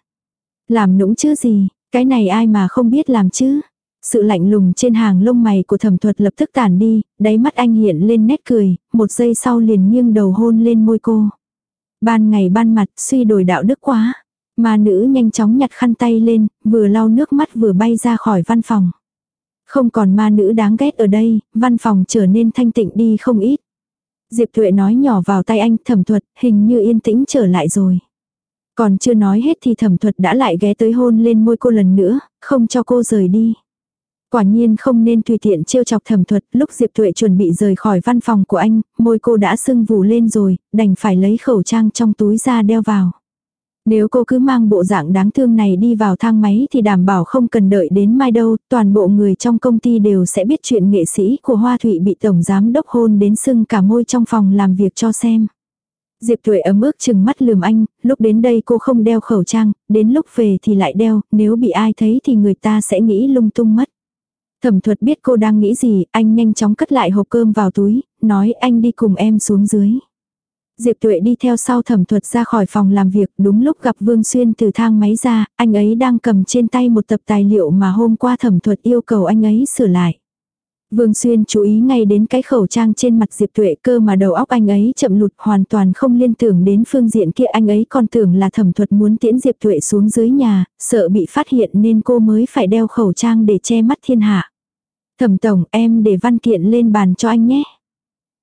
Speaker 1: Làm nũng chứ gì, cái này ai mà không biết làm chứ. Sự lạnh lùng trên hàng lông mày của thẩm thuật lập tức tản đi, đáy mắt anh hiện lên nét cười, một giây sau liền nghiêng đầu hôn lên môi cô. Ban ngày ban mặt suy đổi đạo đức quá. Mà nữ nhanh chóng nhặt khăn tay lên, vừa lau nước mắt vừa bay ra khỏi văn phòng. Không còn ma nữ đáng ghét ở đây, văn phòng trở nên thanh tịnh đi không ít. Diệp Thuệ nói nhỏ vào tay anh thẩm thuật, hình như yên tĩnh trở lại rồi. Còn chưa nói hết thì thẩm thuật đã lại ghé tới hôn lên môi cô lần nữa, không cho cô rời đi. Quả nhiên không nên tùy tiện trêu chọc thẩm thuật, lúc Diệp Tuệ chuẩn bị rời khỏi văn phòng của anh, môi cô đã sưng vù lên rồi, đành phải lấy khẩu trang trong túi ra đeo vào. Nếu cô cứ mang bộ dạng đáng thương này đi vào thang máy thì đảm bảo không cần đợi đến mai đâu, toàn bộ người trong công ty đều sẽ biết chuyện nghệ sĩ của Hoa Thụy bị Tổng Giám Đốc hôn đến sưng cả môi trong phòng làm việc cho xem. Diệp Tuệ ấm ức chừng mắt lườm anh, lúc đến đây cô không đeo khẩu trang, đến lúc về thì lại đeo, nếu bị ai thấy thì người ta sẽ nghĩ lung tung mất. Thẩm thuật biết cô đang nghĩ gì, anh nhanh chóng cất lại hộp cơm vào túi, nói anh đi cùng em xuống dưới. Diệp Tuệ đi theo sau thẩm thuật ra khỏi phòng làm việc, đúng lúc gặp Vương Xuyên từ thang máy ra, anh ấy đang cầm trên tay một tập tài liệu mà hôm qua thẩm thuật yêu cầu anh ấy sửa lại. Vương Xuyên chú ý ngay đến cái khẩu trang trên mặt Diệp Tuệ cơ mà đầu óc anh ấy chậm lụt hoàn toàn không liên tưởng đến phương diện kia anh ấy còn tưởng là thẩm thuật muốn tiễn Diệp Tuệ xuống dưới nhà, sợ bị phát hiện nên cô mới phải đeo khẩu trang để che mắt thiên hạ. Thẩm tổng em để văn kiện lên bàn cho anh nhé.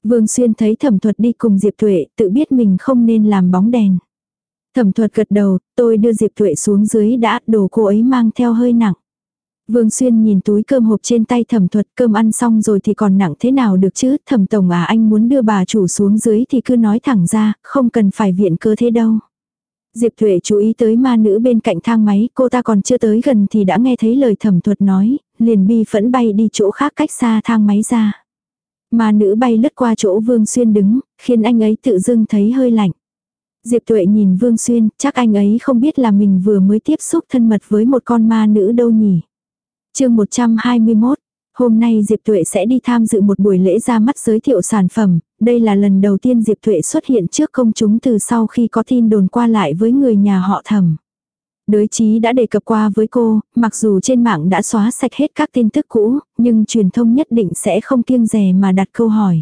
Speaker 1: Vương Xuyên thấy thẩm thuật đi cùng Diệp Tuệ tự biết mình không nên làm bóng đèn. Thẩm thuật gật đầu, tôi đưa Diệp Tuệ xuống dưới đã, đồ cô ấy mang theo hơi nặng. Vương Xuyên nhìn túi cơm hộp trên tay thẩm thuật cơm ăn xong rồi thì còn nặng thế nào được chứ, thẩm tổng à anh muốn đưa bà chủ xuống dưới thì cứ nói thẳng ra, không cần phải viện cơ thế đâu. Diệp Thuệ chú ý tới ma nữ bên cạnh thang máy, cô ta còn chưa tới gần thì đã nghe thấy lời thẩm thuật nói, liền bi phẫn bay đi chỗ khác cách xa thang máy ra. Ma nữ bay lướt qua chỗ Vương Xuyên đứng, khiến anh ấy tự dưng thấy hơi lạnh. Diệp Tuệ nhìn Vương Xuyên, chắc anh ấy không biết là mình vừa mới tiếp xúc thân mật với một con ma nữ đâu nhỉ chương 121, hôm nay Diệp Tuệ sẽ đi tham dự một buổi lễ ra mắt giới thiệu sản phẩm, đây là lần đầu tiên Diệp Thụy xuất hiện trước công chúng từ sau khi có tin đồn qua lại với người nhà họ thẩm. Đới chí đã đề cập qua với cô, mặc dù trên mạng đã xóa sạch hết các tin tức cũ, nhưng truyền thông nhất định sẽ không kiêng rè mà đặt câu hỏi.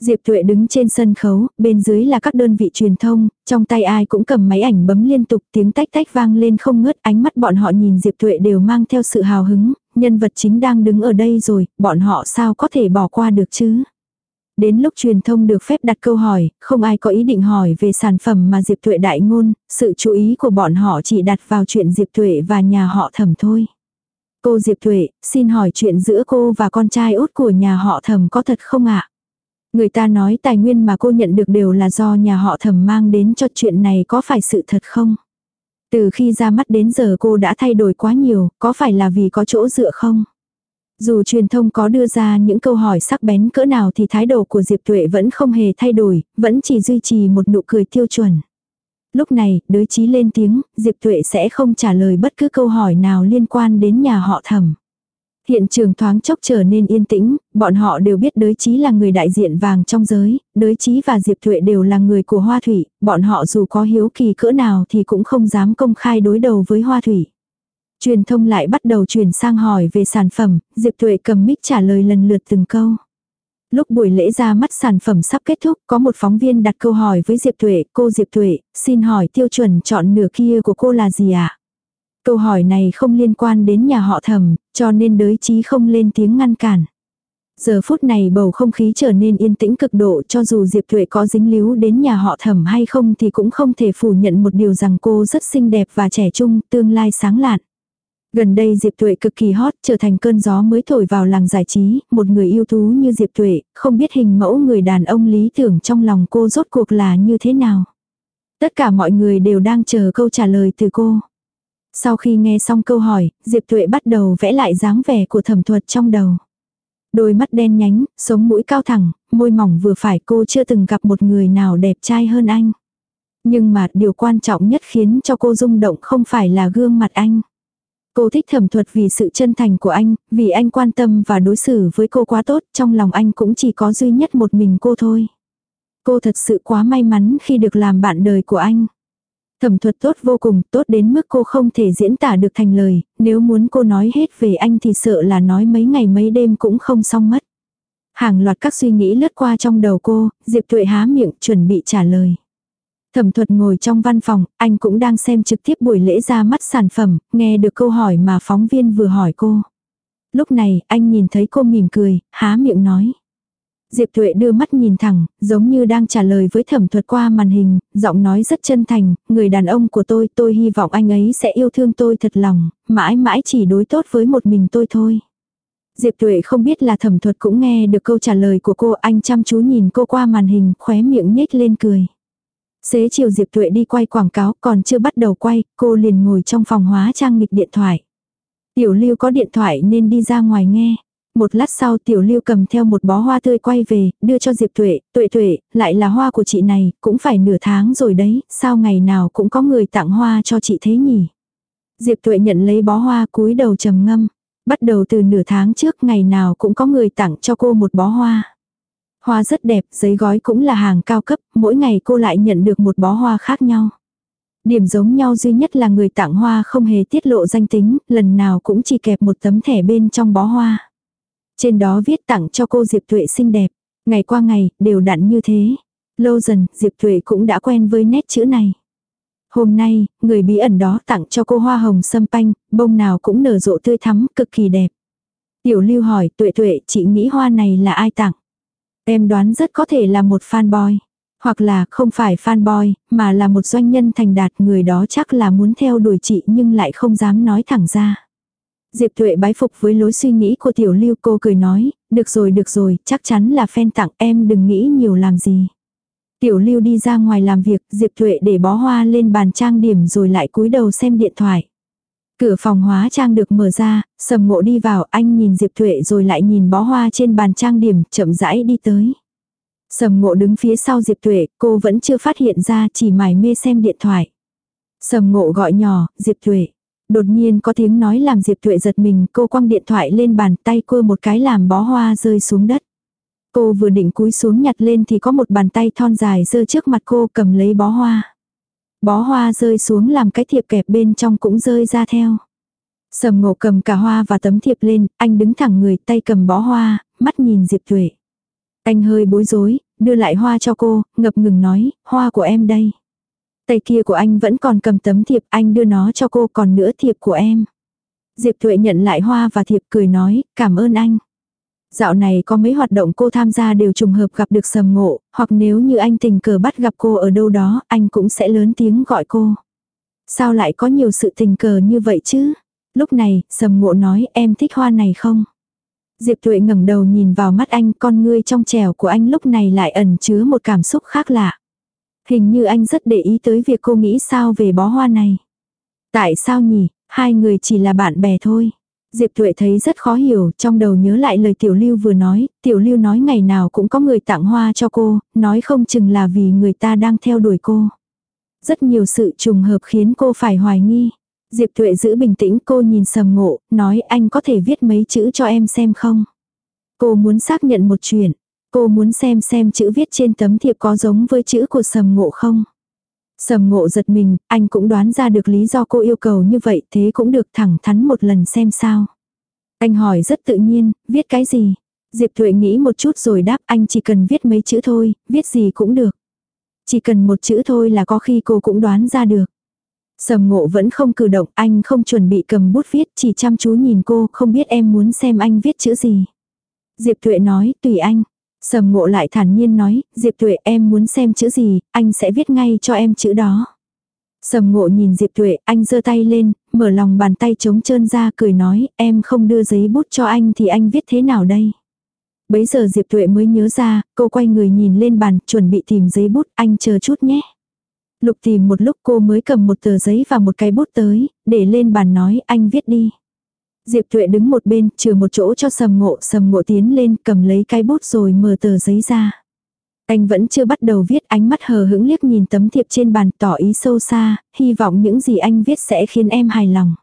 Speaker 1: Diệp Tuệ đứng trên sân khấu, bên dưới là các đơn vị truyền thông, trong tay ai cũng cầm máy ảnh bấm liên tục tiếng tách tách vang lên không ngớt ánh mắt bọn họ nhìn Diệp Tuệ đều mang theo sự hào hứng, nhân vật chính đang đứng ở đây rồi, bọn họ sao có thể bỏ qua được chứ. Đến lúc truyền thông được phép đặt câu hỏi, không ai có ý định hỏi về sản phẩm mà Diệp Tuệ đại ngôn, sự chú ý của bọn họ chỉ đặt vào chuyện Diệp Tuệ và nhà họ thẩm thôi. Cô Diệp Tuệ, xin hỏi chuyện giữa cô và con trai út của nhà họ thẩm có thật không ạ? Người ta nói tài nguyên mà cô nhận được đều là do nhà họ thẩm mang đến cho chuyện này có phải sự thật không? Từ khi ra mắt đến giờ cô đã thay đổi quá nhiều, có phải là vì có chỗ dựa không? Dù truyền thông có đưa ra những câu hỏi sắc bén cỡ nào thì thái độ của Diệp Tuệ vẫn không hề thay đổi, vẫn chỉ duy trì một nụ cười tiêu chuẩn. Lúc này, đối chí lên tiếng, Diệp Tuệ sẽ không trả lời bất cứ câu hỏi nào liên quan đến nhà họ thẩm. Hiện trường thoáng chốc trở nên yên tĩnh, bọn họ đều biết đới chí là người đại diện vàng trong giới, đới chí và Diệp Thuệ đều là người của Hoa Thủy, bọn họ dù có hiếu kỳ cỡ nào thì cũng không dám công khai đối đầu với Hoa Thủy. Truyền thông lại bắt đầu chuyển sang hỏi về sản phẩm, Diệp tuệ cầm mic trả lời lần lượt từng câu. Lúc buổi lễ ra mắt sản phẩm sắp kết thúc, có một phóng viên đặt câu hỏi với Diệp Tuệ, cô Diệp Tuệ, xin hỏi tiêu chuẩn chọn nửa kia của cô là gì ạ? À? Câu hỏi này không liên quan đến nhà họ thẩm, cho nên đới chí không lên tiếng ngăn cản. Giờ phút này bầu không khí trở nên yên tĩnh cực độ cho dù Diệp Thuệ có dính líu đến nhà họ thẩm hay không thì cũng không thể phủ nhận một điều rằng cô rất xinh đẹp và trẻ trung, tương lai sáng lạn. Gần đây Diệp Tuệ cực kỳ hot, trở thành cơn gió mới thổi vào làng giải trí, một người yêu tú như Diệp Tuệ, không biết hình mẫu người đàn ông lý tưởng trong lòng cô rốt cuộc là như thế nào. Tất cả mọi người đều đang chờ câu trả lời từ cô. Sau khi nghe xong câu hỏi, Diệp Tuệ bắt đầu vẽ lại dáng vẻ của thẩm thuật trong đầu. Đôi mắt đen nhánh, sống mũi cao thẳng, môi mỏng vừa phải cô chưa từng gặp một người nào đẹp trai hơn anh. Nhưng mà điều quan trọng nhất khiến cho cô rung động không phải là gương mặt anh. Cô thích thẩm thuật vì sự chân thành của anh, vì anh quan tâm và đối xử với cô quá tốt, trong lòng anh cũng chỉ có duy nhất một mình cô thôi. Cô thật sự quá may mắn khi được làm bạn đời của anh. Thẩm thuật tốt vô cùng, tốt đến mức cô không thể diễn tả được thành lời, nếu muốn cô nói hết về anh thì sợ là nói mấy ngày mấy đêm cũng không xong mất. Hàng loạt các suy nghĩ lướt qua trong đầu cô, Diệp Tuệ há miệng chuẩn bị trả lời. Thẩm thuật ngồi trong văn phòng, anh cũng đang xem trực tiếp buổi lễ ra mắt sản phẩm, nghe được câu hỏi mà phóng viên vừa hỏi cô. Lúc này, anh nhìn thấy cô mỉm cười, há miệng nói. Diệp Thuệ đưa mắt nhìn thẳng, giống như đang trả lời với thẩm thuật qua màn hình, giọng nói rất chân thành, người đàn ông của tôi, tôi hy vọng anh ấy sẽ yêu thương tôi thật lòng, mãi mãi chỉ đối tốt với một mình tôi thôi. Diệp Thuệ không biết là thẩm thuật cũng nghe được câu trả lời của cô, anh chăm chú nhìn cô qua màn hình, khóe miệng nhếch lên cười. Xế chiều Diệp Tuệ đi quay quảng cáo, còn chưa bắt đầu quay, cô liền ngồi trong phòng hóa trang nghịch điện thoại. Tiểu Lưu có điện thoại nên đi ra ngoài nghe. Một lát sau Tiểu Lưu cầm theo một bó hoa tươi quay về, đưa cho Diệp Tuệ, Tuệ Tuệ, lại là hoa của chị này, cũng phải nửa tháng rồi đấy, sao ngày nào cũng có người tặng hoa cho chị thế nhỉ? Diệp Tuệ nhận lấy bó hoa cúi đầu trầm ngâm. Bắt đầu từ nửa tháng trước ngày nào cũng có người tặng cho cô một bó hoa. Hoa rất đẹp, giấy gói cũng là hàng cao cấp, mỗi ngày cô lại nhận được một bó hoa khác nhau. Điểm giống nhau duy nhất là người tặng hoa không hề tiết lộ danh tính, lần nào cũng chỉ kẹp một tấm thẻ bên trong bó hoa. Trên đó viết tặng cho cô Diệp Tuệ xinh đẹp. Ngày qua ngày, đều đặn như thế. Lâu dần, Diệp Tuệ cũng đã quen với nét chữ này. Hôm nay, người bí ẩn đó tặng cho cô hoa hồng sâm panh, bông nào cũng nở rộ tươi thắm, cực kỳ đẹp. Tiểu lưu hỏi, tuệ tuệ, chị nghĩ hoa này là ai tặng? Em đoán rất có thể là một fanboy. Hoặc là không phải fanboy, mà là một doanh nhân thành đạt người đó chắc là muốn theo đuổi chị nhưng lại không dám nói thẳng ra. Diệp Thuệ bái phục với lối suy nghĩ của tiểu lưu cô cười nói, được rồi được rồi, chắc chắn là fan tặng em đừng nghĩ nhiều làm gì. Tiểu lưu đi ra ngoài làm việc, Diệp Thuệ để bó hoa lên bàn trang điểm rồi lại cúi đầu xem điện thoại. Cửa phòng hóa trang được mở ra, sầm ngộ đi vào, anh nhìn Diệp thụy rồi lại nhìn bó hoa trên bàn trang điểm, chậm rãi đi tới. Sầm ngộ đứng phía sau Diệp thụy, cô vẫn chưa phát hiện ra, chỉ mải mê xem điện thoại. Sầm ngộ gọi nhỏ, Diệp thụy. Đột nhiên có tiếng nói làm Diệp thụy giật mình, cô quăng điện thoại lên bàn tay cô một cái làm bó hoa rơi xuống đất. Cô vừa định cúi xuống nhặt lên thì có một bàn tay thon dài giơ trước mặt cô cầm lấy bó hoa. Bó hoa rơi xuống làm cái thiệp kẹp bên trong cũng rơi ra theo. Sầm ngộ cầm cả hoa và tấm thiệp lên, anh đứng thẳng người tay cầm bó hoa, mắt nhìn Diệp Thuệ. Anh hơi bối rối, đưa lại hoa cho cô, ngập ngừng nói, hoa của em đây. Tay kia của anh vẫn còn cầm tấm thiệp, anh đưa nó cho cô còn nữa thiệp của em. Diệp Thuệ nhận lại hoa và thiệp cười nói, cảm ơn anh. Dạo này có mấy hoạt động cô tham gia đều trùng hợp gặp được sầm ngộ, hoặc nếu như anh tình cờ bắt gặp cô ở đâu đó, anh cũng sẽ lớn tiếng gọi cô. Sao lại có nhiều sự tình cờ như vậy chứ? Lúc này, sầm ngộ nói em thích hoa này không? Diệp Tuệ ngẩng đầu nhìn vào mắt anh con ngươi trong trèo của anh lúc này lại ẩn chứa một cảm xúc khác lạ. Hình như anh rất để ý tới việc cô nghĩ sao về bó hoa này. Tại sao nhỉ, hai người chỉ là bạn bè thôi. Diệp Tuệ thấy rất khó hiểu, trong đầu nhớ lại lời Tiểu Lưu vừa nói, Tiểu Lưu nói ngày nào cũng có người tặng hoa cho cô, nói không chừng là vì người ta đang theo đuổi cô. Rất nhiều sự trùng hợp khiến cô phải hoài nghi. Diệp Tuệ giữ bình tĩnh cô nhìn sầm ngộ, nói anh có thể viết mấy chữ cho em xem không? Cô muốn xác nhận một chuyện. Cô muốn xem xem chữ viết trên tấm thiệp có giống với chữ của sầm ngộ không? Sầm ngộ giật mình, anh cũng đoán ra được lý do cô yêu cầu như vậy thế cũng được thẳng thắn một lần xem sao. Anh hỏi rất tự nhiên, viết cái gì? Diệp Thuệ nghĩ một chút rồi đáp anh chỉ cần viết mấy chữ thôi, viết gì cũng được. Chỉ cần một chữ thôi là có khi cô cũng đoán ra được. Sầm ngộ vẫn không cử động, anh không chuẩn bị cầm bút viết, chỉ chăm chú nhìn cô, không biết em muốn xem anh viết chữ gì. Diệp Thuệ nói, tùy anh. Sầm ngộ lại thản nhiên nói, Diệp Tuệ em muốn xem chữ gì, anh sẽ viết ngay cho em chữ đó. Sầm ngộ nhìn Diệp Tuệ, anh giơ tay lên, mở lòng bàn tay trống trơn ra cười nói, em không đưa giấy bút cho anh thì anh viết thế nào đây? Bấy giờ Diệp Tuệ mới nhớ ra, cô quay người nhìn lên bàn, chuẩn bị tìm giấy bút, anh chờ chút nhé. Lục tìm một lúc cô mới cầm một tờ giấy và một cái bút tới, để lên bàn nói, anh viết đi. Diệp Tuệ đứng một bên, trừ một chỗ cho sầm ngộ, sầm ngộ tiến lên, cầm lấy cái bút rồi mở tờ giấy ra. Anh vẫn chưa bắt đầu viết ánh mắt hờ hững liếc nhìn tấm thiệp trên bàn tỏ ý sâu xa, hy vọng những gì anh viết sẽ khiến em hài lòng.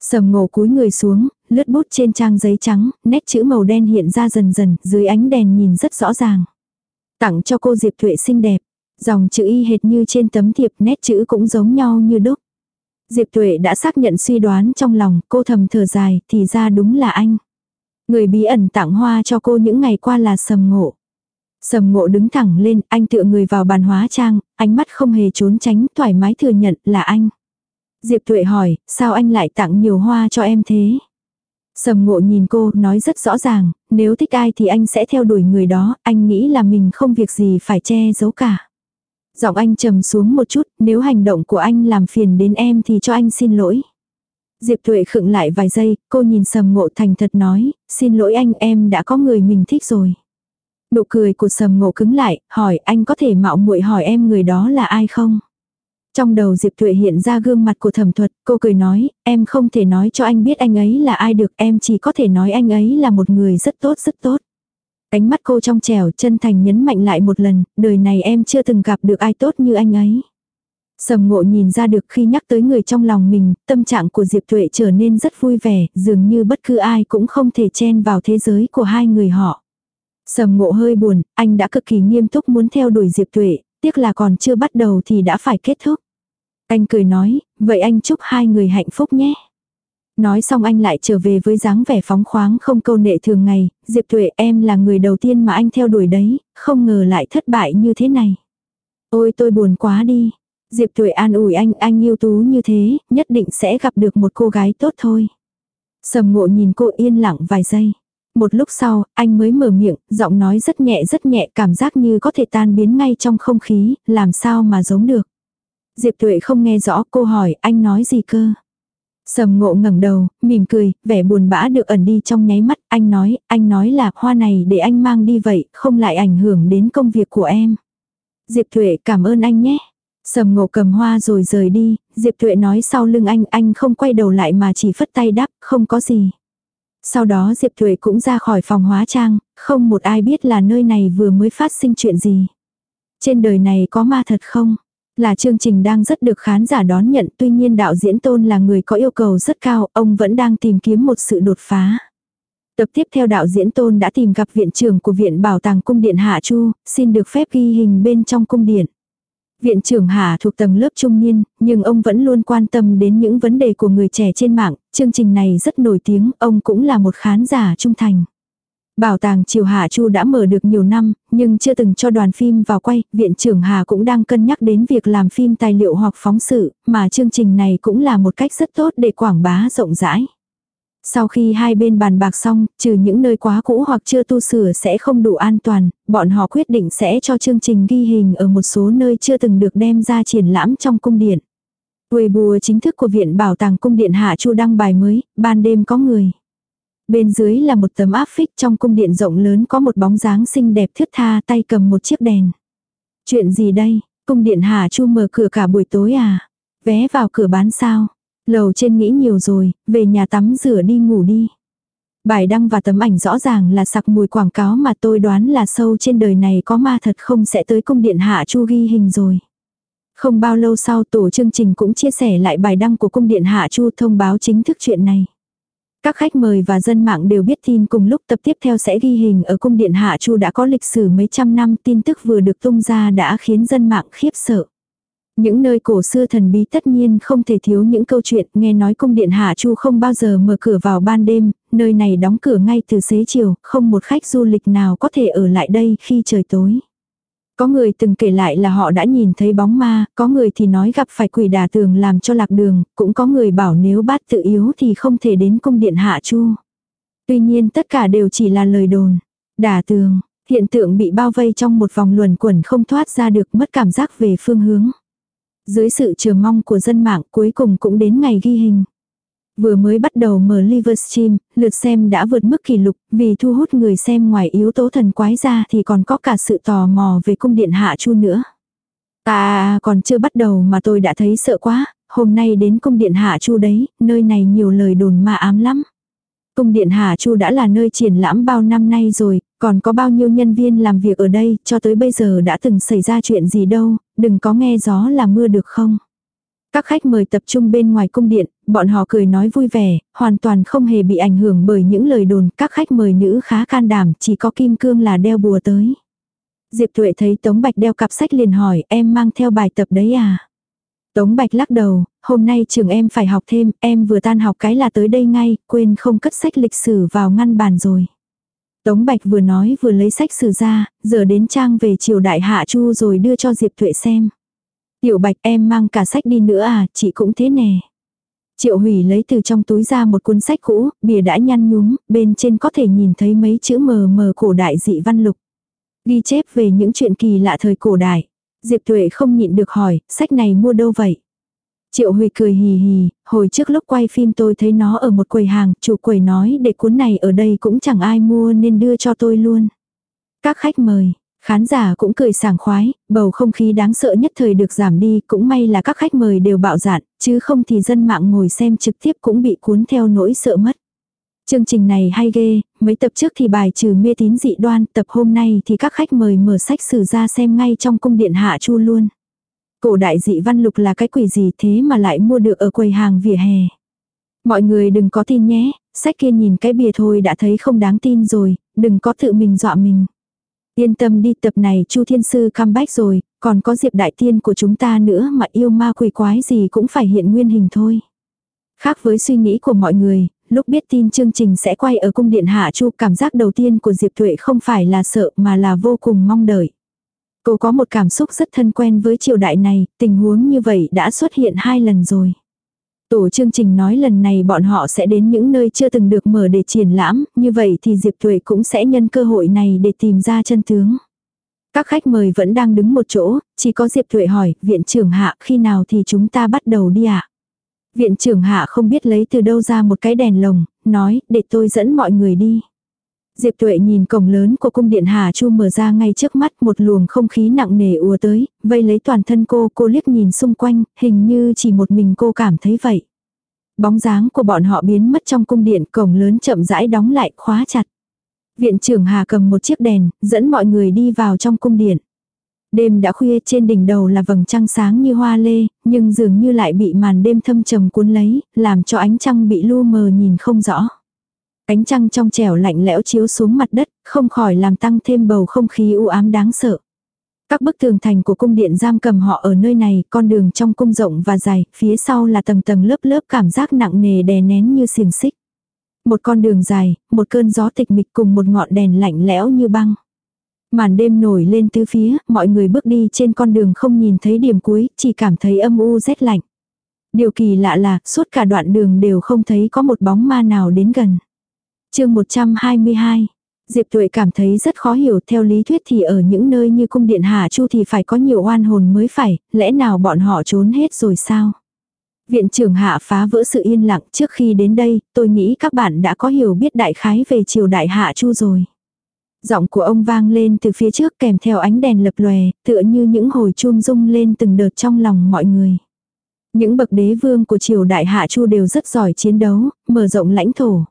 Speaker 1: Sầm ngộ cúi người xuống, lướt bút trên trang giấy trắng, nét chữ màu đen hiện ra dần dần, dưới ánh đèn nhìn rất rõ ràng. Tặng cho cô Diệp Thuệ xinh đẹp. Dòng chữ y hệt như trên tấm thiệp, nét chữ cũng giống nhau như đúc. Diệp Tuệ đã xác nhận suy đoán trong lòng, cô thầm thở dài, thì ra đúng là anh. Người bí ẩn tặng hoa cho cô những ngày qua là sầm ngộ. Sầm ngộ đứng thẳng lên, anh tựa người vào bàn hóa trang, ánh mắt không hề trốn tránh, thoải mái thừa nhận là anh. Diệp Tuệ hỏi, sao anh lại tặng nhiều hoa cho em thế? Sầm ngộ nhìn cô, nói rất rõ ràng, nếu thích ai thì anh sẽ theo đuổi người đó, anh nghĩ là mình không việc gì phải che giấu cả. Giọng anh trầm xuống một chút, nếu hành động của anh làm phiền đến em thì cho anh xin lỗi. Diệp Tuệ khựng lại vài giây, cô nhìn sầm ngộ thành thật nói, xin lỗi anh em đã có người mình thích rồi. Nụ cười của sầm ngộ cứng lại, hỏi anh có thể mạo muội hỏi em người đó là ai không? Trong đầu Diệp Tuệ hiện ra gương mặt của thẩm thuật, cô cười nói, em không thể nói cho anh biết anh ấy là ai được, em chỉ có thể nói anh ấy là một người rất tốt rất tốt. Ánh mắt cô trong trẻo chân thành nhấn mạnh lại một lần, đời này em chưa từng gặp được ai tốt như anh ấy. Sầm ngộ nhìn ra được khi nhắc tới người trong lòng mình, tâm trạng của Diệp Tuệ trở nên rất vui vẻ, dường như bất cứ ai cũng không thể chen vào thế giới của hai người họ. Sầm ngộ hơi buồn, anh đã cực kỳ nghiêm túc muốn theo đuổi Diệp Tuệ, tiếc là còn chưa bắt đầu thì đã phải kết thúc. Anh cười nói, vậy anh chúc hai người hạnh phúc nhé. Nói xong anh lại trở về với dáng vẻ phóng khoáng không câu nệ thường ngày, Diệp Tuệ em là người đầu tiên mà anh theo đuổi đấy, không ngờ lại thất bại như thế này. Ôi tôi buồn quá đi. Diệp Tuệ an ủi anh, anh yêu tú như thế, nhất định sẽ gặp được một cô gái tốt thôi. Sầm ngộ nhìn cô yên lặng vài giây. Một lúc sau, anh mới mở miệng, giọng nói rất nhẹ rất nhẹ cảm giác như có thể tan biến ngay trong không khí, làm sao mà giống được. Diệp Tuệ không nghe rõ cô hỏi anh nói gì cơ. Sầm ngộ ngẩng đầu, mỉm cười, vẻ buồn bã được ẩn đi trong nháy mắt, anh nói, anh nói là hoa này để anh mang đi vậy, không lại ảnh hưởng đến công việc của em. Diệp Thuệ cảm ơn anh nhé. Sầm ngộ cầm hoa rồi rời đi, Diệp Thuệ nói sau lưng anh, anh không quay đầu lại mà chỉ phất tay đáp, không có gì. Sau đó Diệp Thuệ cũng ra khỏi phòng hóa trang, không một ai biết là nơi này vừa mới phát sinh chuyện gì. Trên đời này có ma thật không? Là chương trình đang rất được khán giả đón nhận tuy nhiên đạo diễn tôn là người có yêu cầu rất cao, ông vẫn đang tìm kiếm một sự đột phá. Tập tiếp theo đạo diễn tôn đã tìm gặp viện trưởng của viện bảo tàng cung điện Hạ Chu, xin được phép ghi hình bên trong cung điện. Viện trưởng Hà thuộc tầng lớp trung niên, nhưng ông vẫn luôn quan tâm đến những vấn đề của người trẻ trên mạng, chương trình này rất nổi tiếng, ông cũng là một khán giả trung thành. Bảo tàng Triều Hà Chu đã mở được nhiều năm, nhưng chưa từng cho đoàn phim vào quay, viện trưởng Hà cũng đang cân nhắc đến việc làm phim tài liệu hoặc phóng sự, mà chương trình này cũng là một cách rất tốt để quảng bá rộng rãi. Sau khi hai bên bàn bạc xong, trừ những nơi quá cũ hoặc chưa tu sửa sẽ không đủ an toàn, bọn họ quyết định sẽ cho chương trình ghi hình ở một số nơi chưa từng được đem ra triển lãm trong cung điện. Weibo chính thức của Viện Bảo tàng Cung điện Hạ Chu đăng bài mới, ban đêm có người. Bên dưới là một tấm áp phích trong cung điện rộng lớn có một bóng dáng xinh đẹp thướt tha tay cầm một chiếc đèn. Chuyện gì đây? Cung điện Hà Chu mở cửa cả buổi tối à? Vé vào cửa bán sao? Lầu trên nghĩ nhiều rồi, về nhà tắm rửa đi ngủ đi. Bài đăng và tấm ảnh rõ ràng là sặc mùi quảng cáo mà tôi đoán là sâu trên đời này có ma thật không sẽ tới cung điện Hạ Chu ghi hình rồi. Không bao lâu sau tổ chương trình cũng chia sẻ lại bài đăng của cung điện Hạ Chu thông báo chính thức chuyện này. Các khách mời và dân mạng đều biết tin cùng lúc tập tiếp theo sẽ ghi hình ở cung điện Hạ Chu đã có lịch sử mấy trăm năm tin tức vừa được tung ra đã khiến dân mạng khiếp sợ. Những nơi cổ xưa thần bí tất nhiên không thể thiếu những câu chuyện nghe nói cung điện Hạ Chu không bao giờ mở cửa vào ban đêm, nơi này đóng cửa ngay từ xế chiều, không một khách du lịch nào có thể ở lại đây khi trời tối. Có người từng kể lại là họ đã nhìn thấy bóng ma, có người thì nói gặp phải quỷ đà tường làm cho lạc đường, cũng có người bảo nếu bát tự yếu thì không thể đến cung điện Hạ Chu. Tuy nhiên tất cả đều chỉ là lời đồn. Đà tường, hiện tượng bị bao vây trong một vòng luẩn quẩn không thoát ra được mất cảm giác về phương hướng. Dưới sự chờ mong của dân mạng cuối cùng cũng đến ngày ghi hình. Vừa mới bắt đầu mở Livestream, lượt xem đã vượt mức kỷ lục, vì thu hút người xem ngoài yếu tố thần quái ra thì còn có cả sự tò mò về cung điện Hạ Chu nữa. À, còn chưa bắt đầu mà tôi đã thấy sợ quá, hôm nay đến cung điện Hạ Chu đấy, nơi này nhiều lời đồn mà ám lắm. Cung điện Hà Chu đã là nơi triển lãm bao năm nay rồi, còn có bao nhiêu nhân viên làm việc ở đây, cho tới bây giờ đã từng xảy ra chuyện gì đâu, đừng có nghe gió là mưa được không. Các khách mời tập trung bên ngoài cung điện, bọn họ cười nói vui vẻ, hoàn toàn không hề bị ảnh hưởng bởi những lời đồn, các khách mời nữ khá can đảm, chỉ có kim cương là đeo bùa tới. Diệp Tuệ thấy Tống Bạch đeo cặp sách liền hỏi, em mang theo bài tập đấy à? Tống Bạch lắc đầu, hôm nay trường em phải học thêm, em vừa tan học cái là tới đây ngay, quên không cất sách lịch sử vào ngăn bàn rồi. Tống Bạch vừa nói vừa lấy sách sử ra, giờ đến trang về triều đại hạ chu rồi đưa cho Diệp Tuệ xem. Tiểu Bạch em mang cả sách đi nữa à, chị cũng thế nè. Triệu hủy lấy từ trong túi ra một cuốn sách cũ, bìa đã nhăn nhúm, bên trên có thể nhìn thấy mấy chữ mờ mờ cổ đại dị văn lục. Ghi chép về những chuyện kỳ lạ thời cổ đại. Diệp Tuệ không nhịn được hỏi, sách này mua đâu vậy? Triệu Huy cười hì hì, hồi trước lúc quay phim tôi thấy nó ở một quầy hàng, chủ quầy nói để cuốn này ở đây cũng chẳng ai mua nên đưa cho tôi luôn. Các khách mời, khán giả cũng cười sảng khoái, bầu không khí đáng sợ nhất thời được giảm đi, cũng may là các khách mời đều bạo dạn, chứ không thì dân mạng ngồi xem trực tiếp cũng bị cuốn theo nỗi sợ mất. Chương trình này hay ghê, mấy tập trước thì bài trừ mê tín dị đoan, tập hôm nay thì các khách mời mở sách sử ra xem ngay trong cung điện hạ chu luôn. Cổ đại dị văn lục là cái quỷ gì thế mà lại mua được ở quầy hàng vỉa hè. Mọi người đừng có tin nhé, sách kia nhìn cái bìa thôi đã thấy không đáng tin rồi, đừng có tự mình dọa mình. Yên tâm đi tập này Chu Thiên Sư comeback rồi, còn có Diệp Đại Tiên của chúng ta nữa mà yêu ma quỷ quái gì cũng phải hiện nguyên hình thôi. Khác với suy nghĩ của mọi người, lúc biết tin chương trình sẽ quay ở cung điện Hạ Chu cảm giác đầu tiên của Diệp Thuệ không phải là sợ mà là vô cùng mong đợi. Cô có một cảm xúc rất thân quen với triều đại này, tình huống như vậy đã xuất hiện hai lần rồi. Tổ chương trình nói lần này bọn họ sẽ đến những nơi chưa từng được mở để triển lãm, như vậy thì Diệp Tuệ cũng sẽ nhân cơ hội này để tìm ra chân tướng. Các khách mời vẫn đang đứng một chỗ, chỉ có Diệp Tuệ hỏi, viện trưởng hạ khi nào thì chúng ta bắt đầu đi ạ? À? Viện trưởng hạ không biết lấy từ đâu ra một cái đèn lồng, nói, để tôi dẫn mọi người đi. Diệp Tuệ nhìn cổng lớn của cung điện Hà Chu mở ra ngay trước mắt một luồng không khí nặng nề ùa tới, vây lấy toàn thân cô, cô liếc nhìn xung quanh, hình như chỉ một mình cô cảm thấy vậy. Bóng dáng của bọn họ biến mất trong cung điện, cổng lớn chậm rãi đóng lại, khóa chặt. Viện trưởng Hà cầm một chiếc đèn, dẫn mọi người đi vào trong cung điện. Đêm đã khuya trên đỉnh đầu là vầng trăng sáng như hoa lê, nhưng dường như lại bị màn đêm thâm trầm cuốn lấy, làm cho ánh trăng bị lu mờ nhìn không rõ. Ánh trăng trong trẻo lạnh lẽo chiếu xuống mặt đất, không khỏi làm tăng thêm bầu không khí u ám đáng sợ. Các bức tường thành của cung điện giam cầm họ ở nơi này, con đường trong cung rộng và dài, phía sau là tầng tầng lớp lớp cảm giác nặng nề đè nén như xiềng xích. Một con đường dài, một cơn gió tịch mịch cùng một ngọn đèn lạnh lẽo như băng. Màn đêm nổi lên tứ phía, mọi người bước đi trên con đường không nhìn thấy điểm cuối, chỉ cảm thấy âm u rét lạnh. Điều kỳ lạ là, suốt cả đoạn đường đều không thấy có một bóng ma nào đến gần chương 122. Diệp Tuệ cảm thấy rất khó hiểu theo lý thuyết thì ở những nơi như cung điện Hà Chu thì phải có nhiều oan hồn mới phải, lẽ nào bọn họ trốn hết rồi sao? Viện trưởng hạ phá vỡ sự yên lặng trước khi đến đây, tôi nghĩ các bạn đã có hiểu biết đại khái về triều đại hạ chu rồi. Giọng của ông vang lên từ phía trước kèm theo ánh đèn lập lòe, tựa như những hồi chuông rung lên từng đợt trong lòng mọi người. Những bậc đế vương của triều đại hạ chu đều rất giỏi chiến đấu, mở rộng lãnh thổ.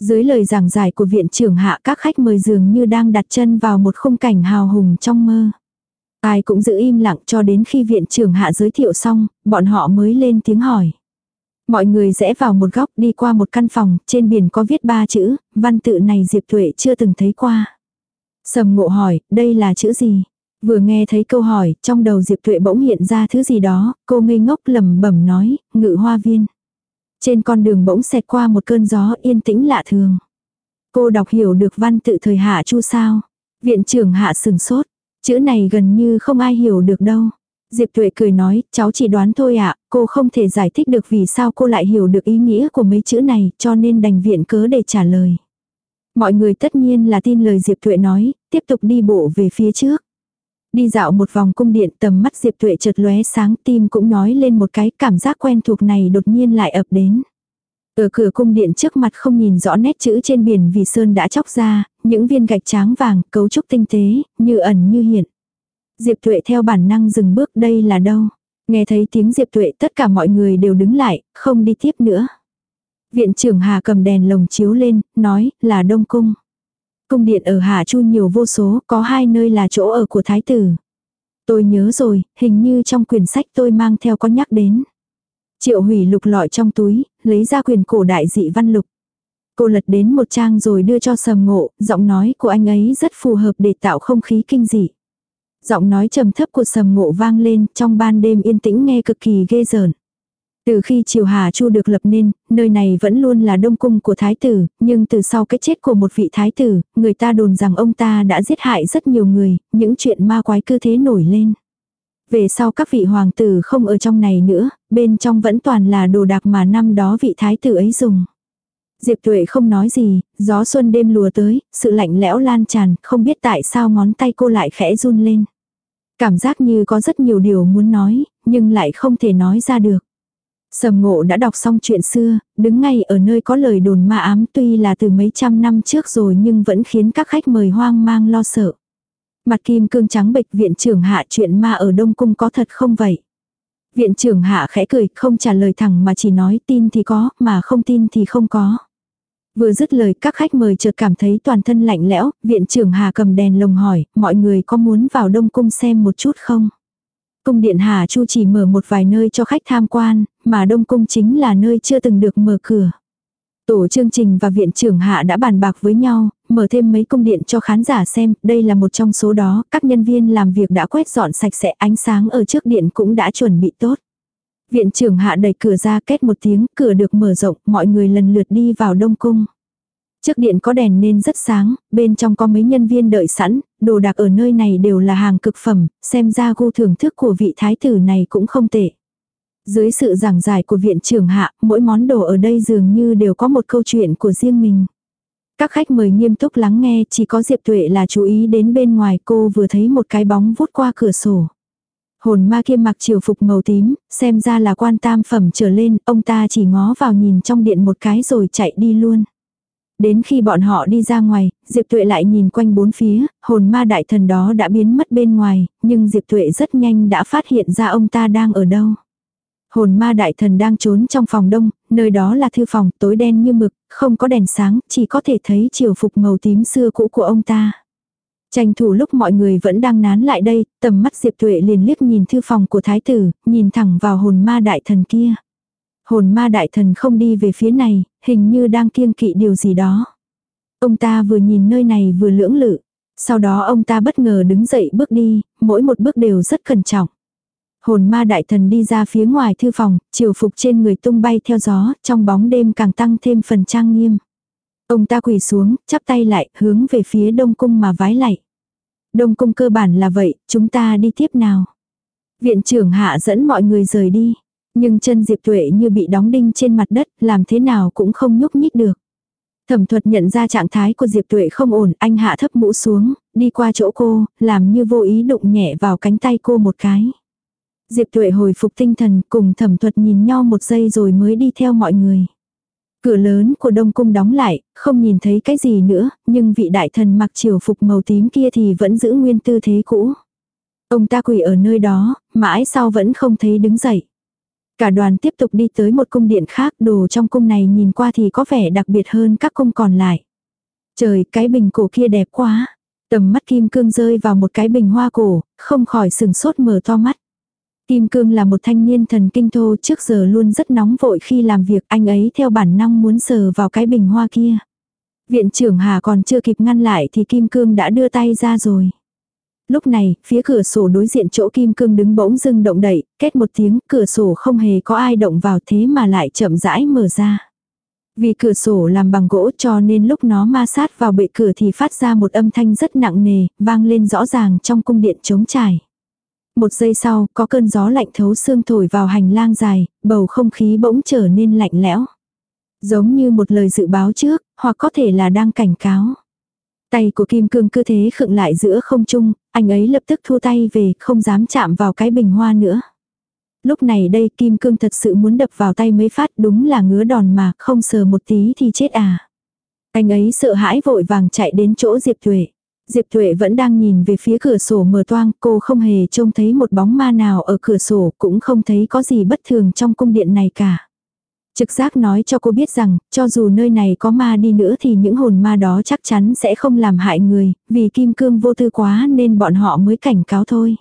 Speaker 1: Dưới lời giảng giải của viện trưởng hạ các khách mời dường như đang đặt chân vào một khung cảnh hào hùng trong mơ. Ai cũng giữ im lặng cho đến khi viện trưởng hạ giới thiệu xong, bọn họ mới lên tiếng hỏi. Mọi người rẽ vào một góc đi qua một căn phòng, trên biển có viết ba chữ, văn tự này Diệp Tuệ chưa từng thấy qua. Sầm ngộ hỏi, đây là chữ gì? Vừa nghe thấy câu hỏi, trong đầu Diệp Tuệ bỗng hiện ra thứ gì đó, cô ngây ngốc lầm bẩm nói, ngự hoa viên. Trên con đường bỗng xẹt qua một cơn gió yên tĩnh lạ thường. Cô đọc hiểu được văn tự thời hạ chu sao. Viện trưởng hạ sừng sốt. Chữ này gần như không ai hiểu được đâu. Diệp Tuệ cười nói, cháu chỉ đoán thôi ạ, cô không thể giải thích được vì sao cô lại hiểu được ý nghĩa của mấy chữ này, cho nên đành viện cớ để trả lời. Mọi người tất nhiên là tin lời Diệp Tuệ nói, tiếp tục đi bộ về phía trước. Đi dạo một vòng cung điện tầm mắt Diệp Tuệ chợt lóe sáng tim cũng nhói lên một cái cảm giác quen thuộc này đột nhiên lại ập đến. Ở cửa cung điện trước mặt không nhìn rõ nét chữ trên biển vì sơn đã chóc ra, những viên gạch tráng vàng, cấu trúc tinh tế, như ẩn như hiện. Diệp Tuệ theo bản năng dừng bước đây là đâu. Nghe thấy tiếng Diệp Tuệ tất cả mọi người đều đứng lại, không đi tiếp nữa. Viện trưởng Hà cầm đèn lồng chiếu lên, nói là Đông Cung. Cung điện ở Hà Chu nhiều vô số, có hai nơi là chỗ ở của thái tử. Tôi nhớ rồi, hình như trong quyển sách tôi mang theo có nhắc đến. Triệu hủy lục lọi trong túi, lấy ra quyền cổ đại dị văn lục. Cô lật đến một trang rồi đưa cho sầm ngộ, giọng nói của anh ấy rất phù hợp để tạo không khí kinh dị. Giọng nói trầm thấp của sầm ngộ vang lên trong ban đêm yên tĩnh nghe cực kỳ ghê rợn. Từ khi Triều Hà Chu được lập nên, nơi này vẫn luôn là đông cung của thái tử, nhưng từ sau cái chết của một vị thái tử, người ta đồn rằng ông ta đã giết hại rất nhiều người, những chuyện ma quái cứ thế nổi lên. Về sau các vị hoàng tử không ở trong này nữa, bên trong vẫn toàn là đồ đạc mà năm đó vị thái tử ấy dùng. Diệp Tuệ không nói gì, gió xuân đêm lùa tới, sự lạnh lẽo lan tràn, không biết tại sao ngón tay cô lại khẽ run lên. Cảm giác như có rất nhiều điều muốn nói, nhưng lại không thể nói ra được. Sầm ngộ đã đọc xong chuyện xưa, đứng ngay ở nơi có lời đồn ma ám tuy là từ mấy trăm năm trước rồi nhưng vẫn khiến các khách mời hoang mang lo sợ. Mặt kim cương trắng bệch viện trưởng hạ chuyện ma ở Đông Cung có thật không vậy? Viện trưởng hạ khẽ cười, không trả lời thẳng mà chỉ nói tin thì có, mà không tin thì không có. Vừa dứt lời các khách mời chợt cảm thấy toàn thân lạnh lẽo, viện trưởng Hà cầm đèn lồng hỏi, mọi người có muốn vào Đông Cung xem một chút không? Cung điện Hà Chu chỉ mở một vài nơi cho khách tham quan, mà Đông Cung chính là nơi chưa từng được mở cửa. Tổ chương trình và viện trưởng hạ đã bàn bạc với nhau, mở thêm mấy cung điện cho khán giả xem, đây là một trong số đó, các nhân viên làm việc đã quét dọn sạch sẽ ánh sáng ở trước điện cũng đã chuẩn bị tốt. Viện trưởng hạ đẩy cửa ra kết một tiếng, cửa được mở rộng, mọi người lần lượt đi vào đông cung. Trước điện có đèn nên rất sáng, bên trong có mấy nhân viên đợi sẵn, đồ đạc ở nơi này đều là hàng cực phẩm, xem ra gu thưởng thức của vị thái tử này cũng không tệ. Dưới sự giảng giải của viện trưởng hạ, mỗi món đồ ở đây dường như đều có một câu chuyện của riêng mình. Các khách mời nghiêm túc lắng nghe, chỉ có Diệp Tuệ là chú ý đến bên ngoài cô vừa thấy một cái bóng vút qua cửa sổ. Hồn ma kia mặc triều phục màu tím, xem ra là quan tam phẩm trở lên, ông ta chỉ ngó vào nhìn trong điện một cái rồi chạy đi luôn. Đến khi bọn họ đi ra ngoài, Diệp Tuệ lại nhìn quanh bốn phía, hồn ma đại thần đó đã biến mất bên ngoài, nhưng Diệp Tuệ rất nhanh đã phát hiện ra ông ta đang ở đâu. Hồn ma đại thần đang trốn trong phòng đông, nơi đó là thư phòng tối đen như mực, không có đèn sáng, chỉ có thể thấy chiều phục màu tím xưa cũ của ông ta. Tranh thủ lúc mọi người vẫn đang nán lại đây, tầm mắt Diệp Tuệ liền liếc nhìn thư phòng của thái tử, nhìn thẳng vào hồn ma đại thần kia. Hồn ma đại thần không đi về phía này, hình như đang kiêng kỵ điều gì đó. Ông ta vừa nhìn nơi này vừa lưỡng lự. Sau đó ông ta bất ngờ đứng dậy bước đi, mỗi một bước đều rất cẩn trọng. Hồn ma đại thần đi ra phía ngoài thư phòng, chiều phục trên người tung bay theo gió, trong bóng đêm càng tăng thêm phần trang nghiêm. Ông ta quỳ xuống, chắp tay lại, hướng về phía đông cung mà vái lạy. Đông cung cơ bản là vậy, chúng ta đi tiếp nào. Viện trưởng hạ dẫn mọi người rời đi. Nhưng chân Diệp Tuệ như bị đóng đinh trên mặt đất, làm thế nào cũng không nhúc nhích được. Thẩm thuật nhận ra trạng thái của Diệp Tuệ không ổn, anh hạ thấp mũ xuống, đi qua chỗ cô, làm như vô ý đụng nhẹ vào cánh tay cô một cái. Diệp Tuệ hồi phục tinh thần cùng thẩm thuật nhìn nhau một giây rồi mới đi theo mọi người. Cửa lớn của Đông Cung đóng lại, không nhìn thấy cái gì nữa, nhưng vị đại thần mặc triều phục màu tím kia thì vẫn giữ nguyên tư thế cũ. Ông ta quỳ ở nơi đó, mãi sau vẫn không thấy đứng dậy. Cả đoàn tiếp tục đi tới một cung điện khác, đồ trong cung này nhìn qua thì có vẻ đặc biệt hơn các cung còn lại. Trời, cái bình cổ kia đẹp quá. Tầm mắt kim cương rơi vào một cái bình hoa cổ, không khỏi sừng sốt mở to mắt. Kim Cương là một thanh niên thần kinh thô trước giờ luôn rất nóng vội khi làm việc anh ấy theo bản năng muốn sờ vào cái bình hoa kia. Viện trưởng Hà còn chưa kịp ngăn lại thì Kim Cương đã đưa tay ra rồi. Lúc này, phía cửa sổ đối diện chỗ Kim Cương đứng bỗng dưng động đậy, kết một tiếng, cửa sổ không hề có ai động vào thế mà lại chậm rãi mở ra. Vì cửa sổ làm bằng gỗ cho nên lúc nó ma sát vào bệ cửa thì phát ra một âm thanh rất nặng nề, vang lên rõ ràng trong cung điện trống trải. Một giây sau, có cơn gió lạnh thấu xương thổi vào hành lang dài, bầu không khí bỗng trở nên lạnh lẽo. Giống như một lời dự báo trước, hoặc có thể là đang cảnh cáo. Tay của Kim Cương cứ thế khựng lại giữa không trung, anh ấy lập tức thu tay về, không dám chạm vào cái bình hoa nữa. Lúc này đây Kim Cương thật sự muốn đập vào tay mấy phát đúng là ngứa đòn mà, không sờ một tí thì chết à. Anh ấy sợ hãi vội vàng chạy đến chỗ Diệp Tuệ. Diệp Thuệ vẫn đang nhìn về phía cửa sổ mở toang, cô không hề trông thấy một bóng ma nào ở cửa sổ, cũng không thấy có gì bất thường trong cung điện này cả. Trực giác nói cho cô biết rằng, cho dù nơi này có ma đi nữa thì những hồn ma đó chắc chắn sẽ không làm hại người, vì kim cương vô tư quá nên bọn họ mới cảnh cáo thôi.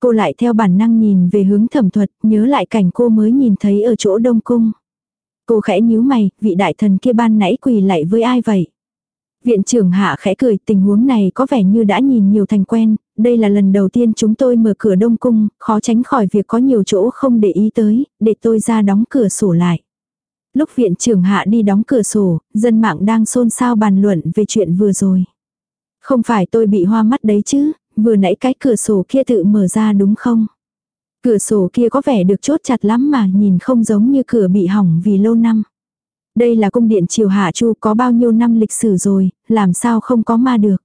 Speaker 1: Cô lại theo bản năng nhìn về hướng thẩm thuật, nhớ lại cảnh cô mới nhìn thấy ở chỗ đông cung. Cô khẽ nhíu mày, vị đại thần kia ban nãy quỳ lại với ai vậy? Viện trưởng hạ khẽ cười tình huống này có vẻ như đã nhìn nhiều thành quen, đây là lần đầu tiên chúng tôi mở cửa đông cung, khó tránh khỏi việc có nhiều chỗ không để ý tới, để tôi ra đóng cửa sổ lại. Lúc viện trưởng hạ đi đóng cửa sổ, dân mạng đang xôn xao bàn luận về chuyện vừa rồi. Không phải tôi bị hoa mắt đấy chứ, vừa nãy cái cửa sổ kia tự mở ra đúng không? Cửa sổ kia có vẻ được chốt chặt lắm mà nhìn không giống như cửa bị hỏng vì lâu năm. Đây là cung điện triều hạ chu có bao nhiêu năm lịch sử rồi, làm sao không có ma được.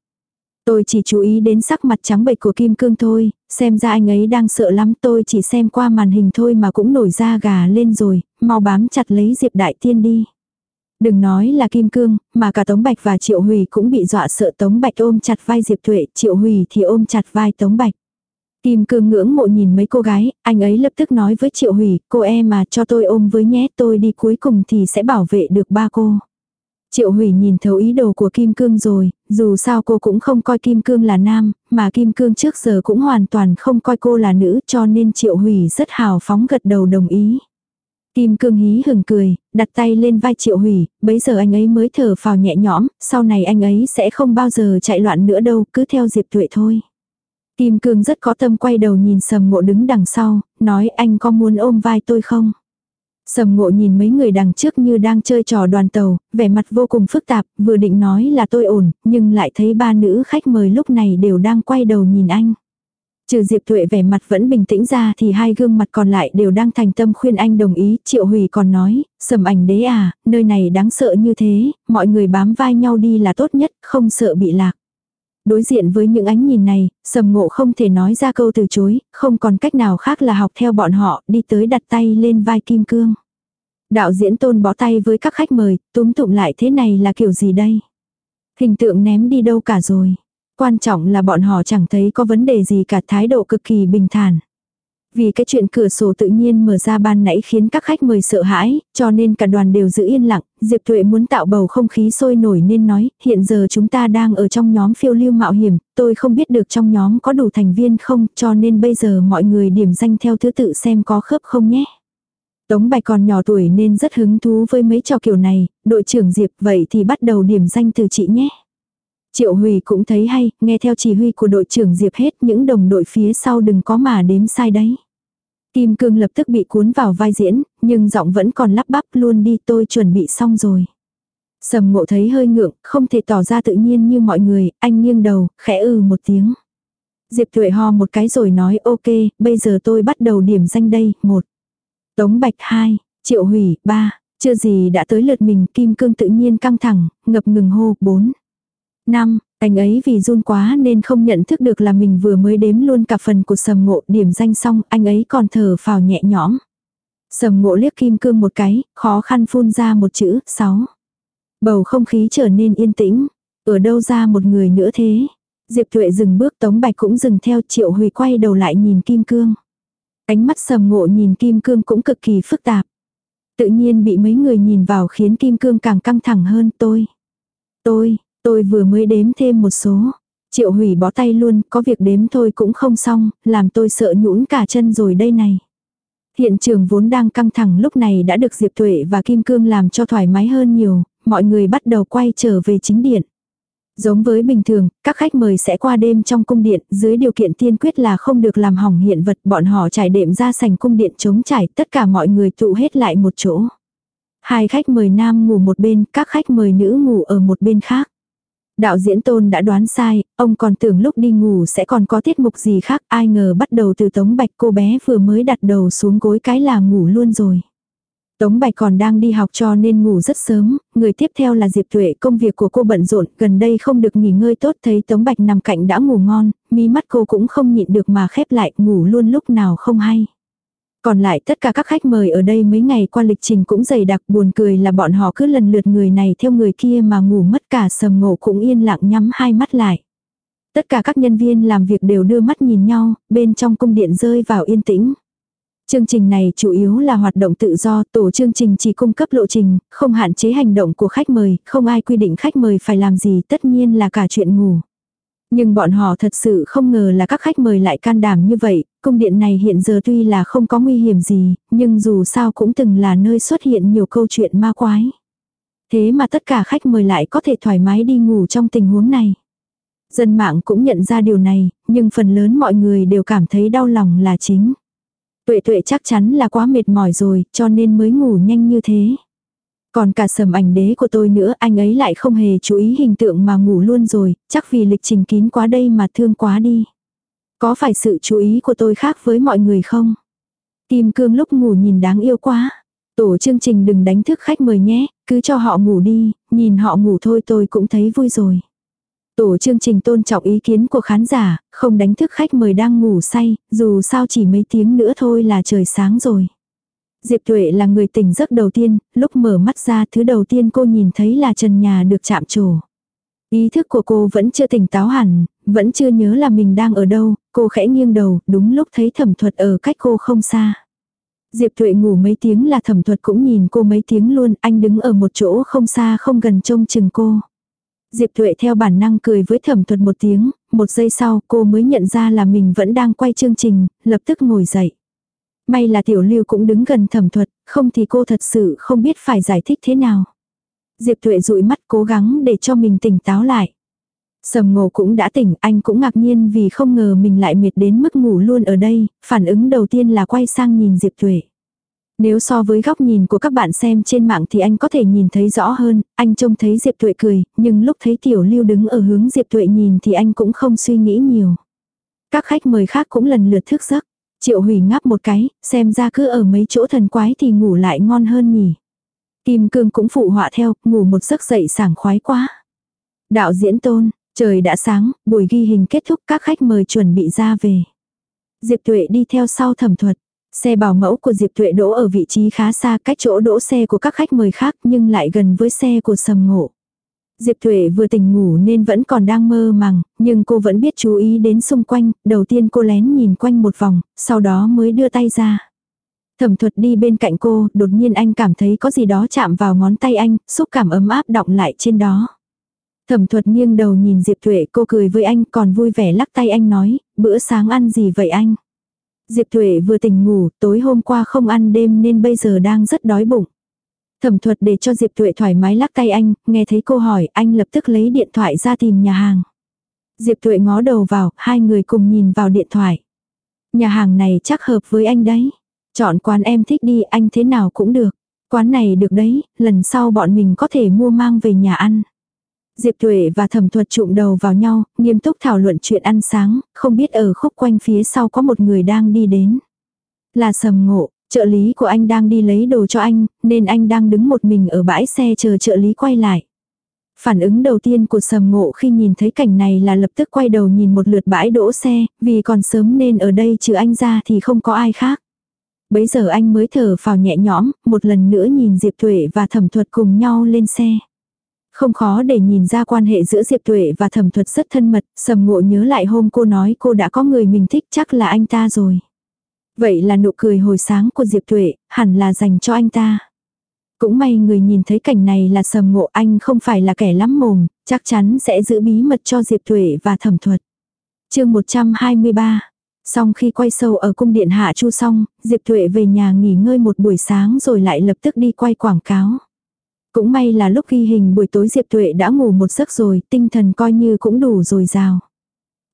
Speaker 1: Tôi chỉ chú ý đến sắc mặt trắng bệch của Kim Cương thôi, xem ra anh ấy đang sợ lắm tôi chỉ xem qua màn hình thôi mà cũng nổi da gà lên rồi, mau bám chặt lấy Diệp Đại Tiên đi. Đừng nói là Kim Cương, mà cả Tống Bạch và Triệu Hùy cũng bị dọa sợ Tống Bạch ôm chặt vai Diệp Tuệ, Triệu Hùy thì ôm chặt vai Tống Bạch. Kim Cương ngưỡng mộ nhìn mấy cô gái, anh ấy lập tức nói với Triệu Hủy: cô em mà cho tôi ôm với nhé, tôi đi cuối cùng thì sẽ bảo vệ được ba cô. Triệu Hủy nhìn thấu ý đồ của Kim Cương rồi, dù sao cô cũng không coi Kim Cương là nam, mà Kim Cương trước giờ cũng hoàn toàn không coi cô là nữ cho nên Triệu Hủy rất hào phóng gật đầu đồng ý. Kim Cương hí hừng cười, đặt tay lên vai Triệu Hủy, bấy giờ anh ấy mới thở phào nhẹ nhõm, sau này anh ấy sẽ không bao giờ chạy loạn nữa đâu, cứ theo Diệp Tuệ thôi. Kim Cương rất có tâm quay đầu nhìn Sầm Ngộ đứng đằng sau, nói anh có muốn ôm vai tôi không? Sầm ngộ nhìn mấy người đằng trước như đang chơi trò đoàn tàu, vẻ mặt vô cùng phức tạp, vừa định nói là tôi ổn, nhưng lại thấy ba nữ khách mời lúc này đều đang quay đầu nhìn anh. Trừ Diệp Thuệ vẻ mặt vẫn bình tĩnh ra thì hai gương mặt còn lại đều đang thành tâm khuyên anh đồng ý. Triệu Hủy còn nói, sầm ảnh đế à, nơi này đáng sợ như thế, mọi người bám vai nhau đi là tốt nhất, không sợ bị lạc. Đối diện với những ánh nhìn này, sầm ngộ không thể nói ra câu từ chối, không còn cách nào khác là học theo bọn họ, đi tới đặt tay lên vai kim cương. Đạo diễn tôn bó tay với các khách mời, túm tụm lại thế này là kiểu gì đây? Hình tượng ném đi đâu cả rồi. Quan trọng là bọn họ chẳng thấy có vấn đề gì cả thái độ cực kỳ bình thản. Vì cái chuyện cửa sổ tự nhiên mở ra ban nãy khiến các khách mời sợ hãi, cho nên cả đoàn đều giữ yên lặng, Diệp Thuệ muốn tạo bầu không khí sôi nổi nên nói, hiện giờ chúng ta đang ở trong nhóm phiêu lưu mạo hiểm, tôi không biết được trong nhóm có đủ thành viên không, cho nên bây giờ mọi người điểm danh theo thứ tự xem có khớp không nhé. Tống Bạch còn nhỏ tuổi nên rất hứng thú với mấy trò kiểu này, đội trưởng Diệp vậy thì bắt đầu điểm danh từ chị nhé. Triệu Huy cũng thấy hay, nghe theo chỉ huy của đội trưởng Diệp hết những đồng đội phía sau đừng có mà đếm sai đấy. Kim Cương lập tức bị cuốn vào vai diễn, nhưng giọng vẫn còn lắp bắp luôn đi tôi chuẩn bị xong rồi. Sầm ngộ thấy hơi ngượng, không thể tỏ ra tự nhiên như mọi người, anh nghiêng đầu, khẽ ừ một tiếng. Diệp Tuệ ho một cái rồi nói ok, bây giờ tôi bắt đầu điểm danh đây, một. Tống Bạch hai, Triệu Hủy ba, chưa gì đã tới lượt mình, Kim Cương tự nhiên căng thẳng, ngập ngừng hô, bốn. Năm, anh ấy vì run quá nên không nhận thức được là mình vừa mới đếm luôn cả phần của sầm ngộ điểm danh xong, anh ấy còn thở phào nhẹ nhõm. Sầm ngộ liếc kim cương một cái, khó khăn phun ra một chữ, sáu. Bầu không khí trở nên yên tĩnh. Ở đâu ra một người nữa thế? Diệp Tuệ dừng bước Tống Bạch cũng dừng theo Triệu Huy quay đầu lại nhìn Kim Cương. Ánh mắt sầm ngộ nhìn Kim Cương cũng cực kỳ phức tạp. Tự nhiên bị mấy người nhìn vào khiến Kim Cương càng căng thẳng hơn tôi. Tôi, Tôi vừa mới đếm thêm một số. Triệu hủy bó tay luôn, có việc đếm thôi cũng không xong, làm tôi sợ nhũn cả chân rồi đây này. Hiện trường vốn đang căng thẳng lúc này đã được Diệp Tuệ và Kim Cương làm cho thoải mái hơn nhiều, mọi người bắt đầu quay trở về chính điện. Giống với bình thường, các khách mời sẽ qua đêm trong cung điện, dưới điều kiện tiên quyết là không được làm hỏng hiện vật, bọn họ trải đệm ra sành cung điện chống trải, tất cả mọi người tụ hết lại một chỗ. Hai khách mời nam ngủ một bên, các khách mời nữ ngủ ở một bên khác. Đạo diễn tôn đã đoán sai, ông còn tưởng lúc đi ngủ sẽ còn có tiết mục gì khác, ai ngờ bắt đầu từ Tống Bạch cô bé vừa mới đặt đầu xuống gối cái là ngủ luôn rồi. Tống Bạch còn đang đi học cho nên ngủ rất sớm, người tiếp theo là Diệp Tuệ, công việc của cô bận rộn, gần đây không được nghỉ ngơi tốt thấy Tống Bạch nằm cạnh đã ngủ ngon, mí mắt cô cũng không nhịn được mà khép lại, ngủ luôn lúc nào không hay. Còn lại tất cả các khách mời ở đây mấy ngày qua lịch trình cũng dày đặc buồn cười là bọn họ cứ lần lượt người này theo người kia mà ngủ mất cả sầm ngộ cũng yên lặng nhắm hai mắt lại. Tất cả các nhân viên làm việc đều đưa mắt nhìn nhau, bên trong cung điện rơi vào yên tĩnh. Chương trình này chủ yếu là hoạt động tự do, tổ chương trình chỉ cung cấp lộ trình, không hạn chế hành động của khách mời, không ai quy định khách mời phải làm gì tất nhiên là cả chuyện ngủ. Nhưng bọn họ thật sự không ngờ là các khách mời lại can đảm như vậy, cung điện này hiện giờ tuy là không có nguy hiểm gì, nhưng dù sao cũng từng là nơi xuất hiện nhiều câu chuyện ma quái. Thế mà tất cả khách mời lại có thể thoải mái đi ngủ trong tình huống này. Dân mạng cũng nhận ra điều này, nhưng phần lớn mọi người đều cảm thấy đau lòng là chính. Tuệ tuệ chắc chắn là quá mệt mỏi rồi, cho nên mới ngủ nhanh như thế. Còn cả sầm ảnh đế của tôi nữa, anh ấy lại không hề chú ý hình tượng mà ngủ luôn rồi, chắc vì lịch trình kín quá đây mà thương quá đi. Có phải sự chú ý của tôi khác với mọi người không? Kim cương lúc ngủ nhìn đáng yêu quá. Tổ chương trình đừng đánh thức khách mời nhé, cứ cho họ ngủ đi, nhìn họ ngủ thôi tôi cũng thấy vui rồi. Tổ chương trình tôn trọng ý kiến của khán giả, không đánh thức khách mời đang ngủ say, dù sao chỉ mấy tiếng nữa thôi là trời sáng rồi. Diệp Tuệ là người tỉnh giấc đầu tiên, lúc mở mắt ra thứ đầu tiên cô nhìn thấy là trần nhà được chạm trổ. Ý thức của cô vẫn chưa tỉnh táo hẳn, vẫn chưa nhớ là mình đang ở đâu, cô khẽ nghiêng đầu, đúng lúc thấy thẩm thuật ở cách cô không xa. Diệp Thuệ ngủ mấy tiếng là thẩm thuật cũng nhìn cô mấy tiếng luôn, anh đứng ở một chỗ không xa không gần trông chừng cô. Diệp Thuệ theo bản năng cười với thẩm thuật một tiếng, một giây sau cô mới nhận ra là mình vẫn đang quay chương trình, lập tức ngồi dậy. May là tiểu lưu cũng đứng gần thẩm thuật, không thì cô thật sự không biết phải giải thích thế nào. Diệp Tuệ dụi mắt cố gắng để cho mình tỉnh táo lại. Sầm ngộ cũng đã tỉnh, anh cũng ngạc nhiên vì không ngờ mình lại mệt đến mức ngủ luôn ở đây, phản ứng đầu tiên là quay sang nhìn Diệp Tuệ. Nếu so với góc nhìn của các bạn xem trên mạng thì anh có thể nhìn thấy rõ hơn, anh trông thấy Diệp Tuệ cười, nhưng lúc thấy Tiểu Lưu đứng ở hướng Diệp Tuệ nhìn thì anh cũng không suy nghĩ nhiều. Các khách mời khác cũng lần lượt thức giấc. Triệu Hủy ngáp một cái, xem ra cứ ở mấy chỗ thần quái thì ngủ lại ngon hơn nhỉ. Kim Cương cũng phụ họa theo, ngủ một giấc dậy sảng khoái quá. Đạo diễn tôn, trời đã sáng, buổi ghi hình kết thúc các khách mời chuẩn bị ra về. Diệp Tuệ đi theo sau thẩm thuật. Xe bảo mẫu của Diệp Tuệ đỗ ở vị trí khá xa cách chỗ đỗ xe của các khách mời khác nhưng lại gần với xe của Sầm Ngộ. Diệp Thuệ vừa tỉnh ngủ nên vẫn còn đang mơ màng, nhưng cô vẫn biết chú ý đến xung quanh, đầu tiên cô lén nhìn quanh một vòng, sau đó mới đưa tay ra. Thẩm thuật đi bên cạnh cô, đột nhiên anh cảm thấy có gì đó chạm vào ngón tay anh, xúc cảm ấm áp đọng lại trên đó. Thẩm thuật nghiêng đầu nhìn Diệp Thuệ cô cười với anh còn vui vẻ lắc tay anh nói, bữa sáng ăn gì vậy anh? Diệp Thuệ vừa tỉnh ngủ, tối hôm qua không ăn đêm nên bây giờ đang rất đói bụng. Thẩm thuật để cho Diệp Tuệ thoải mái lắc tay anh, nghe thấy cô hỏi, anh lập tức lấy điện thoại ra tìm nhà hàng. Diệp Tuệ ngó đầu vào, hai người cùng nhìn vào điện thoại. Nhà hàng này chắc hợp với anh đấy. Chọn quán em thích đi, anh thế nào cũng được. Quán này được đấy, lần sau bọn mình có thể mua mang về nhà ăn. Diệp Tuệ và thẩm thuật trụm đầu vào nhau, nghiêm túc thảo luận chuyện ăn sáng, không biết ở khúc quanh phía sau có một người đang đi đến. Là sầm ngộ, trợ lý của anh đang đi lấy đồ cho anh, nên anh đang đứng một mình ở bãi xe chờ trợ lý quay lại. Phản ứng đầu tiên của sầm ngộ khi nhìn thấy cảnh này là lập tức quay đầu nhìn một lượt bãi đỗ xe, vì còn sớm nên ở đây trừ anh ra thì không có ai khác. Bấy giờ anh mới thở phào nhẹ nhõm, một lần nữa nhìn Diệp Tuệ và thẩm thuật cùng nhau lên xe. Không khó để nhìn ra quan hệ giữa Diệp Tuệ và thẩm thuật rất thân mật, sầm ngộ nhớ lại hôm cô nói cô đã có người mình thích chắc là anh ta rồi. Vậy là nụ cười hồi sáng của Diệp Tuệ, hẳn là dành cho anh ta. Cũng may người nhìn thấy cảnh này là sầm ngộ anh không phải là kẻ lắm mồm, chắc chắn sẽ giữ bí mật cho Diệp Tuệ và thẩm thuật. chương 123 Xong khi quay sâu ở cung điện Hạ Chu xong, Diệp Tuệ về nhà nghỉ ngơi một buổi sáng rồi lại lập tức đi quay quảng cáo. Cũng may là lúc ghi hình buổi tối Diệp Tuệ đã ngủ một giấc rồi, tinh thần coi như cũng đủ rồi rào.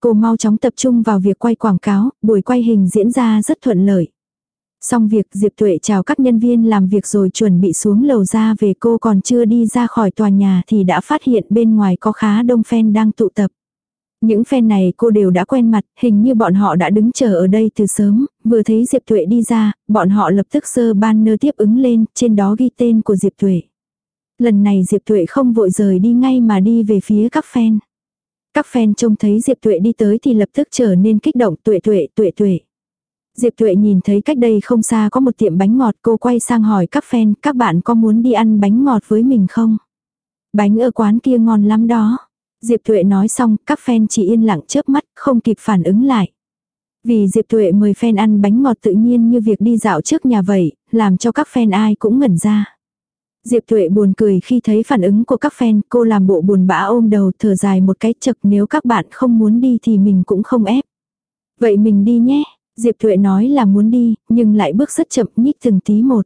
Speaker 1: Cô mau chóng tập trung vào việc quay quảng cáo, buổi quay hình diễn ra rất thuận lợi. Xong việc Diệp Tuệ chào các nhân viên làm việc rồi chuẩn bị xuống lầu ra về cô còn chưa đi ra khỏi tòa nhà thì đã phát hiện bên ngoài có khá đông fan đang tụ tập. Những fan này cô đều đã quen mặt, hình như bọn họ đã đứng chờ ở đây từ sớm, vừa thấy Diệp Tuệ đi ra, bọn họ lập tức sơ banner tiếp ứng lên, trên đó ghi tên của Diệp Tuệ. Lần này Diệp Tuệ không vội rời đi ngay mà đi về phía các fan. Các fan trông thấy Diệp Tuệ đi tới thì lập tức trở nên kích động Tuệ Tuệ Tuệ Tuệ. Diệp Tuệ nhìn thấy cách đây không xa có một tiệm bánh ngọt cô quay sang hỏi các fan các bạn có muốn đi ăn bánh ngọt với mình không? Bánh ở quán kia ngon lắm đó. Diệp Tuệ nói xong các fan chỉ yên lặng chớp mắt không kịp phản ứng lại. Vì Diệp Tuệ mời fan ăn bánh ngọt tự nhiên như việc đi dạo trước nhà vậy, làm cho các fan ai cũng ngẩn ra. Diệp Tuệ buồn cười khi thấy phản ứng của các fan, cô làm bộ buồn bã ôm đầu thở dài một cái chật nếu các bạn không muốn đi thì mình cũng không ép. Vậy mình đi nhé, Diệp Thuệ nói là muốn đi, nhưng lại bước rất chậm nhích từng tí một.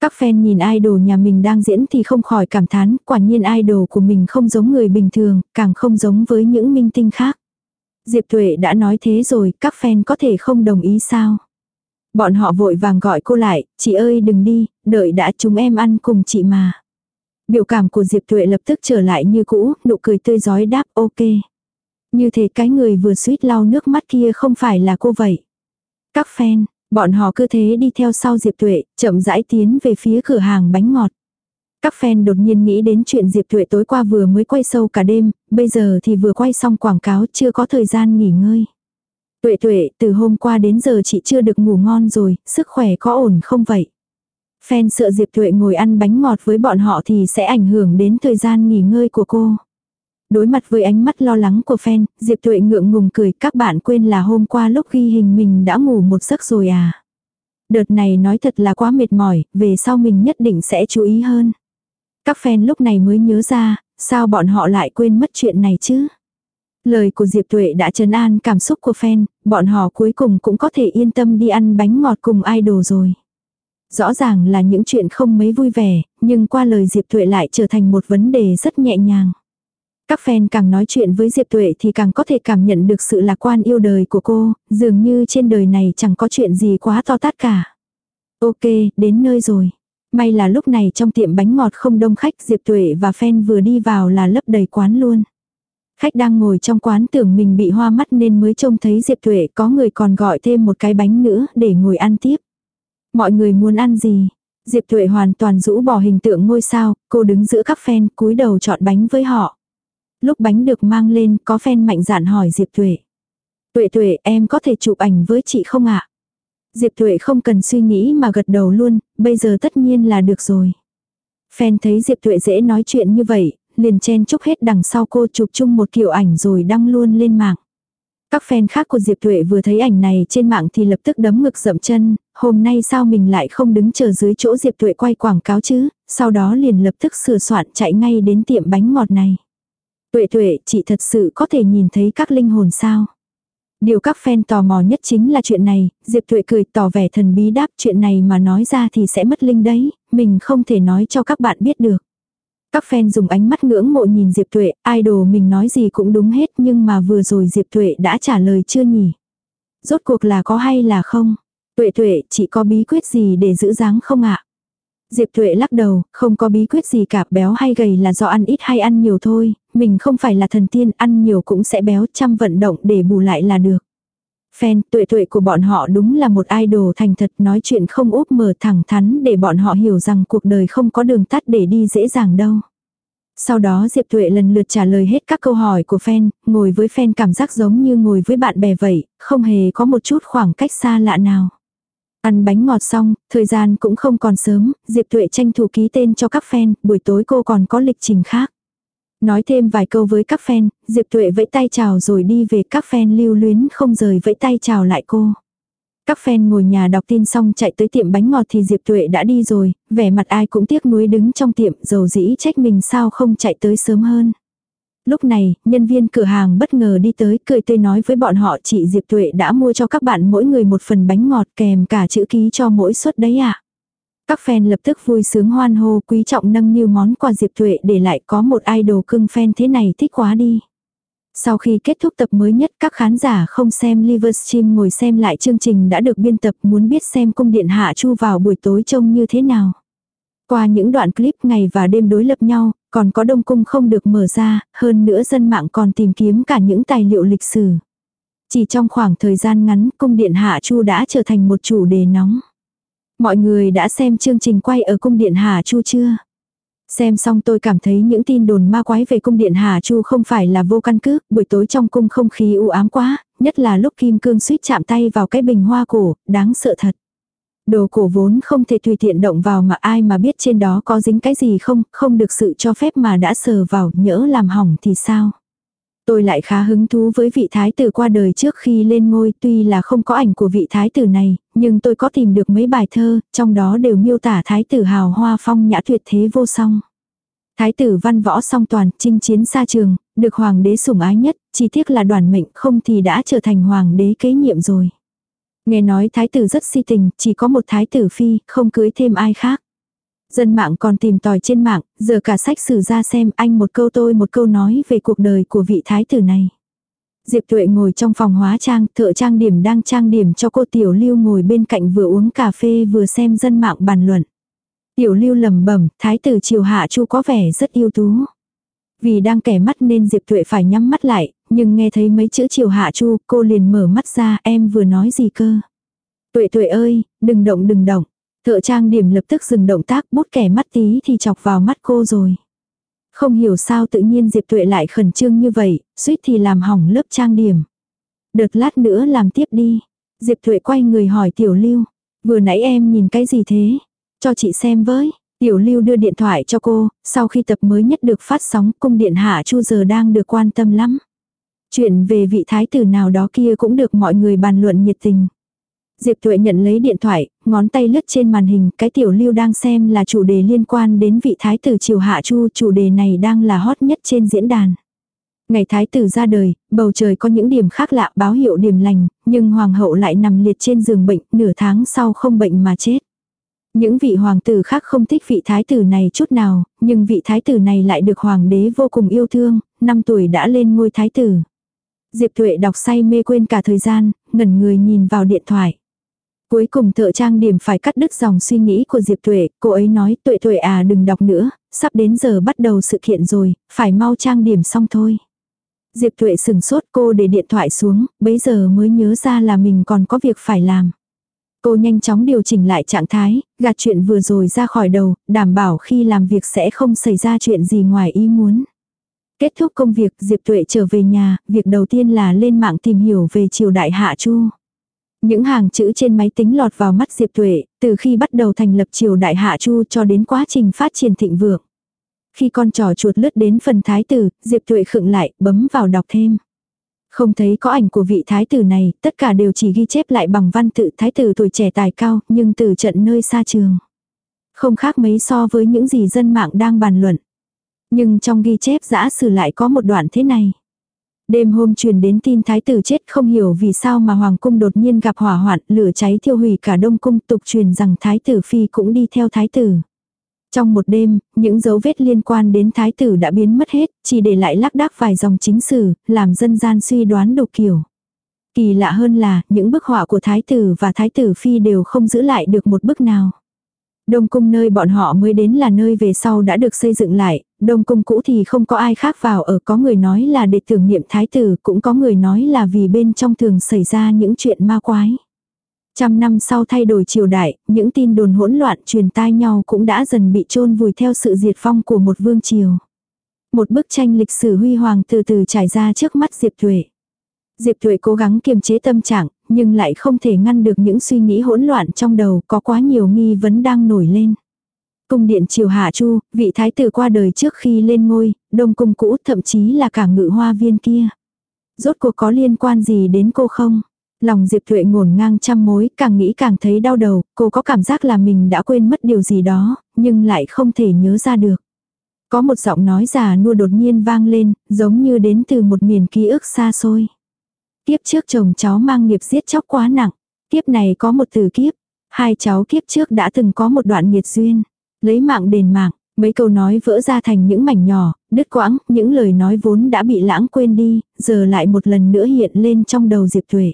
Speaker 1: Các fan nhìn idol nhà mình đang diễn thì không khỏi cảm thán, quả nhiên idol của mình không giống người bình thường, càng không giống với những minh tinh khác. Diệp Thuệ đã nói thế rồi, các fan có thể không đồng ý sao? Bọn họ vội vàng gọi cô lại, chị ơi đừng đi, đợi đã chúng em ăn cùng chị mà. Biểu cảm của Diệp Tuệ lập tức trở lại như cũ, nụ cười tươi giói đáp ok. Như thế cái người vừa suýt lau nước mắt kia không phải là cô vậy. Các fan, Bọn họ cứ thế đi theo sau Diệp Tuệ, chậm rãi tiến về phía cửa hàng bánh ngọt. Các fan đột nhiên nghĩ đến chuyện Diệp Tuệ tối qua vừa mới quay sâu cả đêm, bây giờ thì vừa quay xong quảng cáo chưa có thời gian nghỉ ngơi. Tuệ tuệ, từ hôm qua đến giờ chị chưa được ngủ ngon rồi, sức khỏe có ổn không vậy? Fan sợ Diệp Tuệ ngồi ăn bánh ngọt với bọn họ thì sẽ ảnh hưởng đến thời gian nghỉ ngơi của cô. Đối mặt với ánh mắt lo lắng của fan, Diệp Tuệ ngượng ngùng cười các bạn quên là hôm qua lúc ghi hình mình đã ngủ một giấc rồi à. Đợt này nói thật là quá mệt mỏi, về sau mình nhất định sẽ chú ý hơn. Các fan lúc này mới nhớ ra, sao bọn họ lại quên mất chuyện này chứ? Lời của Diệp Tuệ đã trấn an cảm xúc của fan, bọn họ cuối cùng cũng có thể yên tâm đi ăn bánh ngọt cùng idol rồi. Rõ ràng là những chuyện không mấy vui vẻ, nhưng qua lời Diệp Tuệ lại trở thành một vấn đề rất nhẹ nhàng. Các fan càng nói chuyện với Diệp Tuệ thì càng có thể cảm nhận được sự lạc quan yêu đời của cô, dường như trên đời này chẳng có chuyện gì quá to tát cả. Ok, đến nơi rồi. May là lúc này trong tiệm bánh ngọt không đông khách Diệp Tuệ và fan vừa đi vào là lấp đầy quán luôn. Khách đang ngồi trong quán tưởng mình bị hoa mắt nên mới trông thấy Diệp Tuệ có người còn gọi thêm một cái bánh nữa để ngồi ăn tiếp. Mọi người muốn ăn gì? Diệp Tuệ hoàn toàn rũ bỏ hình tượng ngôi sao, cô đứng giữa các fan cúi đầu chọn bánh với họ. Lúc bánh được mang lên có fan mạnh dạn hỏi Diệp Tuệ. Tuệ Tuệ em có thể chụp ảnh với chị không ạ? Diệp Tuệ không cần suy nghĩ mà gật đầu luôn, bây giờ tất nhiên là được rồi. Fan thấy Diệp Tuệ dễ nói chuyện như vậy, liền chen chúc hết đằng sau cô chụp chung một kiểu ảnh rồi đăng luôn lên mạng. Các fan khác của Diệp Tuệ vừa thấy ảnh này trên mạng thì lập tức đấm ngực dậm chân, hôm nay sao mình lại không đứng chờ dưới chỗ Diệp Tuệ quay quảng cáo chứ, sau đó liền lập tức sửa soạn chạy ngay đến tiệm bánh ngọt này. Tuệ Tuệ, chị thật sự có thể nhìn thấy các linh hồn sao? Điều các fan tò mò nhất chính là chuyện này, Diệp Tuệ cười tỏ vẻ thần bí đáp chuyện này mà nói ra thì sẽ mất linh đấy, mình không thể nói cho các bạn biết được. Các fan dùng ánh mắt ngưỡng mộ nhìn Diệp Tuệ, idol mình nói gì cũng đúng hết nhưng mà vừa rồi Diệp Tuệ đã trả lời chưa nhỉ? Rốt cuộc là có hay là không? Tuệ Tuệ, chị có bí quyết gì để giữ dáng không ạ? Diệp Tuệ lắc đầu, không có bí quyết gì cả, béo hay gầy là do ăn ít hay ăn nhiều thôi, mình không phải là thần tiên, ăn nhiều cũng sẽ béo, chăm vận động để bù lại là được. Fan, tuệ tuệ của bọn họ đúng là một idol thành thật nói chuyện không úp mở thẳng thắn để bọn họ hiểu rằng cuộc đời không có đường tắt để đi dễ dàng đâu. Sau đó Diệp Tuệ lần lượt trả lời hết các câu hỏi của fan, ngồi với fan cảm giác giống như ngồi với bạn bè vậy, không hề có một chút khoảng cách xa lạ nào. Ăn bánh ngọt xong, thời gian cũng không còn sớm, Diệp Tuệ tranh thủ ký tên cho các fan, buổi tối cô còn có lịch trình khác. Nói thêm vài câu với các fan, Diệp Tuệ vẫy tay chào rồi đi về các fan lưu luyến không rời vẫy tay chào lại cô. Các fan ngồi nhà đọc tin xong chạy tới tiệm bánh ngọt thì Diệp Tuệ đã đi rồi, vẻ mặt ai cũng tiếc nuối đứng trong tiệm dầu dĩ trách mình sao không chạy tới sớm hơn. Lúc này, nhân viên cửa hàng bất ngờ đi tới cười tươi nói với bọn họ chị Diệp Tuệ đã mua cho các bạn mỗi người một phần bánh ngọt kèm cả chữ ký cho mỗi suất đấy ạ. À. Các fan lập tức vui sướng hoan hô quý trọng nâng niu món quà Diệp Tuệ để lại có một idol cưng fan thế này thích quá đi. Sau khi kết thúc tập mới nhất các khán giả không xem Livestream ngồi xem lại chương trình đã được biên tập muốn biết xem cung điện hạ chu vào buổi tối trông như thế nào. Qua những đoạn clip ngày và đêm đối lập nhau, còn có đông cung không được mở ra, hơn nữa dân mạng còn tìm kiếm cả những tài liệu lịch sử. Chỉ trong khoảng thời gian ngắn cung điện hạ chu đã trở thành một chủ đề nóng. Mọi người đã xem chương trình quay ở cung điện Hà Chu chưa? Xem xong tôi cảm thấy những tin đồn ma quái về cung điện Hà Chu không phải là vô căn cứ, buổi tối trong cung không khí u ám quá, nhất là lúc Kim Cương suýt chạm tay vào cái bình hoa cổ, đáng sợ thật. Đồ cổ vốn không thể tùy tiện động vào mà ai mà biết trên đó có dính cái gì không, không được sự cho phép mà đã sờ vào, nhỡ làm hỏng thì sao? Tôi lại khá hứng thú với vị thái tử qua đời trước khi lên ngôi tuy là không có ảnh của vị thái tử này, nhưng tôi có tìm được mấy bài thơ, trong đó đều miêu tả thái tử hào hoa phong nhã tuyệt thế vô song. Thái tử văn võ song toàn, chinh chiến xa trường, được hoàng đế sủng ái nhất, chỉ tiếc là đoàn mệnh không thì đã trở thành hoàng đế kế nhiệm rồi. Nghe nói thái tử rất si tình, chỉ có một thái tử phi, không cưới thêm ai khác. Dân mạng còn tìm tòi trên mạng, giờ cả sách sử ra xem anh một câu tôi một câu nói về cuộc đời của vị thái tử này. Diệp Tuệ ngồi trong phòng hóa trang, thợ trang điểm đang trang điểm cho cô Tiểu Lưu ngồi bên cạnh vừa uống cà phê vừa xem dân mạng bàn luận. Tiểu Lưu lẩm bẩm, thái tử Triều Hạ Chu có vẻ rất yêu tú. Vì đang kẻ mắt nên Diệp Tuệ phải nhắm mắt lại, nhưng nghe thấy mấy chữ Triều Hạ Chu, cô liền mở mắt ra, em vừa nói gì cơ? Tuệ tuệ ơi, đừng động đừng động. Thợ trang điểm lập tức dừng động tác bút kẻ mắt tí thì chọc vào mắt cô rồi. Không hiểu sao tự nhiên Diệp Tuệ lại khẩn trương như vậy, suýt thì làm hỏng lớp trang điểm. Đợt lát nữa làm tiếp đi. Diệp Tuệ quay người hỏi Tiểu Lưu. Vừa nãy em nhìn cái gì thế? Cho chị xem với. Tiểu Lưu đưa điện thoại cho cô, sau khi tập mới nhất được phát sóng cung điện hạ chu giờ đang được quan tâm lắm. Chuyện về vị thái tử nào đó kia cũng được mọi người bàn luận nhiệt tình. Diệp Tuệ nhận lấy điện thoại, ngón tay lướt trên màn hình, cái tiểu lưu đang xem là chủ đề liên quan đến vị thái tử triều hạ chu, chủ đề này đang là hot nhất trên diễn đàn. Ngày thái tử ra đời, bầu trời có những điểm khác lạ báo hiệu điểm lành, nhưng hoàng hậu lại nằm liệt trên giường bệnh, nửa tháng sau không bệnh mà chết. Những vị hoàng tử khác không thích vị thái tử này chút nào, nhưng vị thái tử này lại được hoàng đế vô cùng yêu thương, năm tuổi đã lên ngôi thái tử. Diệp Thuệ đọc say mê quên cả thời gian, ngẩn người nhìn vào điện thoại. Cuối cùng thợ trang điểm phải cắt đứt dòng suy nghĩ của Diệp Tuệ, cô ấy nói Tuệ Tuệ à đừng đọc nữa, sắp đến giờ bắt đầu sự kiện rồi, phải mau trang điểm xong thôi. Diệp Tuệ sừng sốt cô để điện thoại xuống, bấy giờ mới nhớ ra là mình còn có việc phải làm. Cô nhanh chóng điều chỉnh lại trạng thái, gạt chuyện vừa rồi ra khỏi đầu, đảm bảo khi làm việc sẽ không xảy ra chuyện gì ngoài ý muốn. Kết thúc công việc, Diệp Tuệ trở về nhà, việc đầu tiên là lên mạng tìm hiểu về triều đại Hạ Chu. Những hàng chữ trên máy tính lọt vào mắt Diệp Tuệ, từ khi bắt đầu thành lập triều đại Hạ Chu cho đến quá trình phát triển thịnh vượng. Khi con trò chuột lướt đến phần thái tử, Diệp Tuệ khựng lại, bấm vào đọc thêm. Không thấy có ảnh của vị thái tử này, tất cả đều chỉ ghi chép lại bằng văn tự thái tử tuổi trẻ tài cao, nhưng từ trận nơi xa trường. Không khác mấy so với những gì dân mạng đang bàn luận. Nhưng trong ghi chép giã sử lại có một đoạn thế này. Đêm hôm truyền đến tin thái tử chết không hiểu vì sao mà hoàng cung đột nhiên gặp hỏa hoạn, lửa cháy thiêu hủy cả đông cung tục truyền rằng thái tử phi cũng đi theo thái tử. Trong một đêm, những dấu vết liên quan đến thái tử đã biến mất hết, chỉ để lại lác đác vài dòng chính sử, làm dân gian suy đoán đục kiểu. Kỳ lạ hơn là, những bức họa của thái tử và thái tử phi đều không giữ lại được một bức nào. Đông cung nơi bọn họ mới đến là nơi về sau đã được xây dựng lại, đông cung cũ thì không có ai khác vào ở có người nói là để tưởng niệm thái tử, cũng có người nói là vì bên trong thường xảy ra những chuyện ma quái. Trăm năm sau thay đổi triều đại, những tin đồn hỗn loạn truyền tai nhau cũng đã dần bị chôn vùi theo sự diệt vong của một vương triều. Một bức tranh lịch sử huy hoàng từ từ trải ra trước mắt Diệp Thuệ. Diệp Thuệ cố gắng kiềm chế tâm trạng, nhưng lại không thể ngăn được những suy nghĩ hỗn loạn trong đầu, có quá nhiều nghi vấn đang nổi lên. Cung điện triều Hạ Chu, vị thái tử qua đời trước khi lên ngôi, đông cung cũ thậm chí là cả ngự hoa viên kia. Rốt cuộc có liên quan gì đến cô không? Lòng Diệp Thuệ ngổn ngang trăm mối, càng nghĩ càng thấy đau đầu, cô có cảm giác là mình đã quên mất điều gì đó, nhưng lại không thể nhớ ra được. Có một giọng nói già nua đột nhiên vang lên, giống như đến từ một miền ký ức xa xôi. Kiếp trước chồng cháu mang nghiệp giết chóc quá nặng. Kiếp này có một từ kiếp. Hai cháu kiếp trước đã từng có một đoạn nghiệt duyên. Lấy mạng đền mạng. Mấy câu nói vỡ ra thành những mảnh nhỏ, đứt quãng, những lời nói vốn đã bị lãng quên đi, giờ lại một lần nữa hiện lên trong đầu Diệp Thuệ.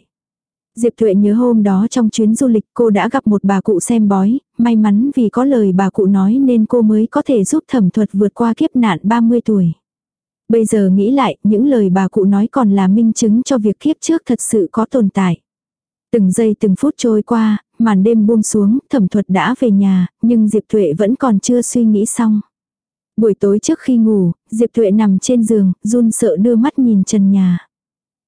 Speaker 1: Diệp Thuệ nhớ hôm đó trong chuyến du lịch cô đã gặp một bà cụ xem bói, may mắn vì có lời bà cụ nói nên cô mới có thể giúp thẩm thuật vượt qua kiếp nạn 30 tuổi. Bây giờ nghĩ lại, những lời bà cụ nói còn là minh chứng cho việc kiếp trước thật sự có tồn tại. Từng giây từng phút trôi qua, màn đêm buông xuống, thẩm thuật đã về nhà, nhưng Diệp Tuệ vẫn còn chưa suy nghĩ xong. Buổi tối trước khi ngủ, Diệp Tuệ nằm trên giường, run sợ đưa mắt nhìn trần nhà.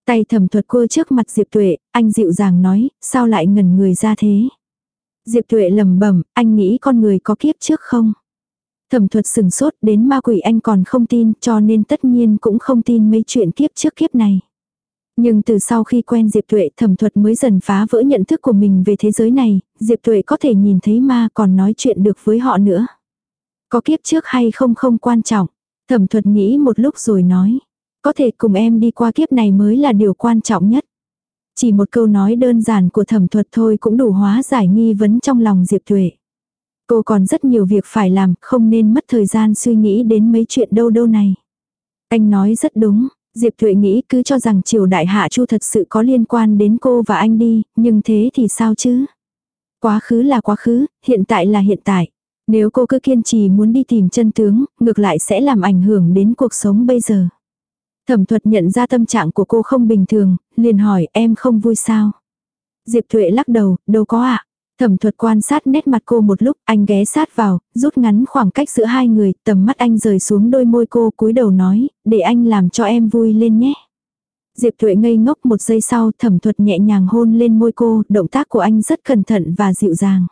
Speaker 1: Tay thẩm thuật cua trước mặt Diệp Tuệ, anh dịu dàng nói, sao lại ngẩn người ra thế? Diệp Tuệ lầm bẩm anh nghĩ con người có kiếp trước không? Thẩm thuật sừng sốt đến ma quỷ anh còn không tin cho nên tất nhiên cũng không tin mấy chuyện kiếp trước kiếp này. Nhưng từ sau khi quen Diệp Tuệ thẩm thuật mới dần phá vỡ nhận thức của mình về thế giới này, Diệp Tuệ có thể nhìn thấy ma còn nói chuyện được với họ nữa. Có kiếp trước hay không không quan trọng. Thẩm thuật nghĩ một lúc rồi nói. Có thể cùng em đi qua kiếp này mới là điều quan trọng nhất. Chỉ một câu nói đơn giản của thẩm thuật thôi cũng đủ hóa giải nghi vấn trong lòng Diệp Tuệ. Cô còn rất nhiều việc phải làm, không nên mất thời gian suy nghĩ đến mấy chuyện đâu đâu này. Anh nói rất đúng, Diệp Thuệ nghĩ cứ cho rằng triều đại hạ chu thật sự có liên quan đến cô và anh đi, nhưng thế thì sao chứ? Quá khứ là quá khứ, hiện tại là hiện tại. Nếu cô cứ kiên trì muốn đi tìm chân tướng, ngược lại sẽ làm ảnh hưởng đến cuộc sống bây giờ. Thẩm thuật nhận ra tâm trạng của cô không bình thường, liền hỏi em không vui sao? Diệp Thuệ lắc đầu, đâu có ạ. Thẩm thuật quan sát nét mặt cô một lúc, anh ghé sát vào, rút ngắn khoảng cách giữa hai người, tầm mắt anh rời xuống đôi môi cô cúi đầu nói, để anh làm cho em vui lên nhé. Diệp Thuệ ngây ngốc một giây sau, thẩm thuật nhẹ nhàng hôn lên môi cô, động tác của anh rất cẩn thận và dịu dàng.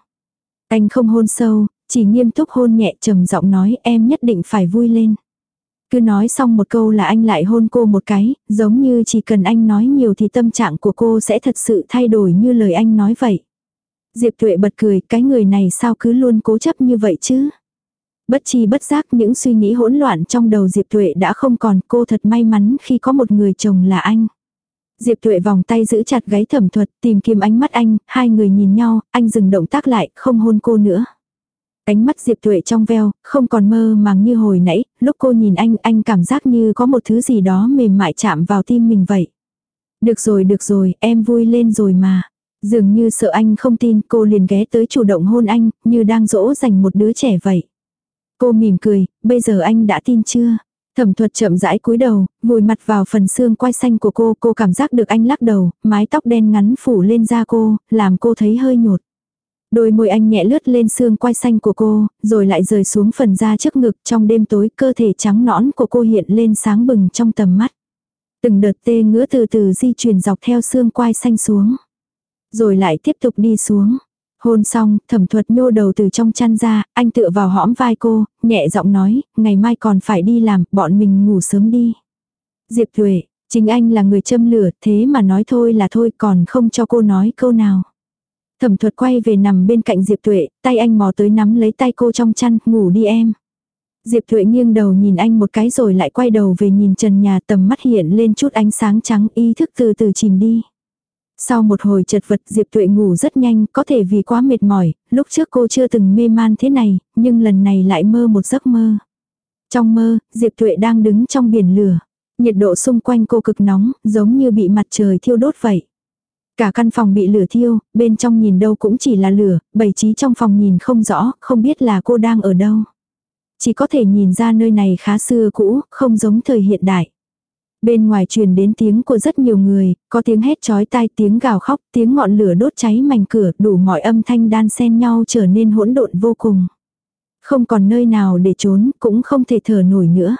Speaker 1: Anh không hôn sâu, chỉ nghiêm túc hôn nhẹ trầm giọng nói em nhất định phải vui lên. Cứ nói xong một câu là anh lại hôn cô một cái, giống như chỉ cần anh nói nhiều thì tâm trạng của cô sẽ thật sự thay đổi như lời anh nói vậy. Diệp Tuệ bật cười, cái người này sao cứ luôn cố chấp như vậy chứ? Bất chi bất giác những suy nghĩ hỗn loạn trong đầu Diệp Tuệ đã không còn cô thật may mắn khi có một người chồng là anh. Diệp Tuệ vòng tay giữ chặt gáy thẩm thuật tìm kiếm ánh mắt anh, hai người nhìn nhau, anh dừng động tác lại, không hôn cô nữa. Ánh mắt Diệp Tuệ trong veo, không còn mơ màng như hồi nãy, lúc cô nhìn anh, anh cảm giác như có một thứ gì đó mềm mại chạm vào tim mình vậy. Được rồi, được rồi, em vui lên rồi mà. Dường như sợ anh không tin, cô liền ghé tới chủ động hôn anh, như đang dỗ dành một đứa trẻ vậy. Cô mỉm cười, bây giờ anh đã tin chưa? Thẩm thuật chậm rãi cúi đầu, vùi mặt vào phần xương quai xanh của cô, cô cảm giác được anh lắc đầu, mái tóc đen ngắn phủ lên da cô, làm cô thấy hơi nhột. Đôi môi anh nhẹ lướt lên xương quai xanh của cô, rồi lại rời xuống phần da trước ngực trong đêm tối cơ thể trắng nõn của cô hiện lên sáng bừng trong tầm mắt. Từng đợt tê ngứa từ từ di chuyển dọc theo xương quai xanh xuống. Rồi lại tiếp tục đi xuống. Hôn xong, thẩm thuật nhô đầu từ trong chăn ra, anh tựa vào hõm vai cô, nhẹ giọng nói, ngày mai còn phải đi làm, bọn mình ngủ sớm đi. Diệp Thuệ, chính anh là người châm lửa, thế mà nói thôi là thôi còn không cho cô nói câu nào. Thẩm thuật quay về nằm bên cạnh Diệp Tuệ, tay anh mò tới nắm lấy tay cô trong chăn, ngủ đi em. Diệp Thuệ nghiêng đầu nhìn anh một cái rồi lại quay đầu về nhìn trần nhà tầm mắt hiện lên chút ánh sáng trắng ý thức từ từ chìm đi. Sau một hồi chật vật Diệp Tuệ ngủ rất nhanh, có thể vì quá mệt mỏi, lúc trước cô chưa từng mê man thế này, nhưng lần này lại mơ một giấc mơ. Trong mơ, Diệp Tuệ đang đứng trong biển lửa. Nhiệt độ xung quanh cô cực nóng, giống như bị mặt trời thiêu đốt vậy. Cả căn phòng bị lửa thiêu, bên trong nhìn đâu cũng chỉ là lửa, bày trí trong phòng nhìn không rõ, không biết là cô đang ở đâu. Chỉ có thể nhìn ra nơi này khá xưa cũ, không giống thời hiện đại. Bên ngoài truyền đến tiếng của rất nhiều người, có tiếng hét chói tai, tiếng gào khóc, tiếng ngọn lửa đốt cháy mảnh cửa, đủ mọi âm thanh đan xen nhau trở nên hỗn độn vô cùng. Không còn nơi nào để trốn, cũng không thể thở nổi nữa.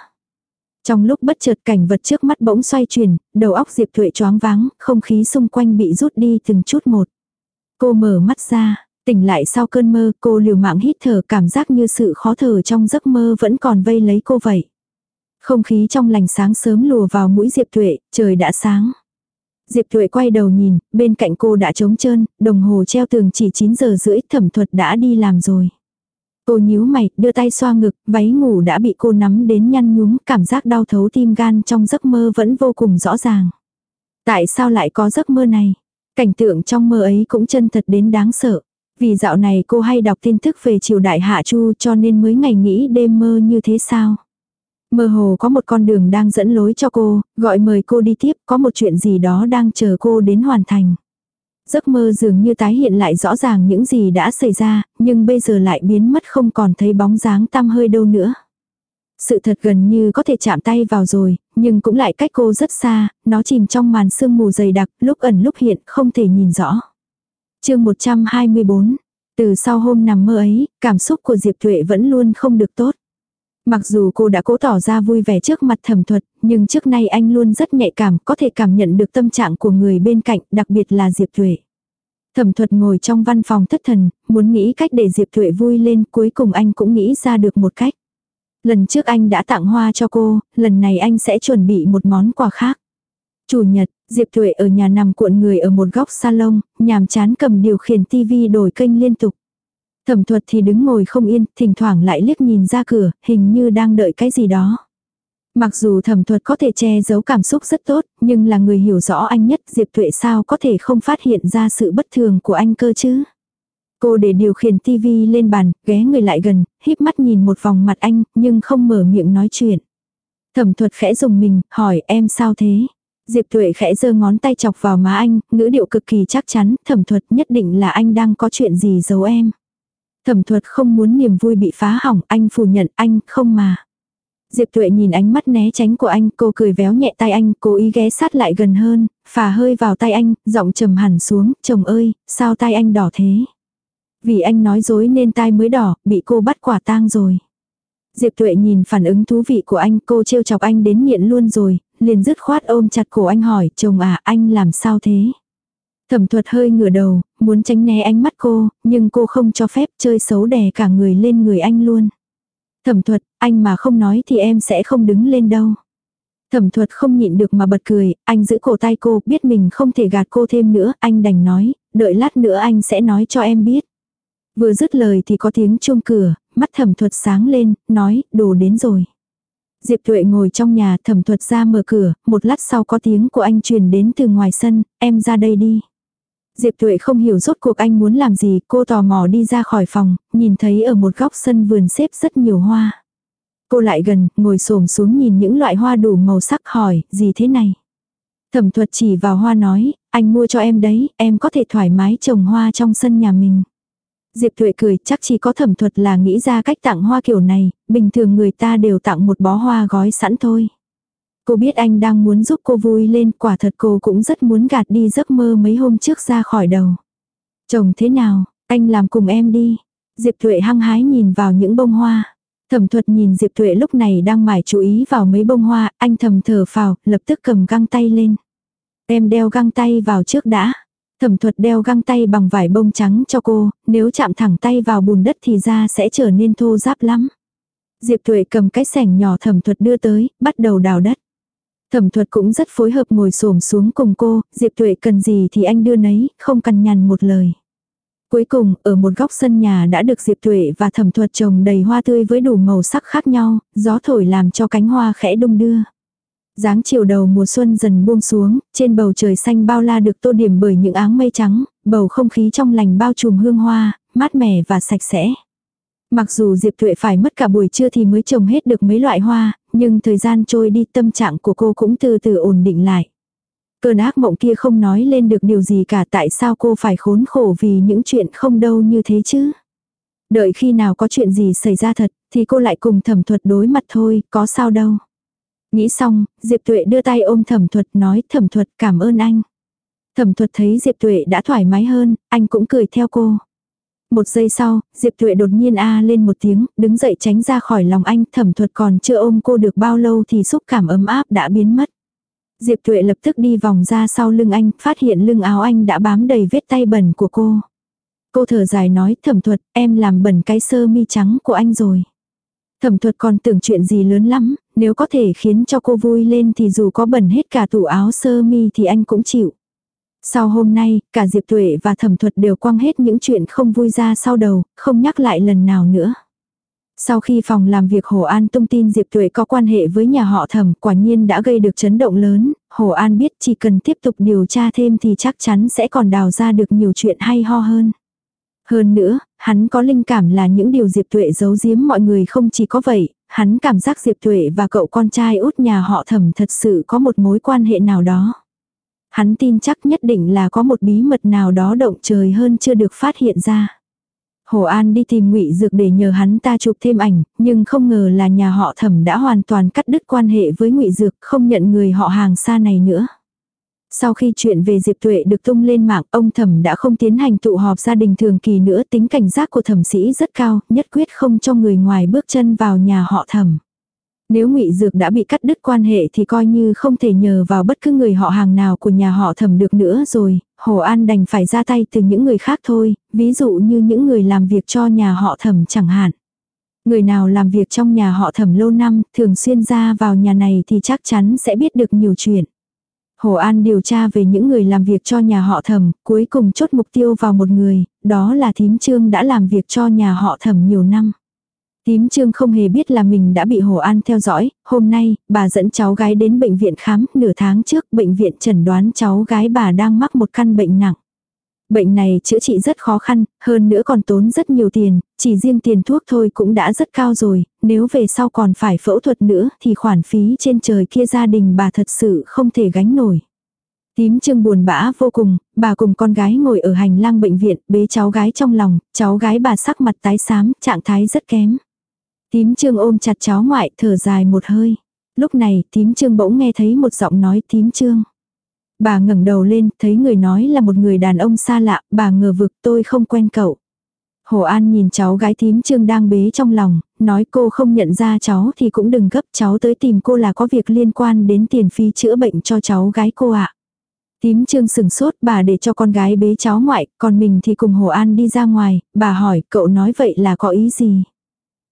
Speaker 1: Trong lúc bất chợt cảnh vật trước mắt bỗng xoay chuyển, đầu óc Diệp Thuệ choáng váng, không khí xung quanh bị rút đi từng chút một. Cô mở mắt ra, tỉnh lại sau cơn mơ, cô liều mạng hít thở cảm giác như sự khó thở trong giấc mơ vẫn còn vây lấy cô vậy. Không khí trong lành sáng sớm lùa vào mũi Diệp Thuệ, trời đã sáng. Diệp Thuệ quay đầu nhìn, bên cạnh cô đã trống trơn, đồng hồ treo tường chỉ 9 giờ rưỡi, thẩm thuật đã đi làm rồi. Cô nhíu mày, đưa tay xoa ngực, váy ngủ đã bị cô nắm đến nhăn nhúm, cảm giác đau thấu tim gan trong giấc mơ vẫn vô cùng rõ ràng. Tại sao lại có giấc mơ này? Cảnh tượng trong mơ ấy cũng chân thật đến đáng sợ. Vì dạo này cô hay đọc tin tức về triều đại Hạ Chu cho nên mới ngày nghĩ đêm mơ như thế sao? Mơ hồ có một con đường đang dẫn lối cho cô, gọi mời cô đi tiếp, có một chuyện gì đó đang chờ cô đến hoàn thành. Giấc mơ dường như tái hiện lại rõ ràng những gì đã xảy ra, nhưng bây giờ lại biến mất không còn thấy bóng dáng tăm hơi đâu nữa. Sự thật gần như có thể chạm tay vào rồi, nhưng cũng lại cách cô rất xa, nó chìm trong màn sương mù dày đặc, lúc ẩn lúc hiện, không thể nhìn rõ. chương 124, từ sau hôm nằm mơ ấy, cảm xúc của Diệp Thuệ vẫn luôn không được tốt. Mặc dù cô đã cố tỏ ra vui vẻ trước mặt thẩm thuật, nhưng trước nay anh luôn rất nhạy cảm, có thể cảm nhận được tâm trạng của người bên cạnh, đặc biệt là Diệp Thuệ. Thẩm thuật ngồi trong văn phòng thất thần, muốn nghĩ cách để Diệp Thuệ vui lên, cuối cùng anh cũng nghĩ ra được một cách. Lần trước anh đã tặng hoa cho cô, lần này anh sẽ chuẩn bị một món quà khác. Chủ nhật, Diệp Thuệ ở nhà nằm cuộn người ở một góc salon, nhàm chán cầm điều khiển tivi đổi kênh liên tục. Thẩm thuật thì đứng ngồi không yên, thỉnh thoảng lại liếc nhìn ra cửa, hình như đang đợi cái gì đó. Mặc dù thẩm thuật có thể che giấu cảm xúc rất tốt, nhưng là người hiểu rõ anh nhất Diệp Tuệ sao có thể không phát hiện ra sự bất thường của anh cơ chứ. Cô để điều khiển tivi lên bàn, ghé người lại gần, híp mắt nhìn một vòng mặt anh, nhưng không mở miệng nói chuyện. Thẩm thuật khẽ dùng mình, hỏi em sao thế? Diệp Tuệ khẽ giơ ngón tay chọc vào má anh, ngữ điệu cực kỳ chắc chắn, thẩm thuật nhất định là anh đang có chuyện gì giấu em. Thẩm thuật không muốn niềm vui bị phá hỏng, anh phủ nhận anh không mà. Diệp Tuệ nhìn ánh mắt né tránh của anh, cô cười véo nhẹ tay anh, cố ý ghé sát lại gần hơn, phà hơi vào tay anh, giọng trầm hẳn xuống, chồng ơi, sao tay anh đỏ thế? Vì anh nói dối nên tai mới đỏ, bị cô bắt quả tang rồi. Diệp Tuệ nhìn phản ứng thú vị của anh, cô trêu chọc anh đến nghiện luôn rồi, liền dứt khoát ôm chặt cổ anh hỏi, chồng à, anh làm sao thế? Thẩm thuật hơi ngửa đầu, muốn tránh né ánh mắt cô, nhưng cô không cho phép chơi xấu đè cả người lên người anh luôn. Thẩm thuật, anh mà không nói thì em sẽ không đứng lên đâu. Thẩm thuật không nhịn được mà bật cười, anh giữ cổ tay cô, biết mình không thể gạt cô thêm nữa, anh đành nói, đợi lát nữa anh sẽ nói cho em biết. Vừa dứt lời thì có tiếng chuông cửa, mắt thẩm thuật sáng lên, nói, đồ đến rồi. Diệp Thuệ ngồi trong nhà thẩm thuật ra mở cửa, một lát sau có tiếng của anh truyền đến từ ngoài sân, em ra đây đi. Diệp Tuệ không hiểu rốt cuộc anh muốn làm gì, cô tò mò đi ra khỏi phòng, nhìn thấy ở một góc sân vườn xếp rất nhiều hoa. Cô lại gần, ngồi xổm xuống nhìn những loại hoa đủ màu sắc hỏi, gì thế này? Thẩm thuật chỉ vào hoa nói, anh mua cho em đấy, em có thể thoải mái trồng hoa trong sân nhà mình. Diệp Thuệ cười, chắc chỉ có thẩm thuật là nghĩ ra cách tặng hoa kiểu này, bình thường người ta đều tặng một bó hoa gói sẵn thôi. Cô biết anh đang muốn giúp cô vui lên, quả thật cô cũng rất muốn gạt đi giấc mơ mấy hôm trước ra khỏi đầu. Chồng thế nào, anh làm cùng em đi. Diệp Thuệ hăng hái nhìn vào những bông hoa. Thẩm thuật nhìn Diệp Thuệ lúc này đang mải chú ý vào mấy bông hoa, anh thầm thở phào, lập tức cầm găng tay lên. Em đeo găng tay vào trước đã. Thẩm thuật đeo găng tay bằng vải bông trắng cho cô, nếu chạm thẳng tay vào bùn đất thì da sẽ trở nên thô ráp lắm. Diệp Thuệ cầm cái sẻng nhỏ thẩm thuật đưa tới, bắt đầu đào đất. Thẩm thuật cũng rất phối hợp ngồi xổm xuống cùng cô, Diệp Tuệ cần gì thì anh đưa nấy, không cần nhằn một lời. Cuối cùng, ở một góc sân nhà đã được Diệp Tuệ và thẩm thuật trồng đầy hoa tươi với đủ màu sắc khác nhau, gió thổi làm cho cánh hoa khẽ đung đưa. Dáng chiều đầu mùa xuân dần buông xuống, trên bầu trời xanh bao la được tô điểm bởi những áng mây trắng, bầu không khí trong lành bao trùm hương hoa, mát mẻ và sạch sẽ. Mặc dù Diệp Tuệ phải mất cả buổi trưa thì mới trồng hết được mấy loại hoa, nhưng thời gian trôi đi tâm trạng của cô cũng từ từ ổn định lại. Cơn ác mộng kia không nói lên được điều gì cả tại sao cô phải khốn khổ vì những chuyện không đâu như thế chứ. Đợi khi nào có chuyện gì xảy ra thật thì cô lại cùng thẩm thuật đối mặt thôi, có sao đâu. Nghĩ xong, Diệp Tuệ đưa tay ôm thẩm thuật nói thẩm thuật cảm ơn anh. Thẩm thuật thấy Diệp Tuệ đã thoải mái hơn, anh cũng cười theo cô. Một giây sau, Diệp Tuệ đột nhiên a lên một tiếng, đứng dậy tránh ra khỏi lòng anh, thẩm thuật còn chưa ôm cô được bao lâu thì xúc cảm ấm áp đã biến mất. Diệp Tuệ lập tức đi vòng ra sau lưng anh, phát hiện lưng áo anh đã bám đầy vết tay bẩn của cô. Cô thở dài nói thẩm thuật, em làm bẩn cái sơ mi trắng của anh rồi. Thẩm thuật còn tưởng chuyện gì lớn lắm, nếu có thể khiến cho cô vui lên thì dù có bẩn hết cả tủ áo sơ mi thì anh cũng chịu. Sau hôm nay, cả Diệp Tuệ và Thẩm Thuật đều quăng hết những chuyện không vui ra sau đầu, không nhắc lại lần nào nữa. Sau khi phòng làm việc Hồ An tung tin Diệp Tuệ có quan hệ với nhà họ Thẩm, quả nhiên đã gây được chấn động lớn, Hồ An biết chỉ cần tiếp tục điều tra thêm thì chắc chắn sẽ còn đào ra được nhiều chuyện hay ho hơn. Hơn nữa, hắn có linh cảm là những điều Diệp Tuệ giấu giếm mọi người không chỉ có vậy, hắn cảm giác Diệp Tuệ và cậu con trai út nhà họ Thẩm thật sự có một mối quan hệ nào đó. Hắn tin chắc nhất định là có một bí mật nào đó động trời hơn chưa được phát hiện ra. Hồ An đi tìm Ngụy Dược để nhờ hắn ta chụp thêm ảnh, nhưng không ngờ là nhà họ Thẩm đã hoàn toàn cắt đứt quan hệ với Ngụy Dược, không nhận người họ hàng xa này nữa. Sau khi chuyện về Diệp Tuệ được tung lên mạng, ông Thẩm đã không tiến hành tụ họp gia đình thường kỳ nữa, tính cảnh giác của thẩm sĩ rất cao, nhất quyết không cho người ngoài bước chân vào nhà họ Thẩm. Nếu ngụy Dược đã bị cắt đứt quan hệ thì coi như không thể nhờ vào bất cứ người họ hàng nào của nhà họ thẩm được nữa rồi, Hồ An đành phải ra tay từ những người khác thôi, ví dụ như những người làm việc cho nhà họ thẩm chẳng hạn. Người nào làm việc trong nhà họ thẩm lâu năm, thường xuyên ra vào nhà này thì chắc chắn sẽ biết được nhiều chuyện. Hồ An điều tra về những người làm việc cho nhà họ thẩm, cuối cùng chốt mục tiêu vào một người, đó là thím trương đã làm việc cho nhà họ thẩm nhiều năm. Tím Trương không hề biết là mình đã bị Hồ An theo dõi, hôm nay, bà dẫn cháu gái đến bệnh viện khám, nửa tháng trước bệnh viện chẩn đoán cháu gái bà đang mắc một căn bệnh nặng. Bệnh này chữa trị rất khó khăn, hơn nữa còn tốn rất nhiều tiền, chỉ riêng tiền thuốc thôi cũng đã rất cao rồi, nếu về sau còn phải phẫu thuật nữa thì khoản phí trên trời kia gia đình bà thật sự không thể gánh nổi. Tím trương buồn bã vô cùng, bà cùng con gái ngồi ở hành lang bệnh viện, bế cháu gái trong lòng, cháu gái bà sắc mặt tái xám, trạng thái rất kém. Tím trương ôm chặt cháu ngoại thở dài một hơi. Lúc này tím trương bỗng nghe thấy một giọng nói tím trương. Bà ngẩng đầu lên, thấy người nói là một người đàn ông xa lạ, bà ngờ vực tôi không quen cậu. Hồ An nhìn cháu gái tím trương đang bế trong lòng, nói cô không nhận ra cháu thì cũng đừng gấp cháu tới tìm cô là có việc liên quan đến tiền phí chữa bệnh cho cháu gái cô ạ. Tím trương sừng sốt bà để cho con gái bế cháu ngoại, còn mình thì cùng Hồ An đi ra ngoài, bà hỏi cậu nói vậy là có ý gì?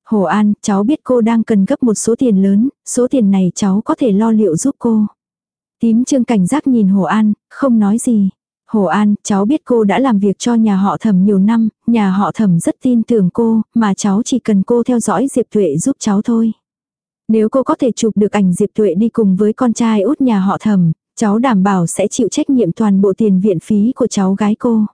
Speaker 1: Hồ An, cháu biết cô đang cần gấp một số tiền lớn, số tiền này cháu có thể lo liệu giúp cô. Tím trương cảnh giác nhìn Hồ An, không nói gì. Hồ An, cháu biết cô đã làm việc cho nhà họ thẩm nhiều năm, nhà họ thẩm rất tin tưởng cô, mà cháu chỉ cần cô theo dõi Diệp Tuệ giúp cháu thôi. Nếu cô có thể chụp được ảnh Diệp Tuệ đi cùng với con trai út nhà họ thẩm, cháu đảm bảo sẽ chịu trách nhiệm toàn bộ tiền viện phí của cháu gái cô.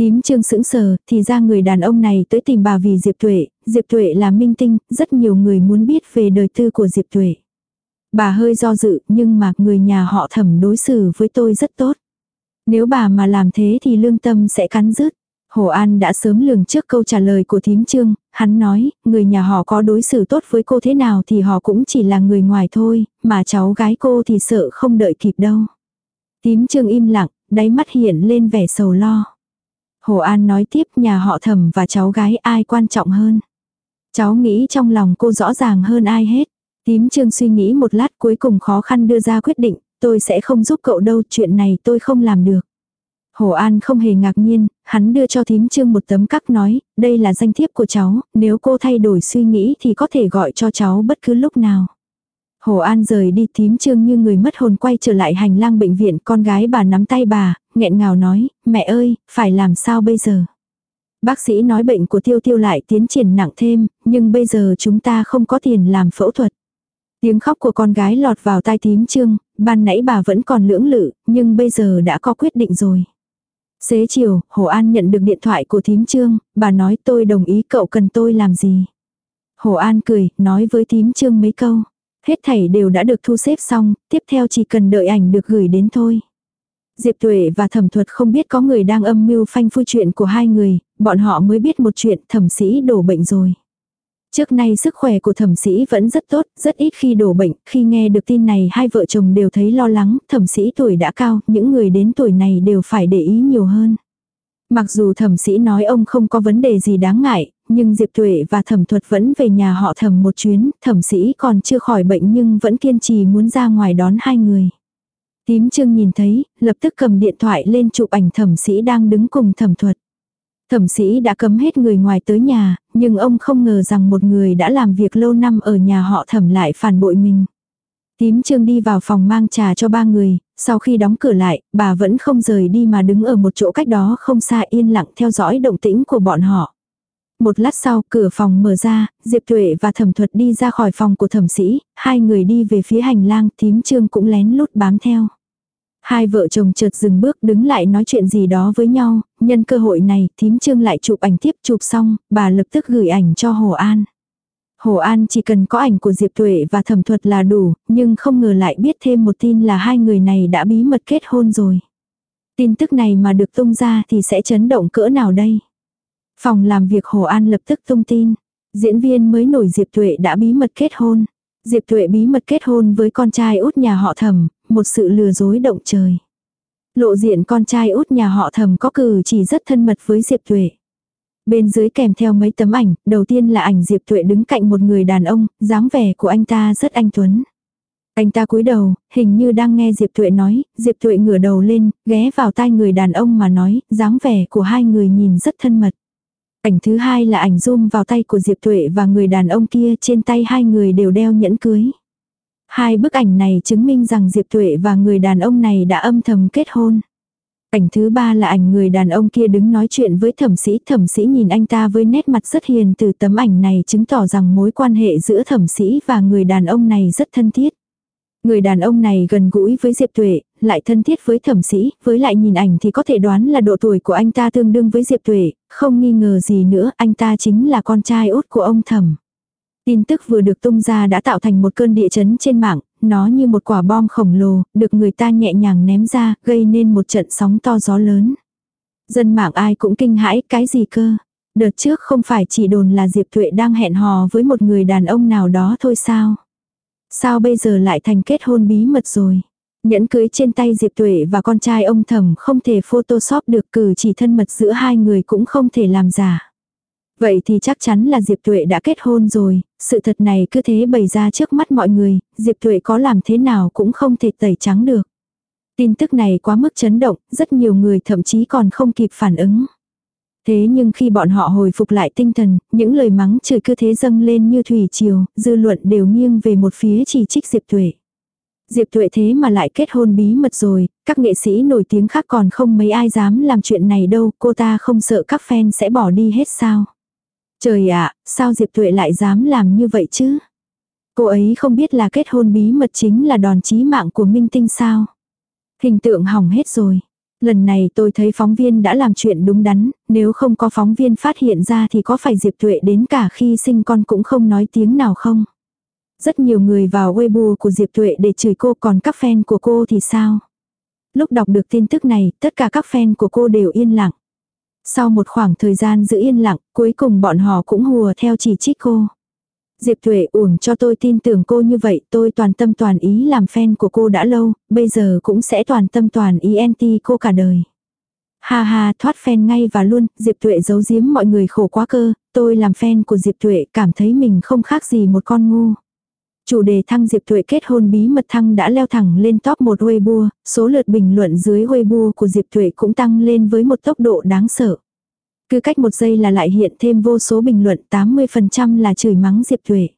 Speaker 1: Tím trương sững sờ, thì ra người đàn ông này tới tìm bà vì Diệp Tuệ, Diệp Tuệ là minh tinh, rất nhiều người muốn biết về đời tư của Diệp Tuệ. Bà hơi do dự, nhưng mà người nhà họ thẩm đối xử với tôi rất tốt. Nếu bà mà làm thế thì lương tâm sẽ cắn rứt. Hồ An đã sớm lường trước câu trả lời của thím trương, hắn nói, người nhà họ có đối xử tốt với cô thế nào thì họ cũng chỉ là người ngoài thôi, mà cháu gái cô thì sợ không đợi kịp đâu. Thím trương im lặng, đáy mắt hiện lên vẻ sầu lo. Hồ An nói tiếp nhà họ thẩm và cháu gái ai quan trọng hơn. Cháu nghĩ trong lòng cô rõ ràng hơn ai hết. Tím trương suy nghĩ một lát cuối cùng khó khăn đưa ra quyết định, tôi sẽ không giúp cậu đâu, chuyện này tôi không làm được. Hồ An không hề ngạc nhiên, hắn đưa cho thím trương một tấm cắc nói, đây là danh thiếp của cháu, nếu cô thay đổi suy nghĩ thì có thể gọi cho cháu bất cứ lúc nào. Hồ An rời đi thím trương như người mất hồn quay trở lại hành lang bệnh viện, con gái bà nắm tay bà, nghẹn ngào nói, mẹ ơi, phải làm sao bây giờ? Bác sĩ nói bệnh của tiêu tiêu lại tiến triển nặng thêm, nhưng bây giờ chúng ta không có tiền làm phẫu thuật. Tiếng khóc của con gái lọt vào tai tím trương, ban nãy bà vẫn còn lưỡng lự, nhưng bây giờ đã có quyết định rồi. Xế chiều, Hồ An nhận được điện thoại của thím trương, bà nói tôi đồng ý cậu cần tôi làm gì. Hồ An cười, nói với thím trương mấy câu. Hết thảy đều đã được thu xếp xong, tiếp theo chỉ cần đợi ảnh được gửi đến thôi. Diệp Tuệ và thẩm thuật không biết có người đang âm mưu phanh phui chuyện của hai người, bọn họ mới biết một chuyện thẩm sĩ đổ bệnh rồi. Trước nay sức khỏe của thẩm sĩ vẫn rất tốt, rất ít khi đổ bệnh, khi nghe được tin này hai vợ chồng đều thấy lo lắng, thẩm sĩ tuổi đã cao, những người đến tuổi này đều phải để ý nhiều hơn. Mặc dù thẩm sĩ nói ông không có vấn đề gì đáng ngại, nhưng Diệp Tuệ và thẩm thuật vẫn về nhà họ thẩm một chuyến, thẩm sĩ còn chưa khỏi bệnh nhưng vẫn kiên trì muốn ra ngoài đón hai người. Tím trương nhìn thấy, lập tức cầm điện thoại lên chụp ảnh thẩm sĩ đang đứng cùng thẩm thuật. Thẩm sĩ đã cấm hết người ngoài tới nhà, nhưng ông không ngờ rằng một người đã làm việc lâu năm ở nhà họ thẩm lại phản bội mình. Tím trương đi vào phòng mang trà cho ba người, sau khi đóng cửa lại, bà vẫn không rời đi mà đứng ở một chỗ cách đó không xa yên lặng theo dõi động tĩnh của bọn họ. Một lát sau, cửa phòng mở ra, Diệp Tuệ và thẩm thuật đi ra khỏi phòng của thẩm sĩ, hai người đi về phía hành lang, Thím trương cũng lén lút bám theo. Hai vợ chồng chợt dừng bước đứng lại nói chuyện gì đó với nhau, nhân cơ hội này, thím trương lại chụp ảnh tiếp chụp xong, bà lập tức gửi ảnh cho Hồ An. Hồ An chỉ cần có ảnh của Diệp Tuệ và thẩm thuật là đủ, nhưng không ngờ lại biết thêm một tin là hai người này đã bí mật kết hôn rồi. Tin tức này mà được tung ra thì sẽ chấn động cỡ nào đây? Phòng làm việc Hồ An lập tức tung tin. Diễn viên mới nổi Diệp Tuệ đã bí mật kết hôn. Diệp Tuệ bí mật kết hôn với con trai út nhà họ thẩm, một sự lừa dối động trời. Lộ diện con trai út nhà họ thẩm có cử chỉ rất thân mật với Diệp Tuệ. Bên dưới kèm theo mấy tấm ảnh, đầu tiên là ảnh Diệp Tuệ đứng cạnh một người đàn ông, dáng vẻ của anh ta rất anh tuấn. Anh ta cúi đầu, hình như đang nghe Diệp Tuệ nói, Diệp Tuệ ngửa đầu lên, ghé vào tai người đàn ông mà nói, dáng vẻ của hai người nhìn rất thân mật. Ảnh thứ hai là ảnh zoom vào tay của Diệp Tuệ và người đàn ông kia trên tay hai người đều đeo nhẫn cưới. Hai bức ảnh này chứng minh rằng Diệp Tuệ và người đàn ông này đã âm thầm kết hôn. Ảnh thứ ba là ảnh người đàn ông kia đứng nói chuyện với thẩm sĩ. Thẩm sĩ nhìn anh ta với nét mặt rất hiền từ tấm ảnh này chứng tỏ rằng mối quan hệ giữa thẩm sĩ và người đàn ông này rất thân thiết. Người đàn ông này gần gũi với Diệp Tuệ, lại thân thiết với thẩm sĩ, với lại nhìn ảnh thì có thể đoán là độ tuổi của anh ta tương đương với Diệp Tuệ, không nghi ngờ gì nữa, anh ta chính là con trai út của ông thẩm. Tin tức vừa được tung ra đã tạo thành một cơn địa chấn trên mạng, nó như một quả bom khổng lồ, được người ta nhẹ nhàng ném ra, gây nên một trận sóng to gió lớn. Dân mạng ai cũng kinh hãi, cái gì cơ? Đợt trước không phải chỉ đồn là Diệp Tuệ đang hẹn hò với một người đàn ông nào đó thôi sao? Sao bây giờ lại thành kết hôn bí mật rồi? Nhẫn cưới trên tay Diệp Tuệ và con trai ông thầm không thể photoshop được cử chỉ thân mật giữa hai người cũng không thể làm giả. Vậy thì chắc chắn là Diệp Tuệ đã kết hôn rồi, sự thật này cứ thế bày ra trước mắt mọi người, Diệp Tuệ có làm thế nào cũng không thể tẩy trắng được. Tin tức này quá mức chấn động, rất nhiều người thậm chí còn không kịp phản ứng. Thế nhưng khi bọn họ hồi phục lại tinh thần, những lời mắng chửi cứ thế dâng lên như thủy triều, dư luận đều nghiêng về một phía chỉ trích Diệp Tuệ. Diệp Thuệ thế mà lại kết hôn bí mật rồi, các nghệ sĩ nổi tiếng khác còn không mấy ai dám làm chuyện này đâu, cô ta không sợ các fan sẽ bỏ đi hết sao. Trời ạ, sao Diệp Thuệ lại dám làm như vậy chứ? Cô ấy không biết là kết hôn bí mật chính là đòn chí mạng của minh tinh sao? Hình tượng hỏng hết rồi. Lần này tôi thấy phóng viên đã làm chuyện đúng đắn, nếu không có phóng viên phát hiện ra thì có phải Diệp Thuệ đến cả khi sinh con cũng không nói tiếng nào không? Rất nhiều người vào Weibo của Diệp Tuệ để chửi cô còn các fan của cô thì sao? Lúc đọc được tin tức này, tất cả các fan của cô đều yên lặng. Sau một khoảng thời gian giữ yên lặng, cuối cùng bọn họ cũng hùa theo chỉ trích cô. Diệp Tuệ uổng cho tôi tin tưởng cô như vậy, tôi toàn tâm toàn ý làm fan của cô đã lâu, bây giờ cũng sẽ toàn tâm toàn ý anti cô cả đời. Ha ha, thoát fan ngay và luôn, Diệp Tuệ giấu giếm mọi người khổ quá cơ, tôi làm fan của Diệp Tuệ cảm thấy mình không khác gì một con ngu. Chủ đề thăng Diệp Thuệ kết hôn bí mật thăng đã leo thẳng lên top 1 Weibo, số lượt bình luận dưới Weibo của Diệp Thuệ cũng tăng lên với một tốc độ đáng sợ. Cứ cách một giây là lại hiện thêm vô số bình luận 80% là chửi mắng Diệp Thuệ.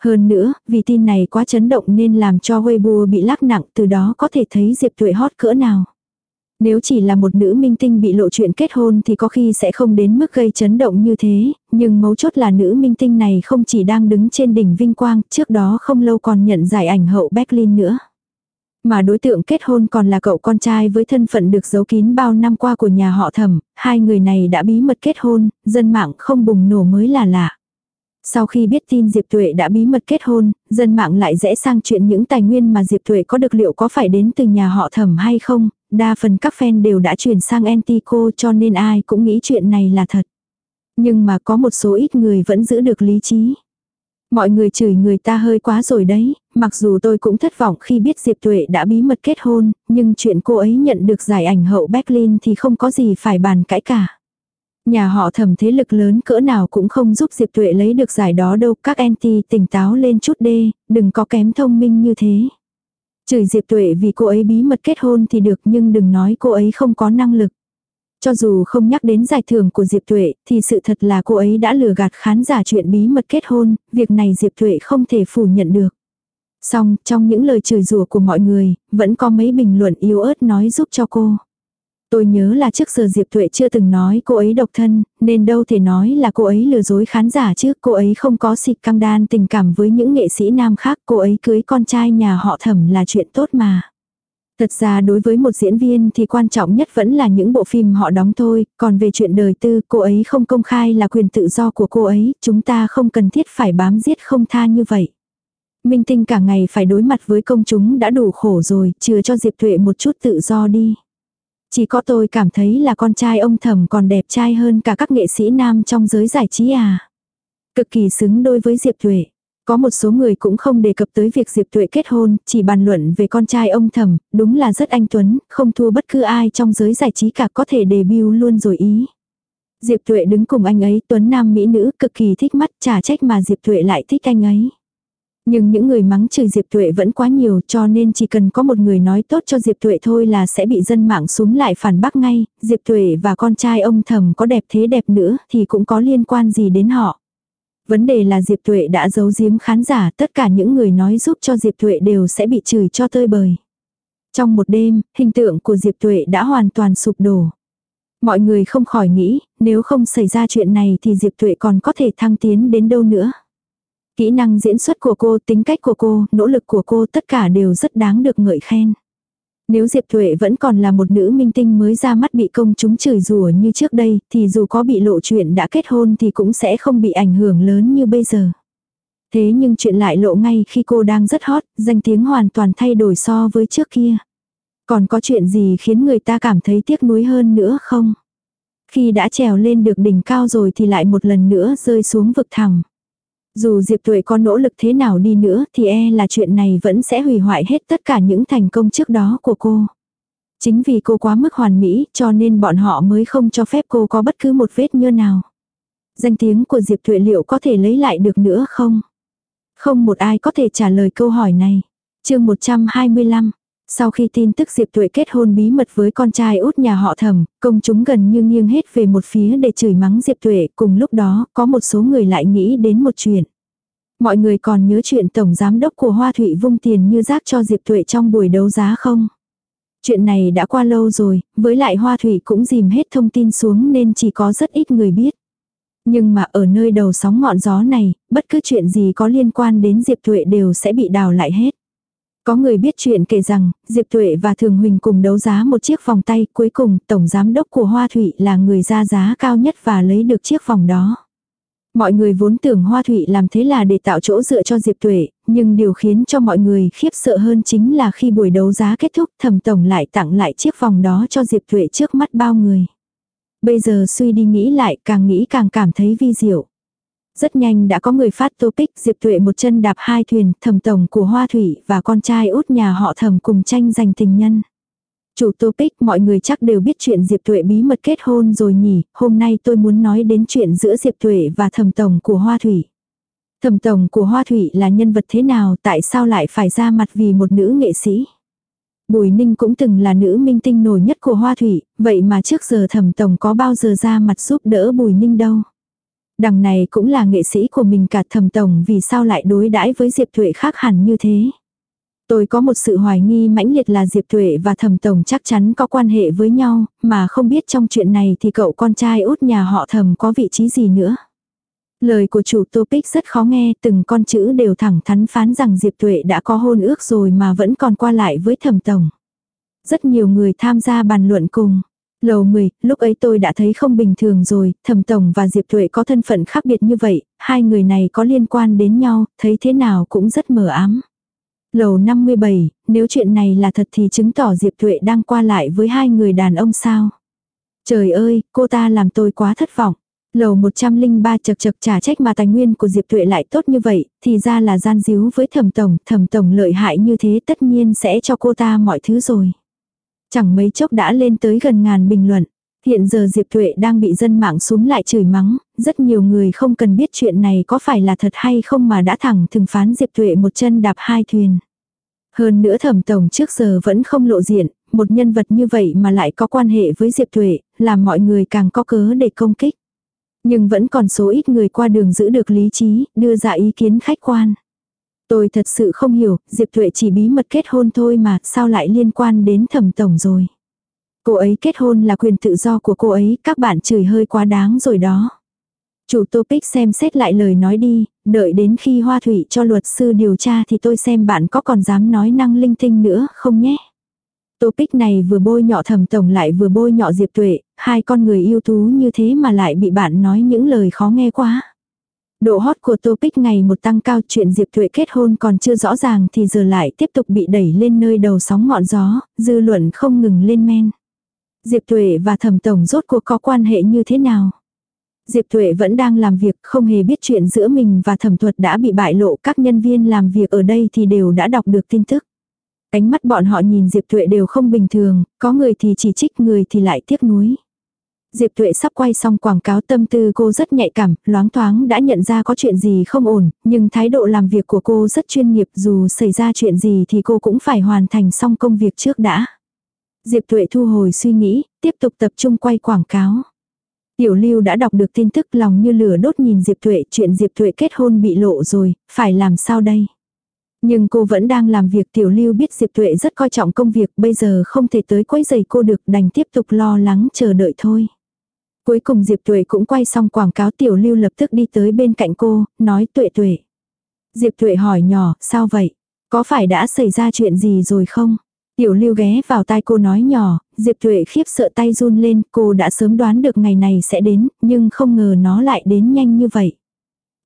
Speaker 1: Hơn nữa, vì tin này quá chấn động nên làm cho Weibo bị lắc nặng từ đó có thể thấy Diệp Thuệ hot cỡ nào. Nếu chỉ là một nữ minh tinh bị lộ chuyện kết hôn thì có khi sẽ không đến mức gây chấn động như thế, nhưng mấu chốt là nữ minh tinh này không chỉ đang đứng trên đỉnh vinh quang, trước đó không lâu còn nhận giải ảnh hậu Berlin nữa. Mà đối tượng kết hôn còn là cậu con trai với thân phận được giấu kín bao năm qua của nhà họ thẩm, hai người này đã bí mật kết hôn, dân mạng không bùng nổ mới là lạ. Sau khi biết tin Diệp Tuệ đã bí mật kết hôn, dân mạng lại rẽ sang chuyện những tài nguyên mà Diệp Tuệ có được liệu có phải đến từ nhà họ thẩm hay không, đa phần các fan đều đã chuyển sang anti cô cho nên ai cũng nghĩ chuyện này là thật. Nhưng mà có một số ít người vẫn giữ được lý trí. Mọi người chửi người ta hơi quá rồi đấy, mặc dù tôi cũng thất vọng khi biết Diệp Tuệ đã bí mật kết hôn, nhưng chuyện cô ấy nhận được giải ảnh hậu Berlin thì không có gì phải bàn cãi cả. Nhà họ thẩm thế lực lớn cỡ nào cũng không giúp Diệp Tuệ lấy được giải đó đâu, các anti tỉnh táo lên chút đê, đừng có kém thông minh như thế. Chửi Diệp Tuệ vì cô ấy bí mật kết hôn thì được nhưng đừng nói cô ấy không có năng lực. Cho dù không nhắc đến giải thưởng của Diệp Tuệ, thì sự thật là cô ấy đã lừa gạt khán giả chuyện bí mật kết hôn, việc này Diệp Tuệ không thể phủ nhận được. Xong, trong những lời chửi rủa của mọi người, vẫn có mấy bình luận yếu ớt nói giúp cho cô. Tôi nhớ là trước giờ Diệp Thuệ chưa từng nói cô ấy độc thân, nên đâu thể nói là cô ấy lừa dối khán giả chứ, cô ấy không có xịt căng đan tình cảm với những nghệ sĩ nam khác, cô ấy cưới con trai nhà họ thẩm là chuyện tốt mà. Thật ra đối với một diễn viên thì quan trọng nhất vẫn là những bộ phim họ đóng thôi, còn về chuyện đời tư cô ấy không công khai là quyền tự do của cô ấy, chúng ta không cần thiết phải bám giết không tha như vậy. Minh tinh cả ngày phải đối mặt với công chúng đã đủ khổ rồi, chừa cho Diệp Thuệ một chút tự do đi. Chỉ có tôi cảm thấy là con trai ông thẩm còn đẹp trai hơn cả các nghệ sĩ nam trong giới giải trí à. Cực kỳ xứng đôi với Diệp Tuệ. Có một số người cũng không đề cập tới việc Diệp Tuệ kết hôn, chỉ bàn luận về con trai ông thẩm, đúng là rất anh Tuấn, không thua bất cứ ai trong giới giải trí cả có thể debut luôn rồi ý. Diệp Tuệ đứng cùng anh ấy, Tuấn Nam Mỹ nữ, cực kỳ thích mắt, trả trách mà Diệp Tuệ lại thích anh ấy. Nhưng những người mắng chửi Diệp Tuệ vẫn quá nhiều cho nên chỉ cần có một người nói tốt cho Diệp Tuệ thôi là sẽ bị dân mạng súng lại phản bác ngay, Diệp Tuệ và con trai ông thầm có đẹp thế đẹp nữa thì cũng có liên quan gì đến họ. Vấn đề là Diệp Tuệ đã giấu giếm khán giả, tất cả những người nói giúp cho Diệp Tuệ đều sẽ bị chửi cho tơi bời. Trong một đêm, hình tượng của Diệp Tuệ đã hoàn toàn sụp đổ. Mọi người không khỏi nghĩ, nếu không xảy ra chuyện này thì Diệp Tuệ còn có thể thăng tiến đến đâu nữa. Kỹ năng diễn xuất của cô, tính cách của cô, nỗ lực của cô tất cả đều rất đáng được ngợi khen. Nếu Diệp Thuệ vẫn còn là một nữ minh tinh mới ra mắt bị công chúng chửi rủa như trước đây, thì dù có bị lộ chuyện đã kết hôn thì cũng sẽ không bị ảnh hưởng lớn như bây giờ. Thế nhưng chuyện lại lộ ngay khi cô đang rất hot, danh tiếng hoàn toàn thay đổi so với trước kia. Còn có chuyện gì khiến người ta cảm thấy tiếc nuối hơn nữa không? Khi đã trèo lên được đỉnh cao rồi thì lại một lần nữa rơi xuống vực thẳm. Dù Diệp Tuệ có nỗ lực thế nào đi nữa thì e là chuyện này vẫn sẽ hủy hoại hết tất cả những thành công trước đó của cô. Chính vì cô quá mức hoàn mỹ cho nên bọn họ mới không cho phép cô có bất cứ một vết nhơ nào. Danh tiếng của Diệp Tuệ liệu có thể lấy lại được nữa không? Không một ai có thể trả lời câu hỏi này. chương 125 sau khi tin tức Diệp Tuệ kết hôn bí mật với con trai út nhà họ thẩm, công chúng gần như nghiêng hết về một phía để chửi mắng Diệp Tuệ. Cùng lúc đó, có một số người lại nghĩ đến một chuyện. Mọi người còn nhớ chuyện Tổng Giám đốc của Hoa Thụy vung tiền như rác cho Diệp Tuệ trong buổi đấu giá không? Chuyện này đã qua lâu rồi, với lại Hoa Thủy cũng dìm hết thông tin xuống nên chỉ có rất ít người biết. Nhưng mà ở nơi đầu sóng ngọn gió này, bất cứ chuyện gì có liên quan đến Diệp Tuệ đều sẽ bị đào lại hết. Có người biết chuyện kể rằng, Diệp Tuệ và Thường Huỳnh cùng đấu giá một chiếc vòng tay, cuối cùng Tổng Giám đốc của Hoa Thụy là người ra giá cao nhất và lấy được chiếc vòng đó. Mọi người vốn tưởng Hoa Thụy làm thế là để tạo chỗ dựa cho Diệp Tuệ, nhưng điều khiến cho mọi người khiếp sợ hơn chính là khi buổi đấu giá kết thúc thẩm tổng lại tặng lại chiếc vòng đó cho Diệp Tuệ trước mắt bao người. Bây giờ suy đi nghĩ lại càng nghĩ càng cảm thấy vi diệu. Rất nhanh đã có người phát topic Diệp Tuệ một chân đạp hai thuyền, thẩm tổng của Hoa Thủy và con trai út nhà họ thẩm cùng tranh giành tình nhân. Chủ topic mọi người chắc đều biết chuyện Diệp Tuệ bí mật kết hôn rồi nhỉ, hôm nay tôi muốn nói đến chuyện giữa Diệp Tuệ và thẩm tổng của Hoa Thủy. Thẩm tổng của Hoa Thủy là nhân vật thế nào tại sao lại phải ra mặt vì một nữ nghệ sĩ? Bùi Ninh cũng từng là nữ minh tinh nổi nhất của Hoa Thủy, vậy mà trước giờ thẩm tổng có bao giờ ra mặt giúp đỡ Bùi Ninh đâu. Đằng này cũng là nghệ sĩ của mình cả thẩm tổng vì sao lại đối đãi với Diệp thụy khác hẳn như thế. Tôi có một sự hoài nghi mãnh liệt là Diệp thụy và thẩm tổng chắc chắn có quan hệ với nhau, mà không biết trong chuyện này thì cậu con trai út nhà họ thẩm có vị trí gì nữa. Lời của chủ topic rất khó nghe, từng con chữ đều thẳng thắn phán rằng Diệp Tuệ đã có hôn ước rồi mà vẫn còn qua lại với thẩm tổng. Rất nhiều người tham gia bàn luận cùng. Lầu 10, lúc ấy tôi đã thấy không bình thường rồi, thẩm tổng và Diệp Tuệ có thân phận khác biệt như vậy, hai người này có liên quan đến nhau, thấy thế nào cũng rất mờ ám. Lầu 57, nếu chuyện này là thật thì chứng tỏ Diệp Tuệ đang qua lại với hai người đàn ông sao. Trời ơi, cô ta làm tôi quá thất vọng. Lầu 103 chật chật trả trách mà tài nguyên của Diệp Tuệ lại tốt như vậy, thì ra là gian díu với thẩm tổng, thẩm tổng lợi hại như thế tất nhiên sẽ cho cô ta mọi thứ rồi. Chẳng mấy chốc đã lên tới gần ngàn bình luận. Hiện giờ Diệp Thuệ đang bị dân mạng xuống lại chửi mắng, rất nhiều người không cần biết chuyện này có phải là thật hay không mà đã thẳng thừng phán Diệp Thuệ một chân đạp hai thuyền. Hơn nữa thẩm tổng trước giờ vẫn không lộ diện, một nhân vật như vậy mà lại có quan hệ với Diệp Thuệ, làm mọi người càng có cớ để công kích. Nhưng vẫn còn số ít người qua đường giữ được lý trí, đưa ra ý kiến khách quan. Tôi thật sự không hiểu, Diệp Thuệ chỉ bí mật kết hôn thôi mà, sao lại liên quan đến thẩm tổng rồi. Cô ấy kết hôn là quyền tự do của cô ấy, các bạn chửi hơi quá đáng rồi đó. Chủ topic xem xét lại lời nói đi, đợi đến khi Hoa Thủy cho luật sư điều tra thì tôi xem bạn có còn dám nói năng linh tinh nữa không nhé. Topic này vừa bôi nhọ thầm tổng lại vừa bôi nhọ Diệp Tuệ, hai con người yêu tú như thế mà lại bị bạn nói những lời khó nghe quá. Độ hot của topic ngày một tăng cao chuyện Diệp Thuệ kết hôn còn chưa rõ ràng thì giờ lại tiếp tục bị đẩy lên nơi đầu sóng ngọn gió, dư luận không ngừng lên men. Diệp Thuệ và thẩm tổng rốt cuộc có quan hệ như thế nào? Diệp Thuệ vẫn đang làm việc, không hề biết chuyện giữa mình và thẩm thuật đã bị bại lộ. Các nhân viên làm việc ở đây thì đều đã đọc được tin tức. Ánh mắt bọn họ nhìn Diệp Thuệ đều không bình thường, có người thì chỉ trích người thì lại tiếc nuối. Diệp Tuệ sắp quay xong quảng cáo tâm tư cô rất nhạy cảm, loáng thoáng đã nhận ra có chuyện gì không ổn, nhưng thái độ làm việc của cô rất chuyên nghiệp dù xảy ra chuyện gì thì cô cũng phải hoàn thành xong công việc trước đã. Diệp Tuệ thu hồi suy nghĩ, tiếp tục tập trung quay quảng cáo. Tiểu Lưu đã đọc được tin tức lòng như lửa đốt nhìn Diệp Tuệ, chuyện Diệp Tuệ kết hôn bị lộ rồi, phải làm sao đây? Nhưng cô vẫn đang làm việc Tiểu Lưu biết Diệp Tuệ rất coi trọng công việc, bây giờ không thể tới quấy giày cô được, đành tiếp tục lo lắng chờ đợi thôi. Cuối cùng Diệp Tuệ cũng quay xong quảng cáo Tiểu Lưu lập tức đi tới bên cạnh cô, nói Tuệ Tuệ. Diệp Tuệ hỏi nhỏ, sao vậy? Có phải đã xảy ra chuyện gì rồi không? Tiểu lưu ghé vào tai cô nói nhỏ, Diệp Tuệ khiếp sợ tay run lên, cô đã sớm đoán được ngày này sẽ đến, nhưng không ngờ nó lại đến nhanh như vậy.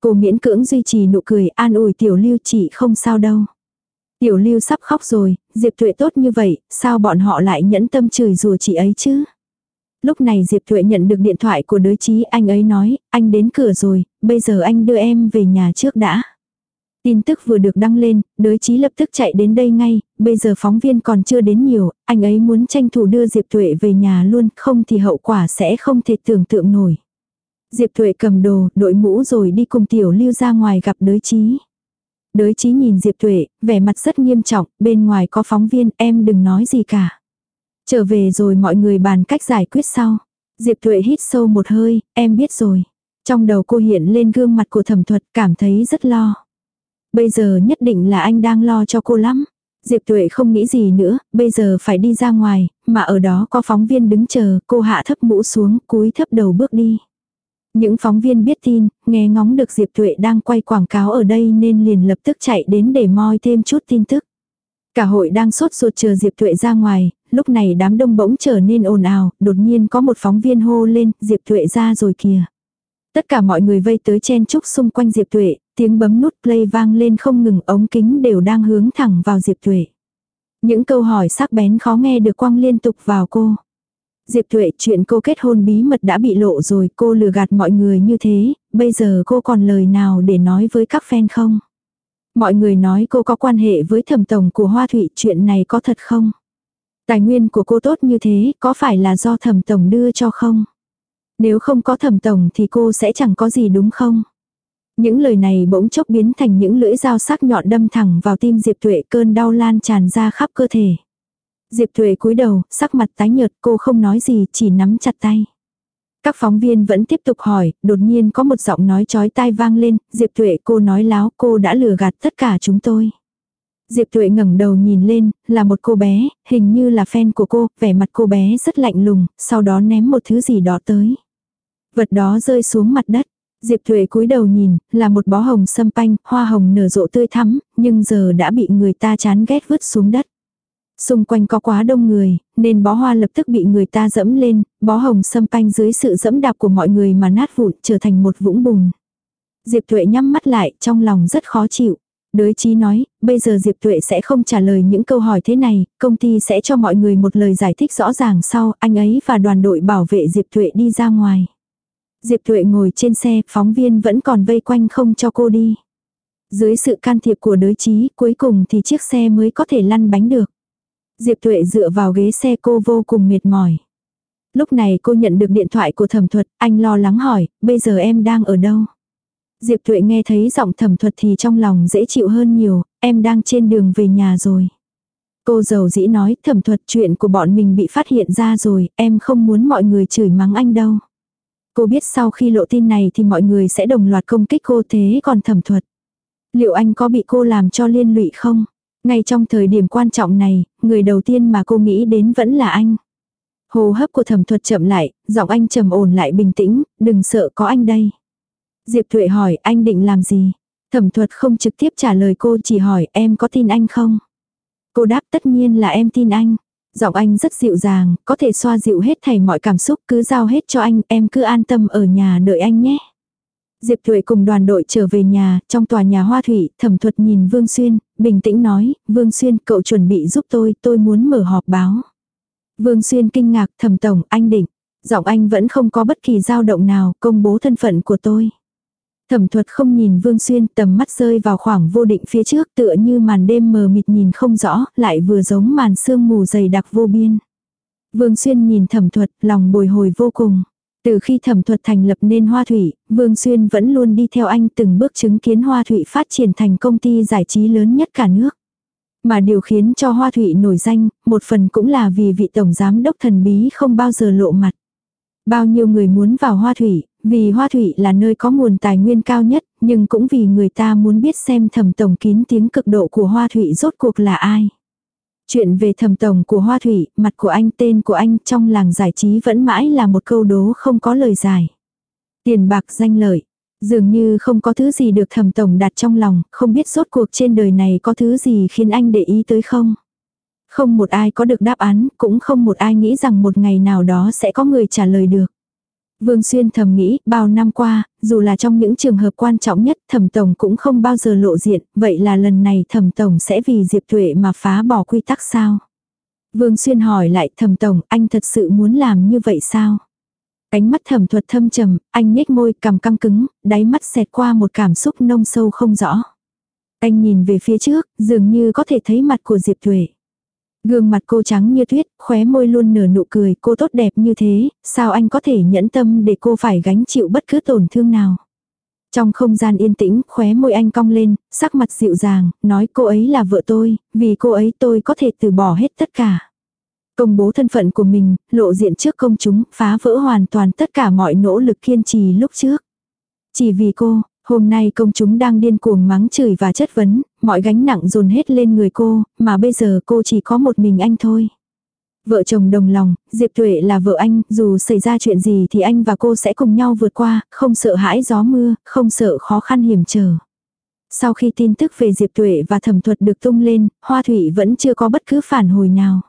Speaker 1: Cô miễn cưỡng duy trì nụ cười an ủi tiểu lưu chị không sao đâu. Tiểu lưu sắp khóc rồi, Diệp Tuệ tốt như vậy, sao bọn họ lại nhẫn tâm chửi rủa chị ấy chứ? Lúc này Diệp Thuệ nhận được điện thoại của đới chí anh ấy nói, anh đến cửa rồi, bây giờ anh đưa em về nhà trước đã. Tin tức vừa được đăng lên, đới chí lập tức chạy đến đây ngay, bây giờ phóng viên còn chưa đến nhiều, anh ấy muốn tranh thủ đưa Diệp Thuệ về nhà luôn, không thì hậu quả sẽ không thể tưởng tượng nổi. Diệp Thuệ cầm đồ, đội mũ rồi đi cùng Tiểu Lưu ra ngoài gặp đới chí. Đới chí nhìn Diệp Thuệ, vẻ mặt rất nghiêm trọng, bên ngoài có phóng viên, em đừng nói gì cả. Trở về rồi mọi người bàn cách giải quyết sau. Diệp Thuệ hít sâu một hơi, em biết rồi. Trong đầu cô hiện lên gương mặt của thẩm thuật, cảm thấy rất lo. Bây giờ nhất định là anh đang lo cho cô lắm. Diệp Tuệ không nghĩ gì nữa, bây giờ phải đi ra ngoài, mà ở đó có phóng viên đứng chờ, cô hạ thấp mũ xuống, cúi thấp đầu bước đi. Những phóng viên biết tin, nghe ngóng được Diệp Tuệ đang quay quảng cáo ở đây nên liền lập tức chạy đến để moi thêm chút tin tức. Cả hội đang sốt ruột chờ Diệp Tuệ ra ngoài, lúc này đám đông bỗng trở nên ồn ào, đột nhiên có một phóng viên hô lên, Diệp Tuệ ra rồi kìa. Tất cả mọi người vây tới chen chúc xung quanh Diệp Tuệ, tiếng bấm nút play vang lên không ngừng ống kính đều đang hướng thẳng vào Diệp Tuệ. Những câu hỏi sắc bén khó nghe được quăng liên tục vào cô. Diệp Tuệ chuyện cô kết hôn bí mật đã bị lộ rồi cô lừa gạt mọi người như thế, bây giờ cô còn lời nào để nói với các fan không? Mọi người nói cô có quan hệ với thẩm tổng của Hoa Thụy chuyện này có thật không? Tài nguyên của cô tốt như thế có phải là do thẩm tổng đưa cho không? Nếu không có thẩm tổng thì cô sẽ chẳng có gì đúng không? Những lời này bỗng chốc biến thành những lưỡi dao sắc nhọn đâm thẳng vào tim Diệp Tuệ cơn đau lan tràn ra khắp cơ thể. Diệp Thuệ cúi đầu, sắc mặt tái nhợt cô không nói gì chỉ nắm chặt tay. Các phóng viên vẫn tiếp tục hỏi, đột nhiên có một giọng nói chói tai vang lên, Diệp Thuệ cô nói láo cô đã lừa gạt tất cả chúng tôi. Diệp Tuệ ngẩng đầu nhìn lên, là một cô bé, hình như là fan của cô, vẻ mặt cô bé rất lạnh lùng, sau đó ném một thứ gì đó tới. Vật đó rơi xuống mặt đất. Diệp Thuệ cúi đầu nhìn, là một bó hồng sâm panh, hoa hồng nở rộ tươi thắm, nhưng giờ đã bị người ta chán ghét vứt xuống đất. Xung quanh có quá đông người, nên bó hoa lập tức bị người ta dẫm lên, bó hồng sâm panh dưới sự dẫm đạp của mọi người mà nát vụn trở thành một vũng bùn. Diệp Thuệ nhắm mắt lại, trong lòng rất khó chịu. Đới chí nói, bây giờ Diệp Tuệ sẽ không trả lời những câu hỏi thế này, công ty sẽ cho mọi người một lời giải thích rõ ràng sau, anh ấy và đoàn đội bảo vệ Diệp Tuệ đi ra ngoài. Diệp Tuệ ngồi trên xe, phóng viên vẫn còn vây quanh không cho cô đi. Dưới sự can thiệp của đới chí, cuối cùng thì chiếc xe mới có thể lăn bánh được. Diệp Tuệ dựa vào ghế xe cô vô cùng mệt mỏi. Lúc này cô nhận được điện thoại của thẩm thuật, anh lo lắng hỏi, bây giờ em đang ở đâu? Diệp Thuệ nghe thấy giọng thẩm thuật thì trong lòng dễ chịu hơn nhiều, em đang trên đường về nhà rồi. Cô giàu dĩ nói thẩm thuật chuyện của bọn mình bị phát hiện ra rồi, em không muốn mọi người chửi mắng anh đâu. Cô biết sau khi lộ tin này thì mọi người sẽ đồng loạt công kích cô thế còn thẩm thuật. Liệu anh có bị cô làm cho liên lụy không? Ngay trong thời điểm quan trọng này, người đầu tiên mà cô nghĩ đến vẫn là anh. Hồ hấp của thẩm thuật chậm lại, giọng anh trầm ổn lại bình tĩnh, đừng sợ có anh đây. Diệp Thuệ hỏi anh định làm gì? Thẩm thuật không trực tiếp trả lời cô chỉ hỏi em có tin anh không? Cô đáp tất nhiên là em tin anh. Giọng anh rất dịu dàng, có thể xoa dịu hết thảy mọi cảm xúc cứ giao hết cho anh, em cứ an tâm ở nhà đợi anh nhé. Diệp Thuệ cùng đoàn đội trở về nhà, trong tòa nhà hoa thủy, thẩm thuật nhìn Vương Xuyên, bình tĩnh nói, Vương Xuyên cậu chuẩn bị giúp tôi, tôi muốn mở họp báo. Vương Xuyên kinh ngạc, thẩm tổng, anh định. Giọng anh vẫn không có bất kỳ dao động nào, công bố thân phận của tôi. Thẩm thuật không nhìn Vương Xuyên tầm mắt rơi vào khoảng vô định phía trước tựa như màn đêm mờ mịt nhìn không rõ, lại vừa giống màn sương mù dày đặc vô biên. Vương Xuyên nhìn thẩm thuật, lòng bồi hồi vô cùng. Từ khi thẩm thuật thành lập nên Hoa Thủy, Vương Xuyên vẫn luôn đi theo anh từng bước chứng kiến Hoa Thủy phát triển thành công ty giải trí lớn nhất cả nước. Mà điều khiến cho Hoa Thủy nổi danh, một phần cũng là vì vị tổng giám đốc thần bí không bao giờ lộ mặt. Bao nhiêu người muốn vào Hoa Thủy, vì Hoa Thủy là nơi có nguồn tài nguyên cao nhất, nhưng cũng vì người ta muốn biết xem thẩm tổng kín tiếng cực độ của Hoa Thủy rốt cuộc là ai. Chuyện về thẩm tổng của Hoa Thủy, mặt của anh tên của anh trong làng giải trí vẫn mãi là một câu đố không có lời giải. Tiền bạc danh lợi. Dường như không có thứ gì được thẩm tổng đặt trong lòng, không biết rốt cuộc trên đời này có thứ gì khiến anh để ý tới không. Không một ai có được đáp án, cũng không một ai nghĩ rằng một ngày nào đó sẽ có người trả lời được. Vương Xuyên thầm nghĩ, bao năm qua, dù là trong những trường hợp quan trọng nhất, thẩm tổng cũng không bao giờ lộ diện, vậy là lần này thẩm tổng sẽ vì Diệp Tuệ mà phá bỏ quy tắc sao? Vương Xuyên hỏi lại thẩm tổng, anh thật sự muốn làm như vậy sao? Cánh mắt thẩm thuật thâm trầm, anh nhếch môi cầm căng cứng, đáy mắt xẹt qua một cảm xúc nông sâu không rõ. Anh nhìn về phía trước, dường như có thể thấy mặt của Diệp Tuệ. Gương mặt cô trắng như tuyết, khóe môi luôn nở nụ cười, cô tốt đẹp như thế, sao anh có thể nhẫn tâm để cô phải gánh chịu bất cứ tổn thương nào. Trong không gian yên tĩnh, khóe môi anh cong lên, sắc mặt dịu dàng, nói cô ấy là vợ tôi, vì cô ấy tôi có thể từ bỏ hết tất cả. Công bố thân phận của mình, lộ diện trước công chúng, phá vỡ hoàn toàn tất cả mọi nỗ lực kiên trì lúc trước. Chỉ vì cô, hôm nay công chúng đang điên cuồng mắng chửi và chất vấn, mọi gánh nặng dồn hết lên người cô, mà bây giờ cô chỉ có một mình anh thôi. Vợ chồng đồng lòng, Diệp Tuệ là vợ anh, dù xảy ra chuyện gì thì anh và cô sẽ cùng nhau vượt qua, không sợ hãi gió mưa, không sợ khó khăn hiểm trở. Sau khi tin tức về Diệp Tuệ và thẩm thuật được tung lên, Hoa Thủy vẫn chưa có bất cứ phản hồi nào.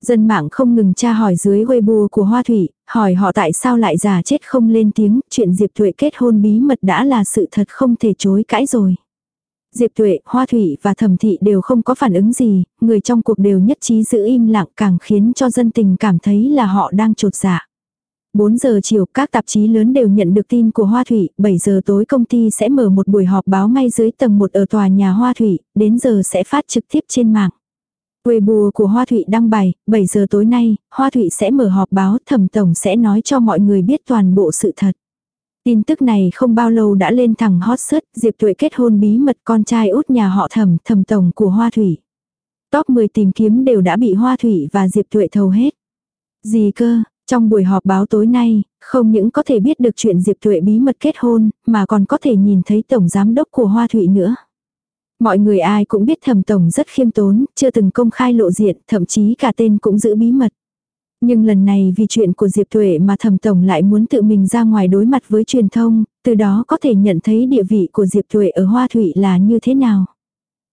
Speaker 1: Dân mạng không ngừng tra hỏi dưới Weibo của Hoa Thủy, hỏi họ tại sao lại già chết không lên tiếng, chuyện Diệp Tuệ kết hôn bí mật đã là sự thật không thể chối cãi rồi. Diệp Tuệ, Hoa Thủy và Thẩm Thị đều không có phản ứng gì, người trong cuộc đều nhất trí giữ im lặng càng khiến cho dân tình cảm thấy là họ đang trột dạ. 4 giờ chiều các tạp chí lớn đều nhận được tin của Hoa Thủy, 7 giờ tối công ty sẽ mở một buổi họp báo ngay dưới tầng 1 ở tòa nhà Hoa Thủy, đến giờ sẽ phát trực tiếp trên mạng. Weibo của Hoa Thụy đăng bài, 7 giờ tối nay, Hoa Thụy sẽ mở họp báo thẩm tổng sẽ nói cho mọi người biết toàn bộ sự thật. Tin tức này không bao lâu đã lên thẳng hot search, Diệp Tuệ kết hôn bí mật con trai út nhà họ thẩm, thẩm tổng của Hoa Thủy. Top 10 tìm kiếm đều đã bị Hoa Thủy và Diệp Tuệ thầu hết. Gì cơ, trong buổi họp báo tối nay, không những có thể biết được chuyện Diệp Tuệ bí mật kết hôn, mà còn có thể nhìn thấy tổng giám đốc của Hoa Thủy nữa. Mọi người ai cũng biết thẩm tổng rất khiêm tốn, chưa từng công khai lộ diện, thậm chí cả tên cũng giữ bí mật. Nhưng lần này vì chuyện của Diệp Tuệ mà thẩm tổng lại muốn tự mình ra ngoài đối mặt với truyền thông, từ đó có thể nhận thấy địa vị của Diệp Tuệ ở Hoa Thụy là như thế nào.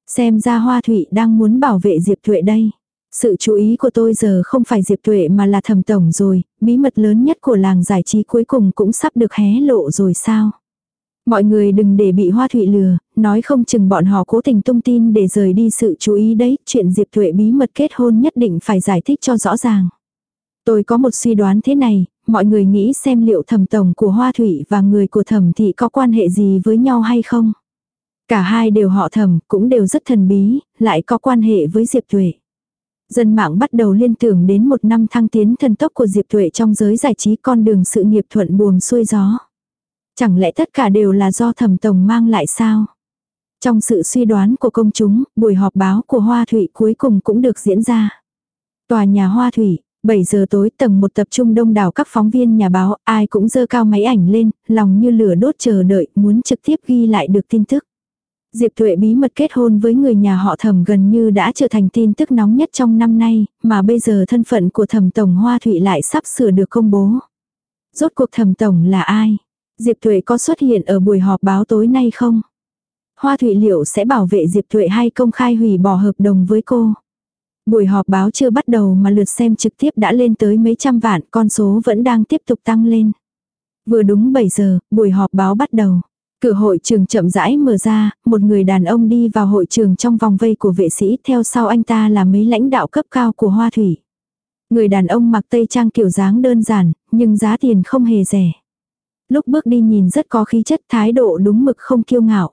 Speaker 1: Xem ra Hoa Thụy đang muốn bảo vệ Diệp Tuệ đây. Sự chú ý của tôi giờ không phải Diệp Tuệ mà là thẩm tổng rồi, bí mật lớn nhất của làng giải trí cuối cùng cũng sắp được hé lộ rồi sao. Mọi người đừng để bị hoa Thụy lừa, nói không chừng bọn họ cố tình tung tin để rời đi sự chú ý đấy, chuyện Diệp Tuệ bí mật kết hôn nhất định phải giải thích cho rõ ràng. Tôi có một suy đoán thế này, mọi người nghĩ xem liệu thẩm tổng của Hoa Thủy và người của thẩm thị có quan hệ gì với nhau hay không? Cả hai đều họ thẩm, cũng đều rất thần bí, lại có quan hệ với Diệp Thuệ. Dân mạng bắt đầu liên tưởng đến một năm thăng tiến thần tốc của Diệp Thuệ trong giới giải trí con đường sự nghiệp thuận buồm xuôi gió. Chẳng lẽ tất cả đều là do thẩm tổng mang lại sao? Trong sự suy đoán của công chúng, buổi họp báo của Hoa Thủy cuối cùng cũng được diễn ra. Tòa nhà Hoa Thủy, 7 giờ tối tầng một tập trung đông đảo các phóng viên nhà báo, ai cũng dơ cao máy ảnh lên, lòng như lửa đốt chờ đợi, muốn trực tiếp ghi lại được tin tức. Diệp Tuệ bí mật kết hôn với người nhà họ thẩm gần như đã trở thành tin tức nóng nhất trong năm nay, mà bây giờ thân phận của thẩm tổng Hoa Thụy lại sắp sửa được công bố. Rốt cuộc thẩm tổng là ai? Diệp Tuệ có xuất hiện ở buổi họp báo tối nay không? Hoa Thụy liệu sẽ bảo vệ Diệp Tuệ hay công khai hủy bỏ hợp đồng với cô? Buổi họp báo chưa bắt đầu mà lượt xem trực tiếp đã lên tới mấy trăm vạn, con số vẫn đang tiếp tục tăng lên. Vừa đúng 7 giờ, buổi họp báo bắt đầu. Cửa hội trường chậm rãi mở ra, một người đàn ông đi vào hội trường trong vòng vây của vệ sĩ, theo sau anh ta là mấy lãnh đạo cấp cao của Hoa Thủy. Người đàn ông mặc tây trang kiểu dáng đơn giản, nhưng giá tiền không hề rẻ lúc bước đi nhìn rất có khí chất thái độ đúng mực không kiêu ngạo.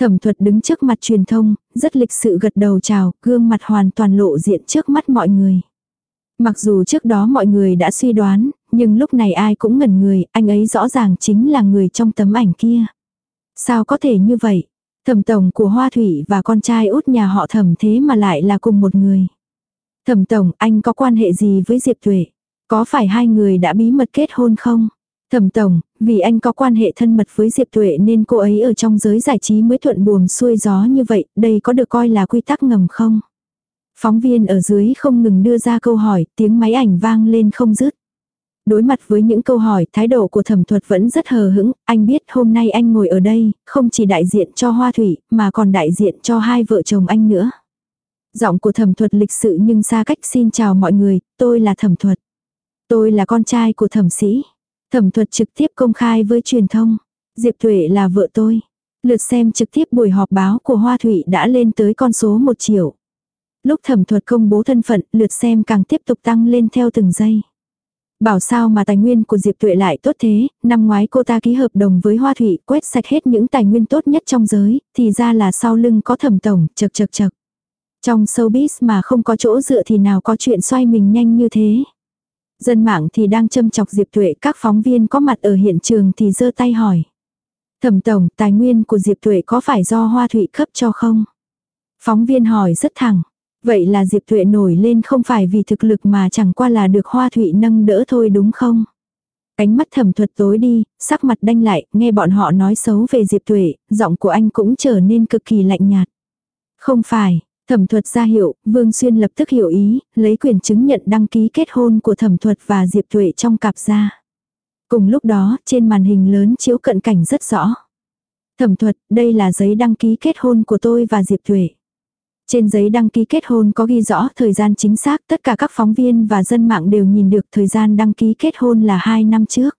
Speaker 1: Thẩm thuật đứng trước mặt truyền thông, rất lịch sự gật đầu chào, gương mặt hoàn toàn lộ diện trước mắt mọi người. Mặc dù trước đó mọi người đã suy đoán, nhưng lúc này ai cũng ngẩn người, anh ấy rõ ràng chính là người trong tấm ảnh kia. Sao có thể như vậy? Thẩm tổng của Hoa Thủy và con trai út nhà họ thẩm thế mà lại là cùng một người. Thẩm tổng, anh có quan hệ gì với Diệp Tuệ? Có phải hai người đã bí mật kết hôn không? Thẩm tổng, vì anh có quan hệ thân mật với Diệp Tuệ nên cô ấy ở trong giới giải trí mới thuận buồm xuôi gió như vậy, đây có được coi là quy tắc ngầm không? Phóng viên ở dưới không ngừng đưa ra câu hỏi, tiếng máy ảnh vang lên không dứt. Đối mặt với những câu hỏi, thái độ của thẩm thuật vẫn rất hờ hững, anh biết hôm nay anh ngồi ở đây, không chỉ đại diện cho Hoa Thủy, mà còn đại diện cho hai vợ chồng anh nữa. Giọng của thẩm thuật lịch sự nhưng xa cách xin chào mọi người, tôi là thẩm thuật. Tôi là con trai của thẩm sĩ. Thẩm thuật trực tiếp công khai với truyền thông. Diệp Tuệ là vợ tôi. Lượt xem trực tiếp buổi họp báo của Hoa Thụy đã lên tới con số 1 triệu. Lúc thẩm thuật công bố thân phận, lượt xem càng tiếp tục tăng lên theo từng giây. Bảo sao mà tài nguyên của Diệp Tuệ lại tốt thế, năm ngoái cô ta ký hợp đồng với Hoa Thủy quét sạch hết những tài nguyên tốt nhất trong giới, thì ra là sau lưng có thẩm tổng, chật chật chật. Trong showbiz mà không có chỗ dựa thì nào có chuyện xoay mình nhanh như thế. Dân mạng thì đang châm chọc Diệp Tuệ, các phóng viên có mặt ở hiện trường thì giơ tay hỏi. Thẩm tổng, tài nguyên của Diệp Tuệ có phải do Hoa Thụy cấp cho không? Phóng viên hỏi rất thẳng. Vậy là Diệp Tuệ nổi lên không phải vì thực lực mà chẳng qua là được Hoa Thụy nâng đỡ thôi đúng không? Ánh mắt thẩm thuật tối đi, sắc mặt đanh lại, nghe bọn họ nói xấu về Diệp Tuệ, giọng của anh cũng trở nên cực kỳ lạnh nhạt. Không phải, thẩm thuật ra hiệu, Vương Xuyên lập tức hiểu ý, lấy quyền chứng nhận đăng ký kết hôn của thẩm thuật và Diệp Thuệ trong cặp ra. Cùng lúc đó, trên màn hình lớn chiếu cận cảnh rất rõ. Thẩm thuật, đây là giấy đăng ký kết hôn của tôi và Diệp Thuệ. Trên giấy đăng ký kết hôn có ghi rõ thời gian chính xác, tất cả các phóng viên và dân mạng đều nhìn được thời gian đăng ký kết hôn là 2 năm trước.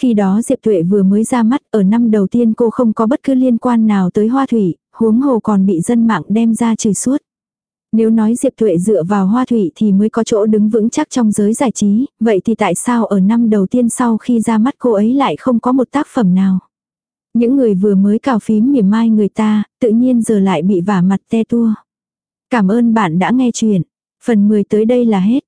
Speaker 1: Khi đó Diệp Tuệ vừa mới ra mắt, ở năm đầu tiên cô không có bất cứ liên quan nào tới hoa thủy, huống hồ còn bị dân mạng đem ra chửi suốt. Nếu nói Diệp Tuệ dựa vào hoa thủy thì mới có chỗ đứng vững chắc trong giới giải trí, vậy thì tại sao ở năm đầu tiên sau khi ra mắt cô ấy lại không có một tác phẩm nào? Những người vừa mới cào phím mỉa mai người ta, tự nhiên giờ lại bị vả mặt te tua. Cảm ơn bạn đã nghe chuyện. Phần 10 tới đây là hết.